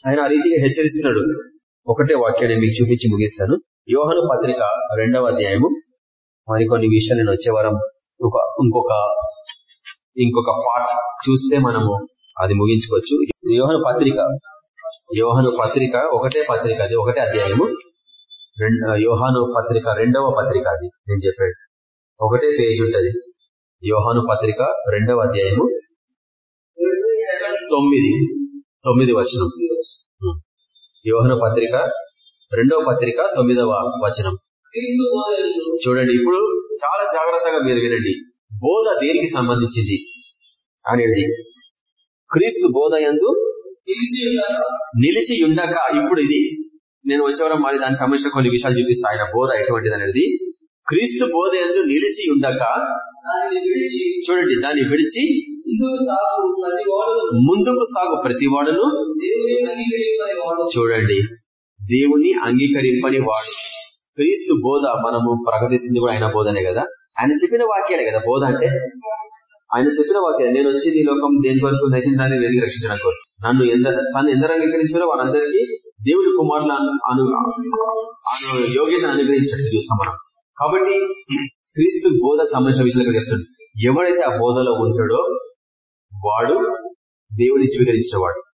ఆయన ఆ రీతిగా హెచ్చరిస్తున్నాడు. ఒకటే వాక్యాన్ని మీకు చూపించి ముగిస్తాను. యోహను పత్రిక రెండవ అధ్యాయము. మరికొన్ని విషయాలు నేను వచ్చే వారం ఇంకొక ఇంకొక పార్ట్ చూస్తే మనము అది ముగించుకోవచ్చు. యోహను పత్రిక యోహను పత్రిక ఒకటే పత్రిక అది ఒకటే అధ్యాయము. యోహాను పత్రిక రెండవ పత్రిక అది నేను చెప్పాడు ఒకటే పేజ్ ఉంటది. యోహాను పత్రిక రెండవ అధ్యాయము. తొమ్మిది తొమ్మిది వచనం. యోహన పత్రిక రెండవ పత్రిక తొమ్మిదవ వచనం. చూడండి ఇప్పుడు చాలా జాగ్రత్తగా మీరు వినండి. బోధ దేనికి సంబంధించింది? అనేది క్రీస్తు బోధ ఎందు నిలిచి ఉండక ఇప్పుడు ఇది. నేను వచ్చేవరం మరి దానికి సంబంధించిన కొన్ని విషయాలు చూపిస్తా. ఆయన బోధ ఎటువంటిది అనేది. క్రీస్తు బోధ ఎందు నిలిచి ఉండక చూడండి దాన్ని విడిచి ముందుకు సాగు ప్రతివాడును చూడండి. దేవుని అంగీకరింపని వాడు. క్రీస్తు బోధ మనము ప్రకటిస్తుంది కూడా ఆయన బోధనే కదా? ఆయన చెప్పిన వాక్యాలే కదా బోధ అంటే? ఆయన చెప్పిన వాక్యాలు. నేను వచ్చి ఈ లోకం దేని వరకు నశించడానికి వెలిగి రక్షించడానికి నన్ను ఎందరు తను ఎందరు అంగీకరించారో వాళ్ళందరికీ దేవుడి కుమారుల అను యోగ్యతను అనుగ్రహించినట్టు చూస్తాం మనం. కాబట్టి క్రీస్తు బోధ సంబంధించిన విషయాలు చెప్తుంది. ఎవడైతే ఆ బోధలో ఉంటాడో వాడు దేవుని స్వీకరించిన వాడు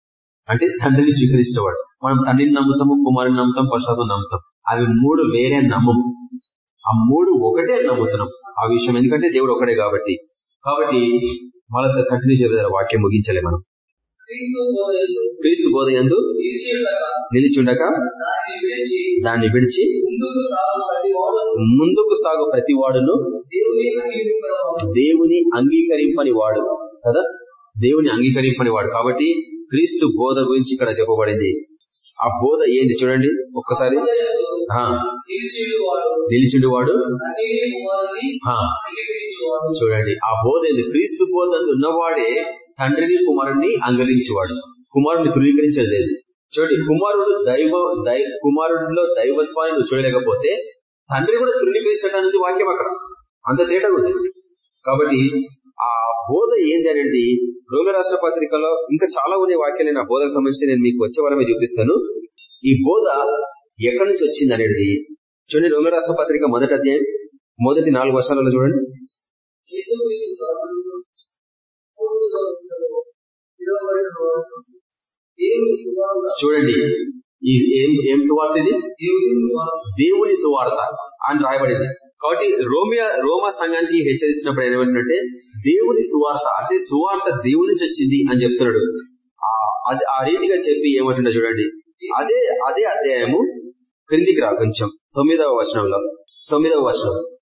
అంటే తండ్రిని స్వీకరించేవాడు. మనం తండ్రిని నమ్ముతాము కుమారుని నమ్ముతాం ప్రసాదం నమ్ముతాం అవి మూడు వేరే నమ్మం. ఆ మూడు ఒకటే నమ్ముతున్నాం. ఆ విషయం ఎందుకంటే దేవుడు ఒకటే కాబట్టి. కాబట్టి మరోసారి కంటిన్యూ చేయలేదు వాక్యం ముగించలే మనం. క్రీస్తు బోధ ఎందు నిలిచుండక దాన్ని విడిచి ముందుకు సాగు ప్రతి వాడును దేవుని అంగీకరింపని వాడు. కదా? దేవుని అంగీకరింపని వాడు. కాబట్టి క్రీస్తు బోధ గురించి ఇక్కడ చెప్పబడింది. ఆ బోధ ఏంది చూడండి ఒక్కసారి. నిలిచిండు వాడు చూడండి. ఆ బోధ ఏంది? క్రీస్తు బోధ ఉన్నవాడే తండ్రిని కుమారుణ్ణి అంగరించేవాడు కుమారుడిని ధృవీకరించేది లేదు చూడండి కుమారుడు దైవ దై కుమారుడిలో దైవత్వాన్ని నువ్వు చూడలేకపోతే తండ్రి కూడా ధృవీకరించడానికి వాక్యం అక్కడ. అంత తేటగా ఉంది. కాబట్టి బోధ ఏంది అనేది రోమి రాష్ట్ర పత్రికలో ఇంకా చాలా ఉన్నాయి వాక్యాలు నా ఆ బోధకు సంబంధించి నేను మీకు వచ్చే వరమే చూపిస్తాను. ఈ బోధ ఎక్కడి నుంచి వచ్చింది అనేది చూడండి రోమి రాష్ట్ర పత్రిక మొదటి అధ్యాయం మొదటి నాలుగు వర్షాలలో చూడండి. చూడండి ఏం ఏం సువార్త ఇది? దేవుని సువార్త. అని రాయబడింది. కాబట్టి రోమియా రోమా సంఘానికి హెచ్చరిస్తున్నప్పుడు ఏమంటే దేవుని సువార్త అంటే సువార్త దేవుని నుంచి వచ్చింది అని చెప్తున్నాడు. అది ఆ రీతిగా చెప్పి ఏమంటుండే చూడండి. అదే అదే అధ్యాయము క్రిందికి రా కొంచెం. తొమ్మిదవ వచనంలో. తొమ్మిదవ వచనం.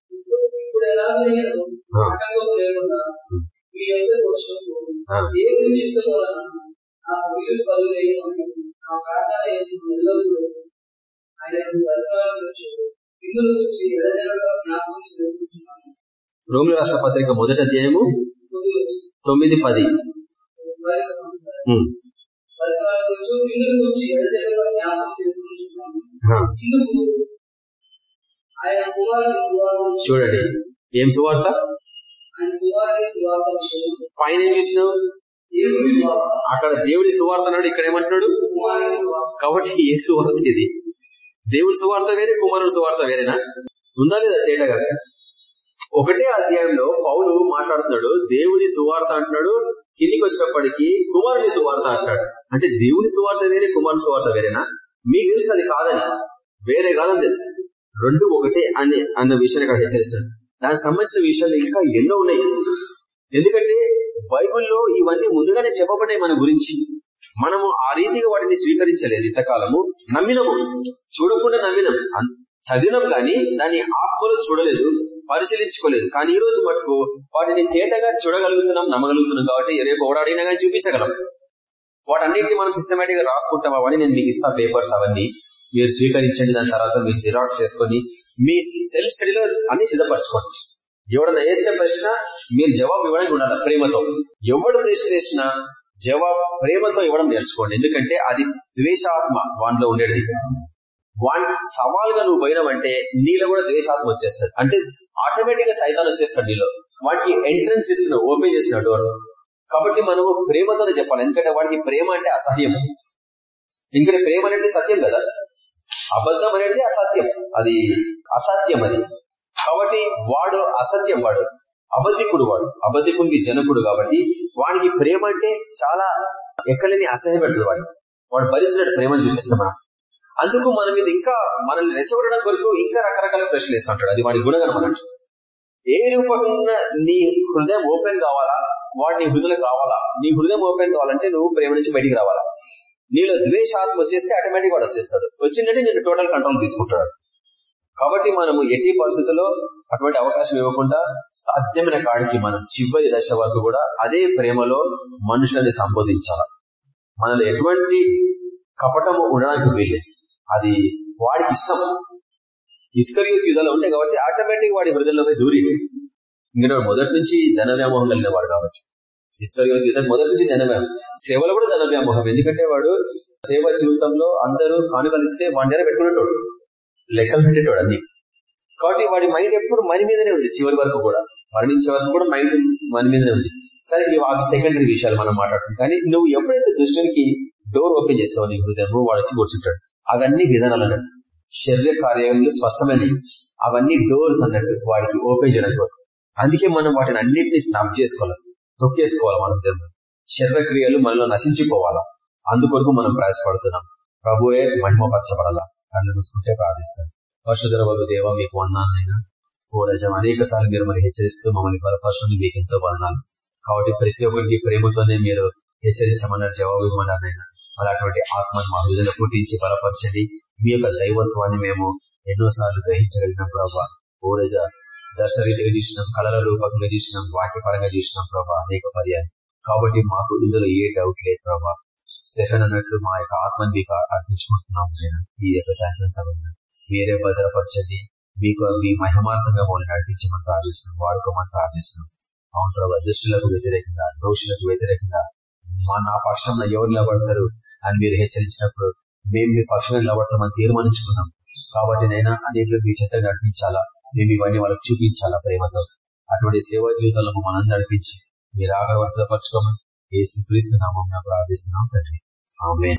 రోమిల రాష్ట్ర పత్రిక మొదటి అధ్యాయము తొమ్మిది పది. చూడండి. ఏం సువార్త? పైన ఏం చూసినావు? అక్కడ దేవుడి సువార్త అన్నాడు ఇక్కడ ఏమంటున్నాడు? కాబట్టి ఏ సువార్త ఇది? దేవుని సువార్త వేరే కుమారుడు సువార్త వేరేనా? ఉందా లేదా తేటగా ఒకటే అధ్యాయంలో పౌలు మాట్లాడుతున్నాడు దేవుడి సువార్త అంటున్నాడు కిందికి వచ్చేటప్పటికి కుమారుని సువార్త అంటాడు అంటే దేవుని సువార్త వేరే కుమారుని సువార్త వేరేనా? మీకు తెలుసు అది కాదని. వేరే కాదని తెలుసు. రెండు ఒకటే అని అన్న విషయాన్ని ఇక్కడ హెచ్చరిస్తాడు దానికి సంబంధించిన విషయాలు ఇంకా ఎన్నో ఉన్నాయి. ఎందుకంటే బైబుల్లో ఇవన్నీ ముందుగానే చెప్పబడ్డాయి మన గురించి. మనము ఆ రీతిగా వాటిని స్వీకరించలేదు ఇంతకాలము. నమ్మినము. చూడకుండా నమ్మినం. చదివినం చదివినాం గాని దాన్ని ఆత్మలో చూడలేదు పరిశీలించుకోలేదు. కానీ ఈ రోజు మటుకు వాటిని తేటగా చూడగలుగుతున్నాం నమ్మగలుగుతున్నాం కాబట్టి రేపు ఓడాడినా కానీ చూపించగలం. వాటన్నిటిని మనం సిస్టమేటిక్గా రాసుకుంటాం అవన్నీ నేను మీకు ఇస్తా పేపర్స్ అవన్నీ. మీరు స్వీకరించండి దాని తర్వాత మీరు జిరాక్స్ చేసుకొని మీ సెల్ఫ్ స్టడీలో అన్ని సిద్ధపరచుకోండి. ఎవడన్నా వేసిన ప్రశ్న మీరు జవాబు ఇవ్వడానికి ఉండాలి ప్రేమతో. ఎవడు ప్రశ్న వేసినా జవాబు ప్రేమతో ఇవ్వడం నేర్చుకోండి. ఎందుకంటే అది ద్వేషాత్మ వానిలో ఉండేది. వాడి సవాల్గా నువ్వు పోయినావంటే నీలో కూడా ద్వేషాత్మ వచ్చేస్తుంది. అంటే ఆటోమేటిక్గా సైతాన్ వచ్చేస్తాడు నీలో. వాటికి ఎంట్రన్స్ ఇస్తున్నావు ఓపెన్ చేసినట్టు డోర్ కాబట్టి మనము ప్రేమతోనే చెప్పాలి. ఎందుకంటే వాడికి ప్రేమ అంటే అసహ్యం ఎందుకంటే ప్రేమ అనేది సత్యం కదా? అబద్ధం అనేది అసత్యం. అది అసత్యం అది. కాబట్టి వాడు అసత్యం వాడు. అబద్ధికుడు వాడు. అబద్ధికునికి జనకుడు కాబట్టి వాడికి ప్రేమ అంటే చాలా ఎక్కడని అసహ్యపెట్టాడు వాడు. వాడు భరించినట్టు ప్రేమను చూపిస్తాం అందుకు మన మీద ఇంకా మనల్ని రెచ్చగొట్టడం కొరకు ఇంకా రకరకాల ప్రశ్నలు వేస్తుంటాడు. అది వాడి గుణగణం అన్నట్టు ఏ రూపంగా నీ హృదయం ఓపెన్ కావాలా? వాడు నీ హృదయం రావాలా నీ హృదయం ఓపెన్ కావాలంటే నువ్వు ప్రేమ నుంచి బయటికి రావాలా? నీలో ద్వేషాత్మ వచ్చేస్తే ఆటోమేటిక్ వాడు వచ్చేస్తాడు. వచ్చిందంటే నేను టోటల్ కంట్రోల్ తీసుకుంటాడు. కాబట్టి మనము ఎట్టి పరిస్థితుల్లో అటువంటి అవకాశం ఇవ్వకుండా సాధ్యమైన కాడికి మనం చివరి దశ వరకు కూడా అదే ప్రేమలో మనుషులని సంబోధించాలి. మనలో ఎటువంటి కపటము ఉండడానికి వీల్లేదు. అది వాడికి ఇష్టం. ఇస్కరియో యుధాలు ఉంటాయి కాబట్టి ఆటోమేటిక్ వాడి హృదయంలోకి దూరి ఇంకా మొదటి నుంచి ధన వ్యామోహం కలిగిన వాడు కాబట్టి. ఇస్కరియో యుధం మొదటి నుంచి ధన వ్యామోహం సేవలో కూడా ధన వ్యామోహం ఎందుకంటే వాడు సేవ జీవితంలో అందరూ కానుకలిస్తే వాడి దగ్గర పెట్టుకునేటోడు. లెక్కలు పెట్టేటోడు అన్ని. కాబట్టి వాడి మైండ్ ఎప్పుడు మని మీదనే ఉంది చివరి వరకు కూడా. మరణించే వరకు కూడా మైండ్ మన మీదనే ఉంది. సరే ఇవి ఆ సెకండరీ విషయాలు మనం మాట్లాడుతాం కానీ నువ్వు ఎప్పుడైతే దుష్టునికి డోర్ ఓపెన్ చేస్తావు నీ హృదయం వాడు వచ్చి కూర్చుంటాడు. అవన్నీ విధానాలు అన్నట్టు. శరీర కార్యాలు స్పష్టమైనవి అవన్నీ డోర్స్ అన్నట్టు వాడికి ఓపెన్ చేయడానికి అందుకే మనం వాటిని అన్నింటినీ స్నాప్ చేసుకోవాలి. తొక్కేసుకోవాలి మన హృదయంలో. శరీరక్రియలు మనలో నశించిపోవాలా? అందుకొరకు మనం ప్రయాసపడుతున్నాం. ప్రభువే మహిమపరచబడాలా? కళ్ళు మూసుకుంటే ప్రార్థిస్తాను. పరిశుధర వరకు దేవ మీకు వందాలైనా ఓ రజం అనేక సార్లు మీరు మరి హెచ్చరిస్తూ మమ్మల్ని బలపరచండి మీకు ఎంతో బంధనాలు కాబట్టి ప్రతి ఒక్కరికి ప్రేమతోనే మీరు హెచ్చరించమన్నారు జవాబు ఇవ్వమన్నారు నాయన. మరి అటువంటి ఆత్మను మా హృదయంలో పుట్టించి బలపరచండి. మీ యొక్క దైవత్వాన్ని మేము ఎన్నోసార్లు గ్రహించగలిగినాం ప్రభావ ఓ రజ దర్శరీతిగా చూసినాం కళల రూపకంగా చూసినాం వాక్యపరంగా చూసినాం ప్రభా అనేక పర్యాలు. కాబట్టి మాకు ఇందులో ఏ డౌట్ లేదు ప్రభా. స్టెఫెన్ అన్నట్లు మా యొక్క ఆత్మని మీకు అర్పించుకుంటున్నాం నేను ఈ యొక్క సాయంత్రం సమయంలో మీరే భద్రపరచండి. మీకు మీ మహిమార్థంగా మమ్మల్ని నడిపించమని ప్రార్థిస్తున్నాం. వాడుకోమని ప్రార్థిస్తున్నాం. అవును ప్రభావ దుష్టులకు వ్యతిరేకంగా దోషులకు వ్యతిరేకంగా మా నా పక్షంలో ఎవరు నిలబడతారు అని మీరు హెచ్చరించినప్పుడు మేము మీ పక్షంలో నిలబడతామని తీర్మానించుకున్నాం. కాబట్టి నైనా అనేక మీ చెత్త నడిపించాలా? మేము ఇవన్నీ వాళ్ళకి చూపించాలా ప్రేమతో? అటువంటి సేవా జీవితంలో మమ్మల్ని నడిపించి మీరు ఆగ్రహ వరుసపరచుకోమని ఏ క్రీస్తు నామం ప్రార్థిస్తున్నాం తండ్రి ఆమె